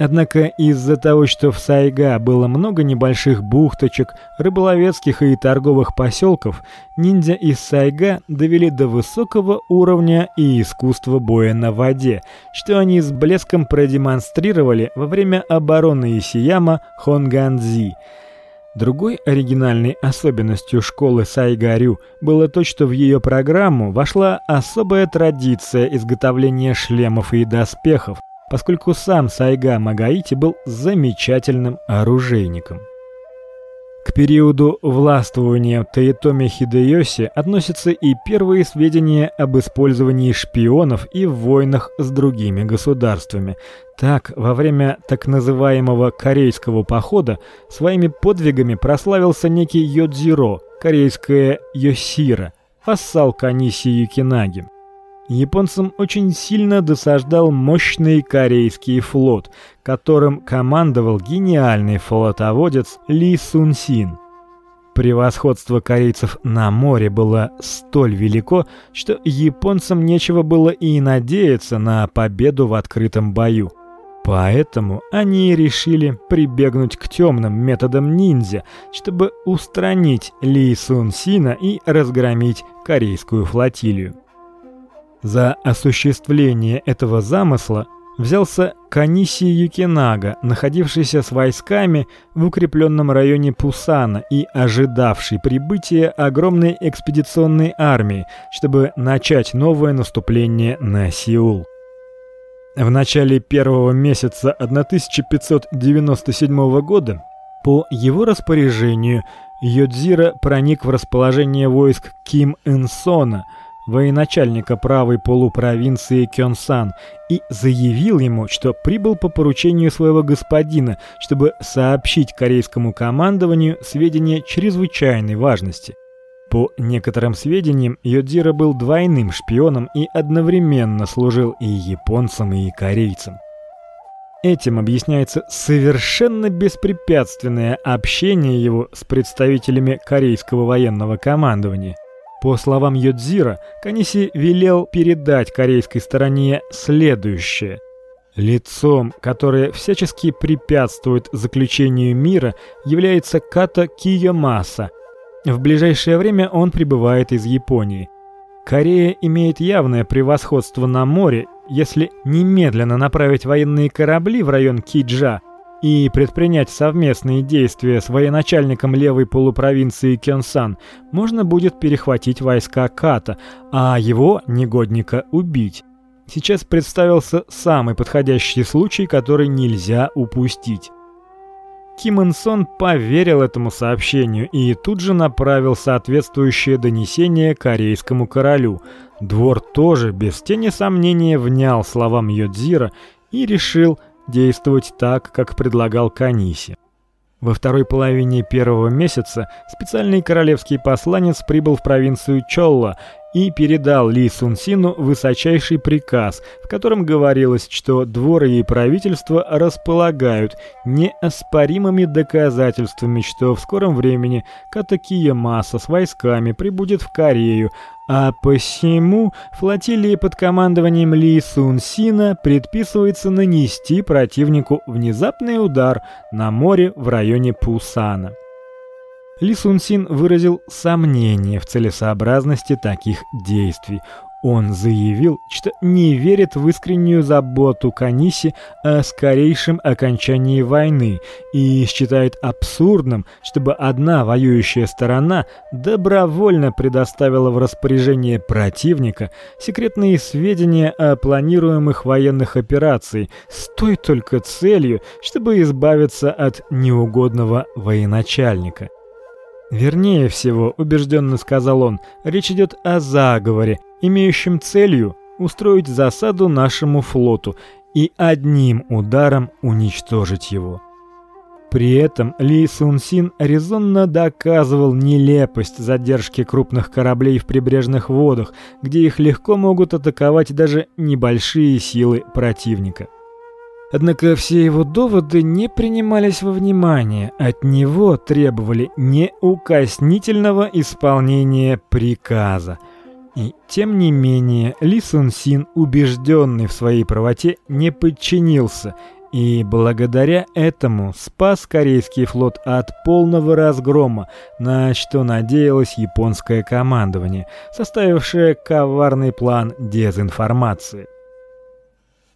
Однако из-за того, что в Сайга было много небольших бухточек, рыболовецких и торговых поселков, ниндзя из Сайга довели до высокого уровня и искусства боя на воде, что они с блеском продемонстрировали во время обороны Исияма Хонганзи. Другой оригинальной особенностью школы Сайгарю было то, что в ее программу вошла особая традиция изготовления шлемов и доспехов, поскольку сам Сайга Магаити был замечательным оружейником. К периоду властвования Тоётоми Хидэёси относятся и первые сведения об использовании шпионов и в войнах с другими государствами. Так, во время так называемого корейского похода своими подвигами прославился некий Йодзиро, корейская Йосира, вассал Каниси Юкинаги. Японцам очень сильно досаждал мощный корейский флот, которым командовал гениальный флотоводец Ли Сун Син. Превосходство корейцев на море было столь велико, что японцам нечего было и надеяться на победу в открытом бою. Поэтому они решили прибегнуть к темным методам ниндзя, чтобы устранить Ли Сун Сина и разгромить корейскую флотилию. За осуществление этого замысла взялся Каниси Юкинага, находившийся с войсками в укрепленном районе Пусана и ожидавший прибытия огромной экспедиционной армии, чтобы начать новое наступление на Сеул. В начале первого месяца 1597 года по его распоряжению Йодзира проник в расположение войск Ким Ин Сона, военачальника правой полупровинции Кёнсан, и заявил ему, что прибыл по поручению своего господина, чтобы сообщить корейскому командованию сведения чрезвычайной важности. По некоторым сведениям, Йодзира был двойным шпионом и одновременно служил и японцам, и корейцам. Этим объясняется совершенно беспрепятственное общение его с представителями корейского военного командования. По словам Йодзира, Каниси велел передать корейской стороне следующее: лицом, которое всячески препятствует заключению мира, является Ката Киямаса. В ближайшее время он прибывает из Японии. Корея имеет явное превосходство на море если немедленно направить военные корабли в район Киджа и предпринять совместные действия с военачальником левой полупровинции Кёнсан, можно будет перехватить войска Ката, а его негодника убить. Сейчас представился самый подходящий случай, который нельзя упустить. Ким Ин Сон поверил этому сообщению и тут же направил соответствующее донесение корейскому королю. Двор тоже без тени сомнения внял словам Йодзира и решил действовать так, как предлагал Каниси. Во второй половине первого месяца специальный королевский посланец прибыл в провинцию Чолла и передал Ли Сунсину высочайший приказ, в котором говорилось, что двор и правительство располагают неоспоримыми доказательствами, что в скором времени Катакиямаса с войсками прибудет в Корею, а посему флотилии под командованием Ли Сунсина предписывается нанести противнику внезапный удар на море в районе Пусана. Ли Сун Син выразил сомнение в целесообразности таких действий. Он заявил, что не верит в искреннюю заботу Каниси о скорейшем окончании войны и считает абсурдным, чтобы одна воюющая сторона добровольно предоставила в распоряжение противника секретные сведения о планируемых военных операциях с той только целью, чтобы избавиться от неугодного военачальника. Вернее всего, убежденно сказал он, речь идет о заговоре, имеющем целью устроить засаду нашему флоту и одним ударом уничтожить его. При этом Ли Сун Син резонно доказывал нелепость задержки крупных кораблей в прибрежных водах, где их легко могут атаковать даже небольшие силы противника. Однако все его доводы не принимались во внимание. От него требовали неукоснительного исполнения приказа. И тем не менее, Ли Сун Син, убежденный в своей правоте, не подчинился и благодаря этому спас корейский флот от полного разгрома, на что надеялось японское командование, составившее коварный план дезинформации.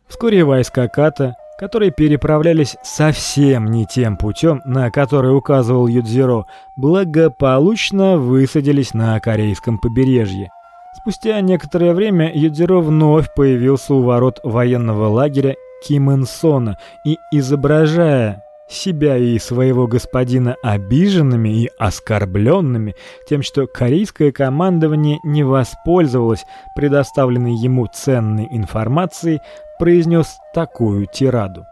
Вскоре войска Ката которые переправлялись совсем не тем путем, на который указывал Юдзиро, благополучно высадились на корейском побережье. Спустя некоторое время Юдзиро вновь появился у ворот военного лагеря Ким Ин Сона и изображая себя и своего господина обиженными и оскорбленными тем, что корейское командование не воспользовалось предоставленной ему ценной информацией, произнес такую тираду.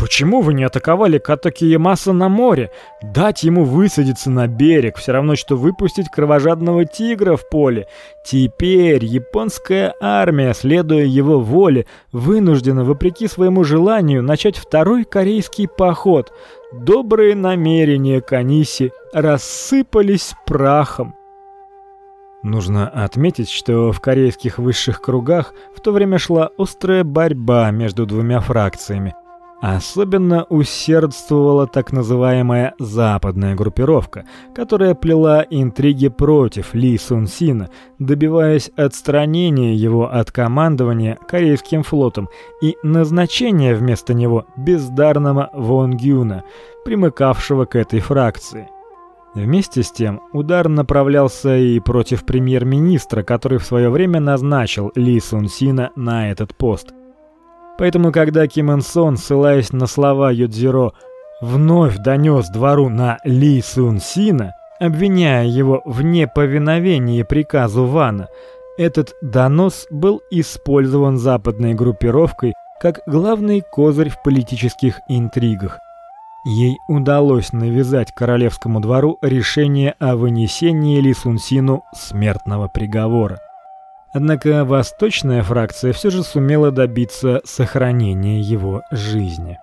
Почему вы не атаковали Катоки Ямаса на море? Дать ему высадиться на берег, все равно что выпустить кровожадного тигра в поле. Теперь японская армия, следуя его воле, вынуждена вопреки своему желанию начать второй корейский поход. Добрые намерения Каниси рассыпались прахом. Нужно отметить, что в корейских высших кругах в то время шла острая борьба между двумя фракциями. Особенно усердствовала так называемая западная группировка, которая плела интриги против Ли Сун Сина, добиваясь отстранения его от командования корейским флотом и назначения вместо него бездарного Вон Гюна, примыкавшего к этой фракции. Вместе с тем, удар направлялся и против премьер-министра, который в свое время назначил Ли Сун Сина на этот пост. Поэтому, когда Ким Ин Сон, ссылаясь на слова Юдзиро, вновь донес двору на Ли Сун Сина, обвиняя его в неповиновении приказу Вана, этот донос был использован западной группировкой как главный козырь в политических интригах. Ей удалось навязать королевскому двору решение о вынесении Ли Сунсину смертного приговора. Однако восточная фракция все же сумела добиться сохранения его жизни.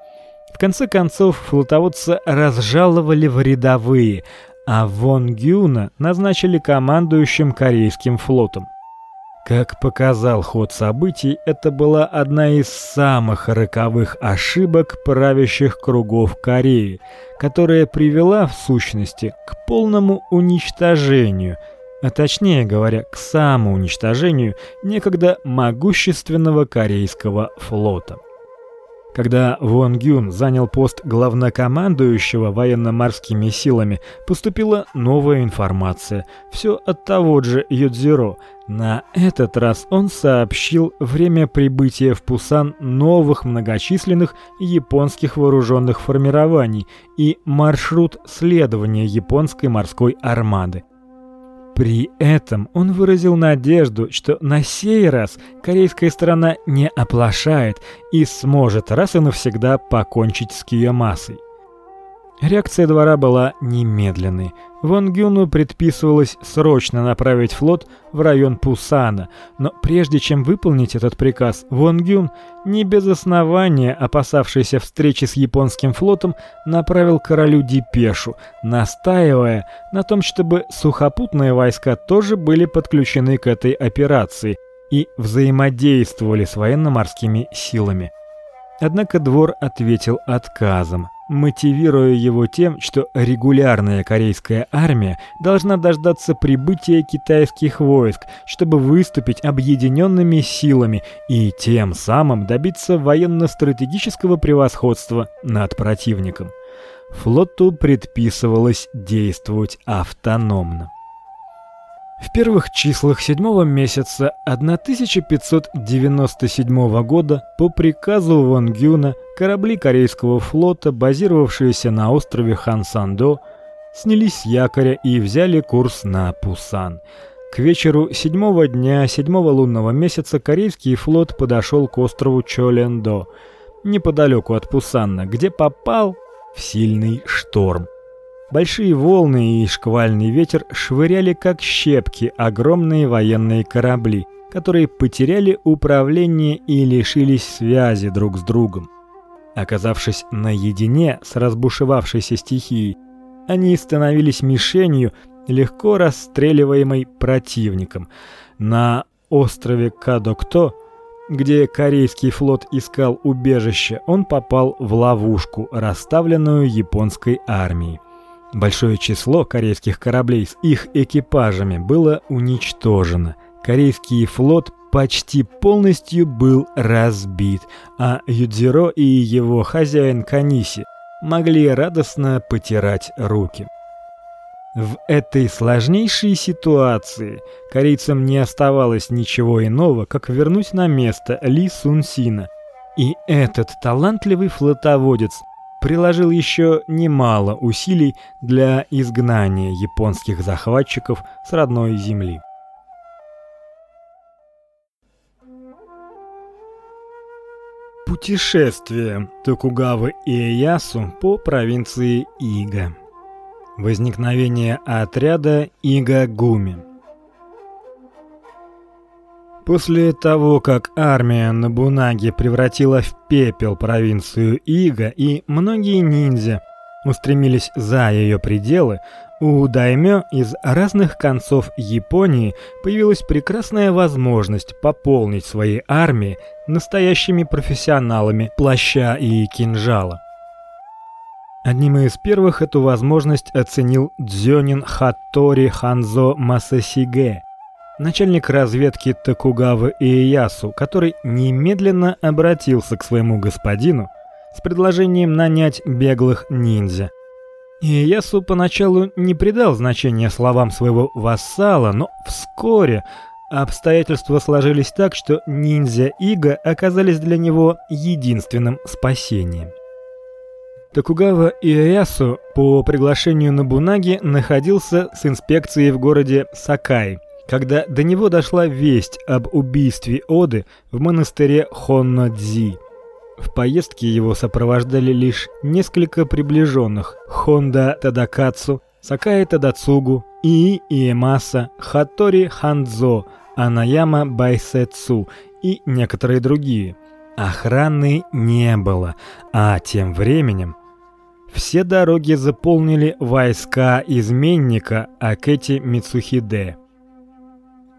В конце концов, флотоводца разжаловали в рядовые, а Вон Гюна назначили командующим корейским флотом. Как показал ход событий, это была одна из самых роковых ошибок правящих кругов Кореи, которая привела в сущности к полному уничтожению, а точнее говоря, к самоуничтожению некогда могущественного корейского флота. Когда Вон Гюн занял пост главнокомандующего военно-морскими силами, поступила новая информация, все от того же Юдзиро. На этот раз он сообщил время прибытия в Пусан новых многочисленных японских вооруженных формирований и маршрут следования японской морской армады. При этом он выразил надежду, что на сей раз корейская сторона не оплошает и сможет раз и навсегда покончить с Киямасой. Реакция двора была немедленной. Вон Гюну предписывалось срочно направить флот в район Пусана, но прежде чем выполнить этот приказ, Вон Гюн, не без основания опасавшийся встречи с японским флотом, направил королю депешу, настаивая на том, чтобы сухопутные войска тоже были подключены к этой операции и взаимодействовали с военно-морскими силами. Однако двор ответил отказом мотивируя его тем, что регулярная корейская армия должна дождаться прибытия китайских войск, чтобы выступить объединенными силами и тем самым добиться военно-стратегического превосходства над противником. Флоту предписывалось действовать автономно. В первых числах седьмого месяца 1597 года по приказу Ван Гюна корабли корейского флота, базировавшиеся на острове Хансандо, снялись с якоря и взяли курс на Пусан. К вечеру седьмого дня седьмого лунного месяца корейский флот подошел к острову Чолендо, неподалеку от Пусана, где попал в сильный шторм. Большие волны и шквальный ветер швыряли как щепки огромные военные корабли, которые потеряли управление и лишились связи друг с другом. Оказавшись наедине с разбушевавшейся стихией, они становились мишенью, легко расстреливаемой противником. На острове Кадокто, где корейский флот искал убежище, он попал в ловушку, расставленную японской армией. Большое число корейских кораблей с их экипажами было уничтожено. Корейский флот почти полностью был разбит, а Юдзиро и его хозяин Каниси могли радостно потирать руки. В этой сложнейшей ситуации корейцам не оставалось ничего иного, как вернуть на место Ли Сунсина. И этот талантливый флотоводец приложил еще немало усилий для изгнания японских захватчиков с родной земли. Путешествие Токугавы Иэясу по провинции Ига. Возникновение отряда Ига-гуми. После того, как армия Набунаги превратила в пепел провинцию Ига и многие ниндзя устремились за ее пределы, у даймё из разных концов Японии появилась прекрасная возможность пополнить свои армии настоящими профессионалами плаща и кинжала. Одним из первых эту возможность оценил Дзёнин Хаттори Ханзо Масасиге, начальник разведки Токугавы Иэясу, который немедленно обратился к своему господину с предложением нанять беглых ниндзя. Иэясу поначалу не придал значения словам своего вассала, но вскоре обстоятельства сложились так, что ниндзя Ига оказались для него единственным спасением. Токугава Иэясу по приглашению Нобунаги находился с инспекцией в городе Сакай, когда до него дошла весть об убийстве Оды в монастыре Хоннодзи. В поездке его сопровождали лишь несколько приближенных: Хонда Тадакацу, Сакаи Тадацугу, Ии Иемаса, Хатори Ханзо, Анаяма Байсэцу и некоторые другие. Охраны не было, а тем временем все дороги заполнили войска изменника Акети Мицухиде.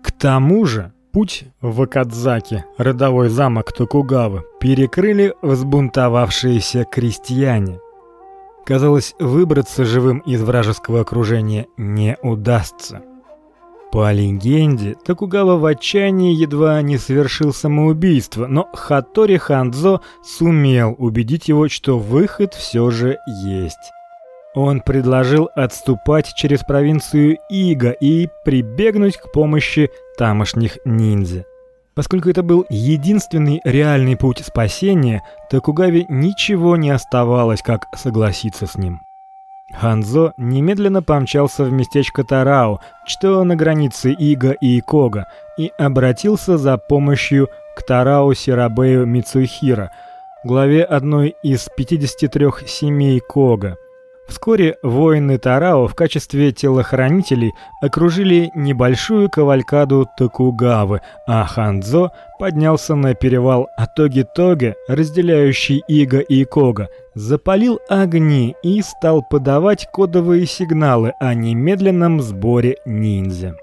К тому же, путь в Акадзаки, родовой замок Токугавы, перекрыли взбунтовавшиеся крестьяне. Казалось, выбраться живым из вражеского окружения не удастся. По легенде, Токугава в отчаянии едва не совершил самоубийство, но Хатори Ханзо сумел убедить его, что выход все же есть. Он предложил отступать через провинцию Ига и прибегнуть к помощи тамошних ниндзя. Поскольку это был единственный реальный путь спасения, Токугаве ничего не оставалось, как согласиться с ним. Ханзо немедленно помчался в местечко Тарао, что на границе Ига и Икога, и обратился за помощью к Тарао Сирабею Мицухира, главе одной из 53 семей Кога. Вскоре воины Тарао в качестве телохранителей окружили небольшую кавалькаду Токугавы, а Ханзо поднялся на перевал Атоги-Тоге, разделяющий Ига и Кога, запалил огни и стал подавать кодовые сигналы о немедленном сборе ниндзя.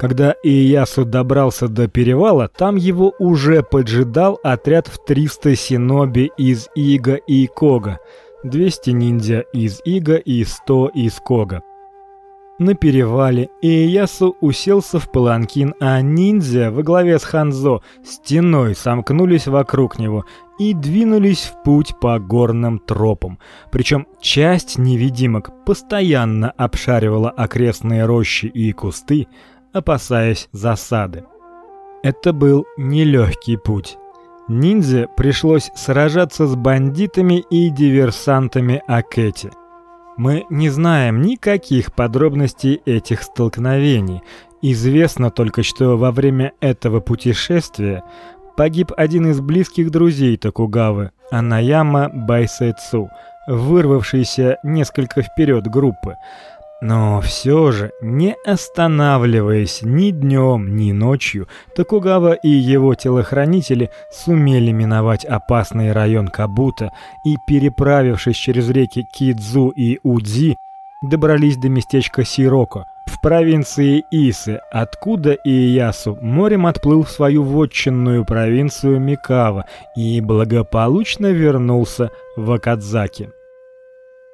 Когда Иясу добрался до перевала, там его уже поджидал отряд в 300 синоби из Ига и Кога. 200 ниндзя из Ига и 100 из Кога. На перевале Иясу уселся в паланкин, а ниндзя во главе с Ханзо стеной сомкнулись вокруг него и двинулись в путь по горным тропам. Причем часть невидимок постоянно обшаривала окрестные рощи и кусты, опасаясь засады. Это был нелегкий путь. Ниндзя пришлось сражаться с бандитами и диверсантами Акети. Мы не знаем никаких подробностей этих столкновений. Известно только, что во время этого путешествия погиб один из близких друзей Токугавы, Анаяма Байсэцу, вырвавшийся несколько вперед группы. Но все же, не останавливаясь ни днем, ни ночью, Токугава и его телохранители сумели миновать опасный район Кабута и, переправившись через реки Кидзу и Удзи, добрались до местечка Сироко в провинции Исы, откуда Иясу морем отплыл в свою вотчинную провинцию Микава и благополучно вернулся в Акадзаки.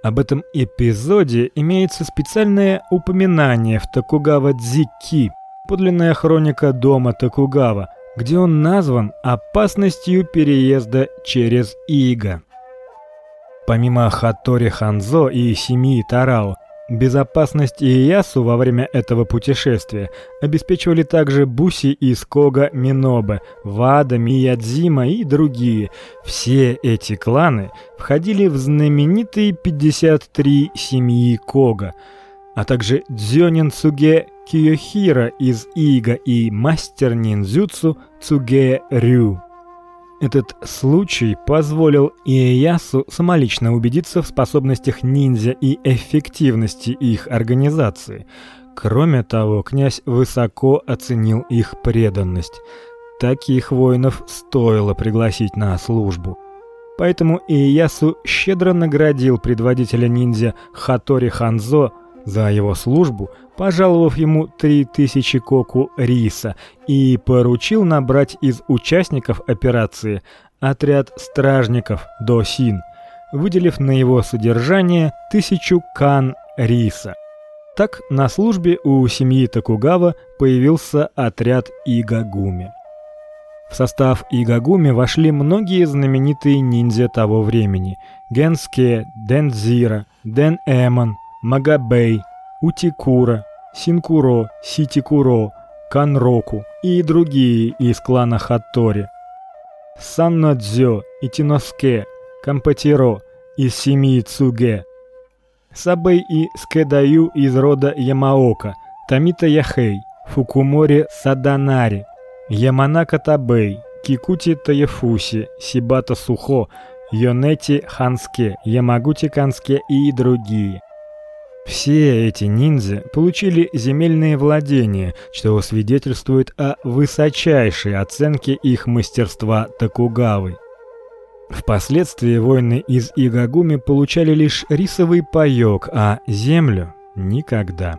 Об этом эпизоде имеется специальное упоминание в Токугава Дзикки, подлинная хроника дома Токугава, где он назван опасностью переезда через Ига. Помимо Хатори Ханзо и семьи Тарао, Безопасность Иясу во время этого путешествия обеспечивали также Буси из Кога Минобе, Вада, Миядзима и другие. Все эти кланы входили в знаменитые 53 семьи Кога, а также Дзёнин Цуге Киёхира из Ига и мастер ниндзюцу Цуге Рю. Этот случай позволил Иэясу самолично убедиться в способностях ниндзя и эффективности их организации. Кроме того, князь высоко оценил их преданность. Таких воинов стоило пригласить на службу. Поэтому Иэясу щедро наградил предводителя ниндзя Хатори Ханзо за его службу, пожаловав ему три тысячи коку риса и поручил набрать из участников операции отряд стражников Досин, выделив на его содержание тысячу кан риса. Так на службе у семьи Токугава появился отряд Игагуми. В состав Игагуми вошли многие знаменитые ниндзя того времени: Генске, Дензира, Ден Эмон, Магабей, Утикура, Синкуро, Ситикуро, Канроку и другие из клана Хаттори. Саннадзё, Итиноске, Кампатиро, из семьи Цуге, Сабэй и Скедаю из рода Ямаока, Тамита Яхей, Фукумори Саданари, Яманака Табэй, Кикути Таяфуси, Сибата Сухо, Йонети Ханске, Ямагути Канске и другие. Все эти ниндзя получили земельные владения, что свидетельствует о высочайшей оценке их мастерства Токугавы. Впоследствии воины из Игагуми получали лишь рисовый паёк, а землю никогда.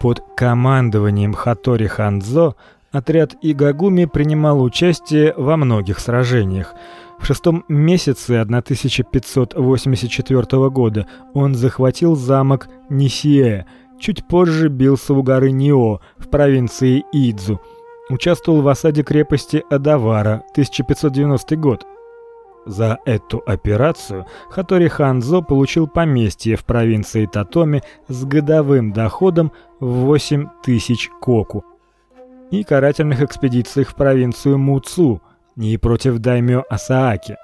Под командованием Хатори Ханзо отряд Игагуми принимал участие во многих сражениях. В шестом месяце 1584 года он захватил замок Нисие, чуть позже бился у горы Нио в провинции Идзу. Участвовал в осаде крепости Адавара, 1590 год. За эту операцию Хатори Ханзо получил поместье в провинции Татоми с годовым доходом в 8 тысяч коку и карательных экспедициях в провинцию Муцу и против даймё Асааки.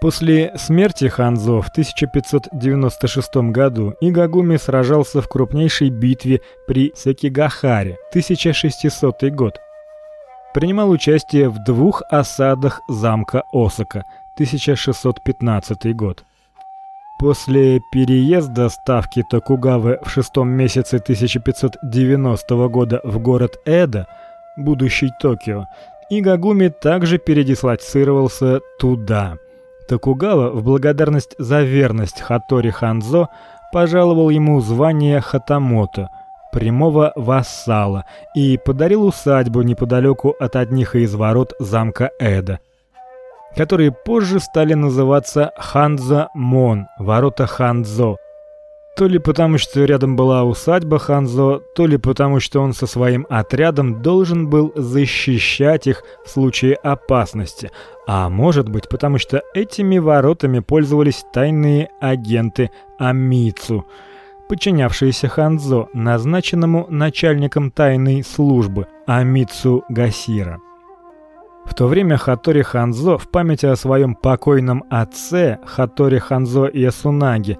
После смерти Ханзо в 1596 году Игагуми сражался в крупнейшей битве при Секигахаре, 1600 год принимал участие в двух осадах замка Осака, 1615 год. После переезда ставки Токугавы в шестом месяце 1590 года в город Эда, будущий Токио, Игагуми также передислоцировался туда. Токугава в благодарность за верность Хатори Ханзо пожаловал ему звание хатамото – прямого вассала и подарил усадьбу неподалеку от одних из ворот замка Эда, которые позже стали называться Ханза Мон, ворота Ханзо. То ли потому, что рядом была усадьба Ханзо, то ли потому, что он со своим отрядом должен был защищать их в случае опасности, а может быть, потому что этими воротами пользовались тайные агенты Амицу – подчинявшиеся Ханзо, назначенному начальником тайной службы Амицу Гасира. В то время Хатори Ханзо в память о своем покойном отце Хатори Ханзо Ясунаги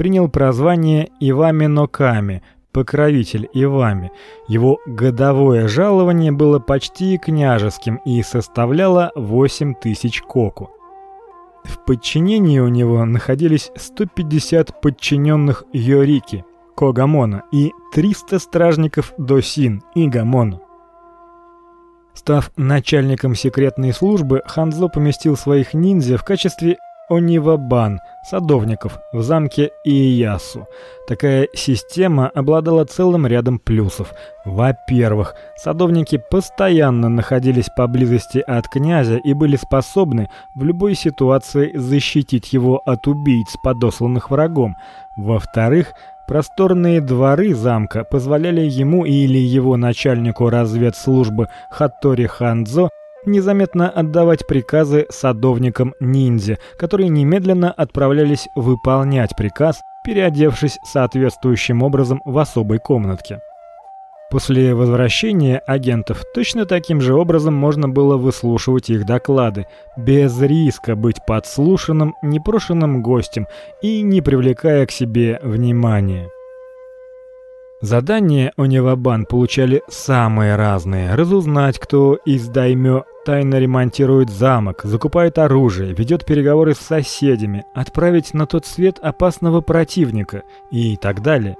принял прозвание Ивами Ноками, покровитель Ивами. Его годовое жалование было почти княжеским и составляло 8 тысяч коку. В подчинении у него находились 150 подчиненных Йорики, Когамона и 300 стражников Досин и Гамоно. Став начальником секретной службы, Ханзо поместил своих ниндзя в качестве Онивабан, садовников в замке Иясу. Такая система обладала целым рядом плюсов. Во-первых, садовники постоянно находились поблизости от князя и были способны в любой ситуации защитить его от убийц, подосланных врагом. Во-вторых, просторные дворы замка позволяли ему или его начальнику разведслужбы Хаттори Ханзо незаметно отдавать приказы садовникам-ниндзя, которые немедленно отправлялись выполнять приказ, переодевшись соответствующим образом в особой комнатке. После возвращения агентов точно таким же образом можно было выслушивать их доклады, без риска быть подслушанным непрошенным гостем и не привлекая к себе внимания. Задания Оневабан получали самые разные: разузнать, кто из даймё тайно ремонтирует замок, закупает оружие, ведет переговоры с соседями, отправить на тот свет опасного противника и так далее.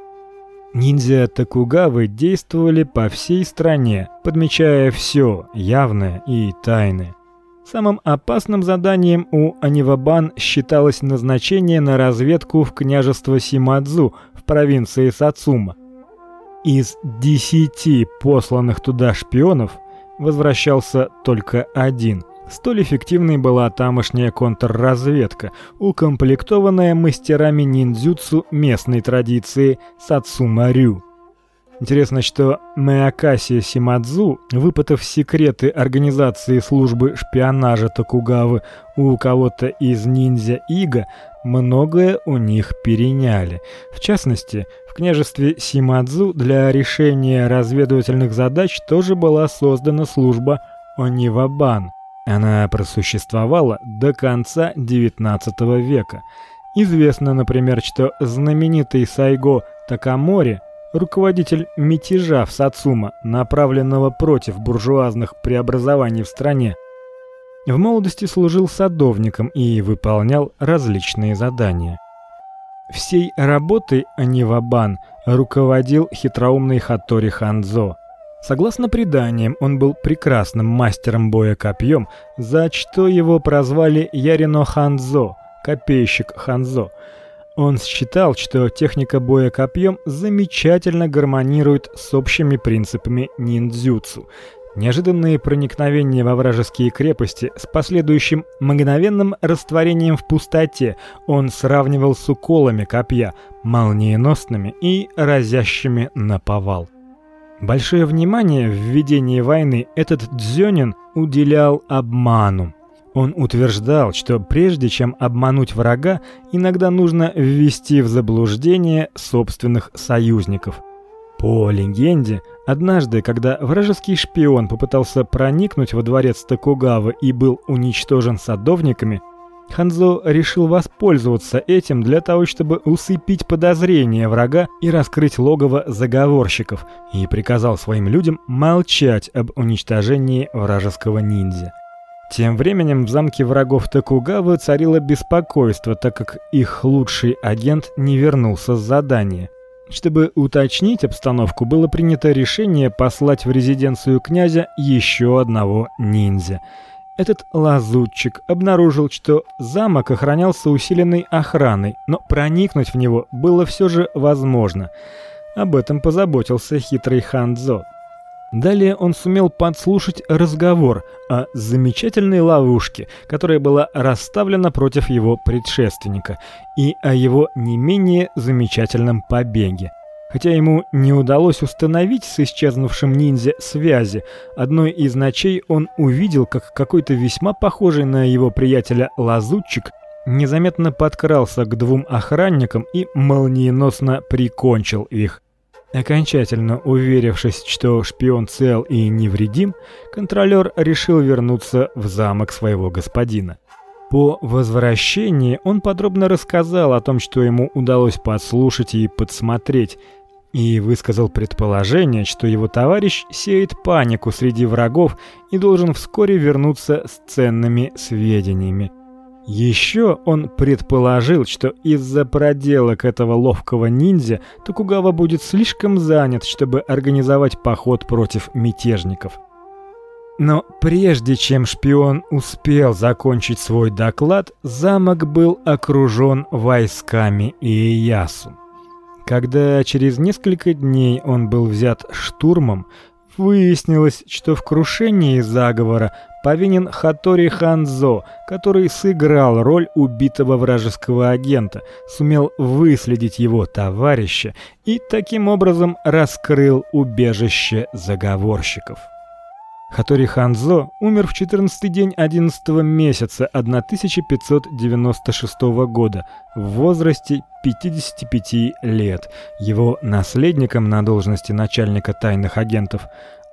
Ниндзя Токугавы действовали по всей стране, подмечая все явное и тайное. Самым опасным заданием у Анивабан считалось назначение на разведку в княжество Симадзу в провинции Сацума. Из десяти посланных туда шпионов возвращался только один. Столь эффективной была тамошняя контрразведка, укомплектованная мастерами ниндзюцу местной традиции Сацумарю. Интересно, что Мэакаси Симадзу, выпытав секреты организации службы шпионажа Токугавы у кого-то из ниндзя Ига, многое у них переняли. В частности, в княжестве Симадзу для решения разведывательных задач тоже была создана служба Онивабан. Она просуществовала до конца XIX века. Известно, например, что знаменитый Сайго Такамори, руководитель мятежа в Сацума, направленного против буржуазных преобразований в стране, в молодости служил садовником и выполнял различные задания. Всей работой Анивабан руководил хитроумный Хатори Ханзо. Согласно преданиям, он был прекрасным мастером боя копьем, за что его прозвали Ярино Ханзо, копейщик Ханзо. Он считал, что техника боя копьем замечательно гармонирует с общими принципами ниндзюцу. Неожиданные проникновения во вражеские крепости с последующим мгновенным растворением в пустоте он сравнивал с уколами копья, молниеносными и разящими наповал. Большое внимание в ведении войны этот дзёнин уделял обману. Он утверждал, что прежде чем обмануть врага, иногда нужно ввести в заблуждение собственных союзников. По легенде, однажды, когда вражеский шпион попытался проникнуть во дворец Токугавы и был уничтожен садовниками, Ханзо решил воспользоваться этим для того, чтобы усыпить подозрения врага и раскрыть логово заговорщиков, и приказал своим людям молчать об уничтожении вражеского ниндзя. Тем временем в замке врагов Токугавы царило беспокойство, так как их лучший агент не вернулся с задания. Чтобы уточнить обстановку, было принято решение послать в резиденцию князя еще одного ниндзя. Этот лазутчик обнаружил, что замок охранялся усиленной охраной, но проникнуть в него было все же возможно. Об этом позаботился хитрый Ханзо. Далее он сумел подслушать разговор о замечательной ловушке, которая была расставлена против его предшественника, и о его не менее замечательном побеге. Хотя ему не удалось установить с исчезнувшим ниндзя связи, одной из ночей он увидел, как какой-то весьма похожий на его приятеля лазутчик незаметно подкрался к двум охранникам и молниеносно прикончил их. Окончательно уверившись, что шпион цел и невредим, контролер решил вернуться в замок своего господина. По возвращении он подробно рассказал о том, что ему удалось подслушать и подсмотреть, и высказал предположение, что его товарищ сеет панику среди врагов и должен вскоре вернуться с ценными сведениями. Еще он предположил, что из-за проделок этого ловкого ниндзя Токугава будет слишком занят, чтобы организовать поход против мятежников. Но прежде чем шпион успел закончить свой доклад, замок был окружен войсками Иеясу. Когда через несколько дней он был взят штурмом, выяснилось, что в крушении заговора повинен Хатори Ханзо, который сыграл роль убитого вражеского агента, сумел выследить его товарища и таким образом раскрыл убежище заговорщиков. Хатори Ханзо умер в 14-й день 11 месяца 1596 года в возрасте 55 лет. Его наследником на должности начальника тайных агентов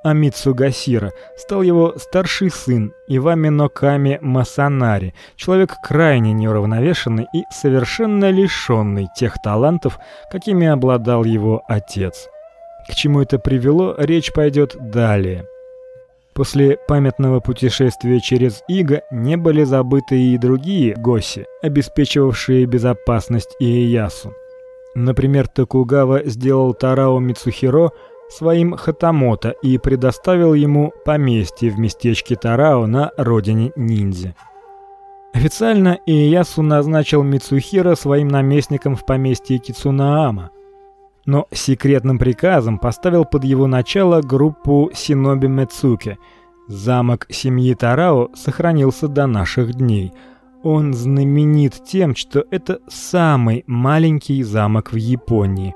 Амитсу Гасира стал его старший сын Ивами Ноками Масанари, человек крайне неуравновешенный и совершенно лишенный тех талантов, какими обладал его отец. К чему это привело, речь пойдет далее. После памятного путешествия через Ига не были забыты и другие госи, обеспечивавшие безопасность Иеясу. Например, Токугава сделал Тарао Мицухиро своим хатамото и предоставил ему поместье в местечке Тарао на родине ниндзя. Официально Иеясу назначил Мицухиро своим наместником в поместье Кицунаама, но секретным приказом поставил под его начало группу Синоби Мецуки. Замок семьи Тарао сохранился до наших дней. Он знаменит тем, что это самый маленький замок в Японии.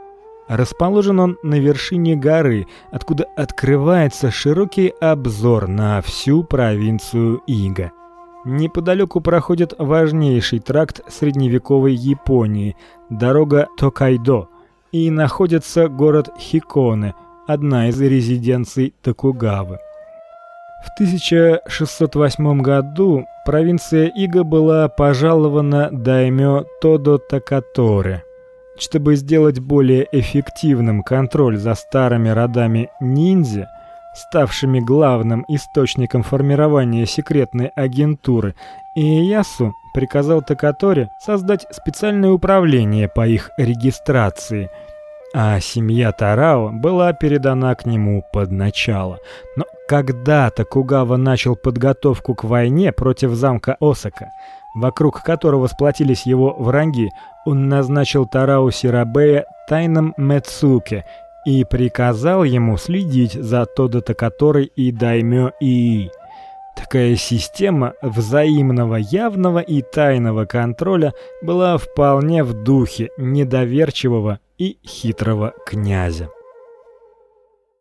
Расположен он на вершине горы, откуда открывается широкий обзор на всю провинцию Ига. Неподалеку проходит важнейший тракт средневековой Японии дорога Токайдо и находится город Хиконе, одна из резиденций Токугавы. В 1608 году провинция Ига была пожалована даймё Тодо Такаторе. Чтобы сделать более эффективным контроль за старыми родами ниндзя, ставшими главным источником формирования секретной агентуры, Иясу приказал Такаторе создать специальное управление по их регистрации – а семья Тарао была передана к нему под начало. Но когда Токугава начал подготовку к войне против замка Осака, вокруг которого сплотились его враги, он назначил Тарао Сирабея тайным Мэцуке и приказал ему следить за Тодото Которой и Даймё Ии. Такая система взаимного явного и тайного контроля была вполне в духе недоверчивого и хитрого князя.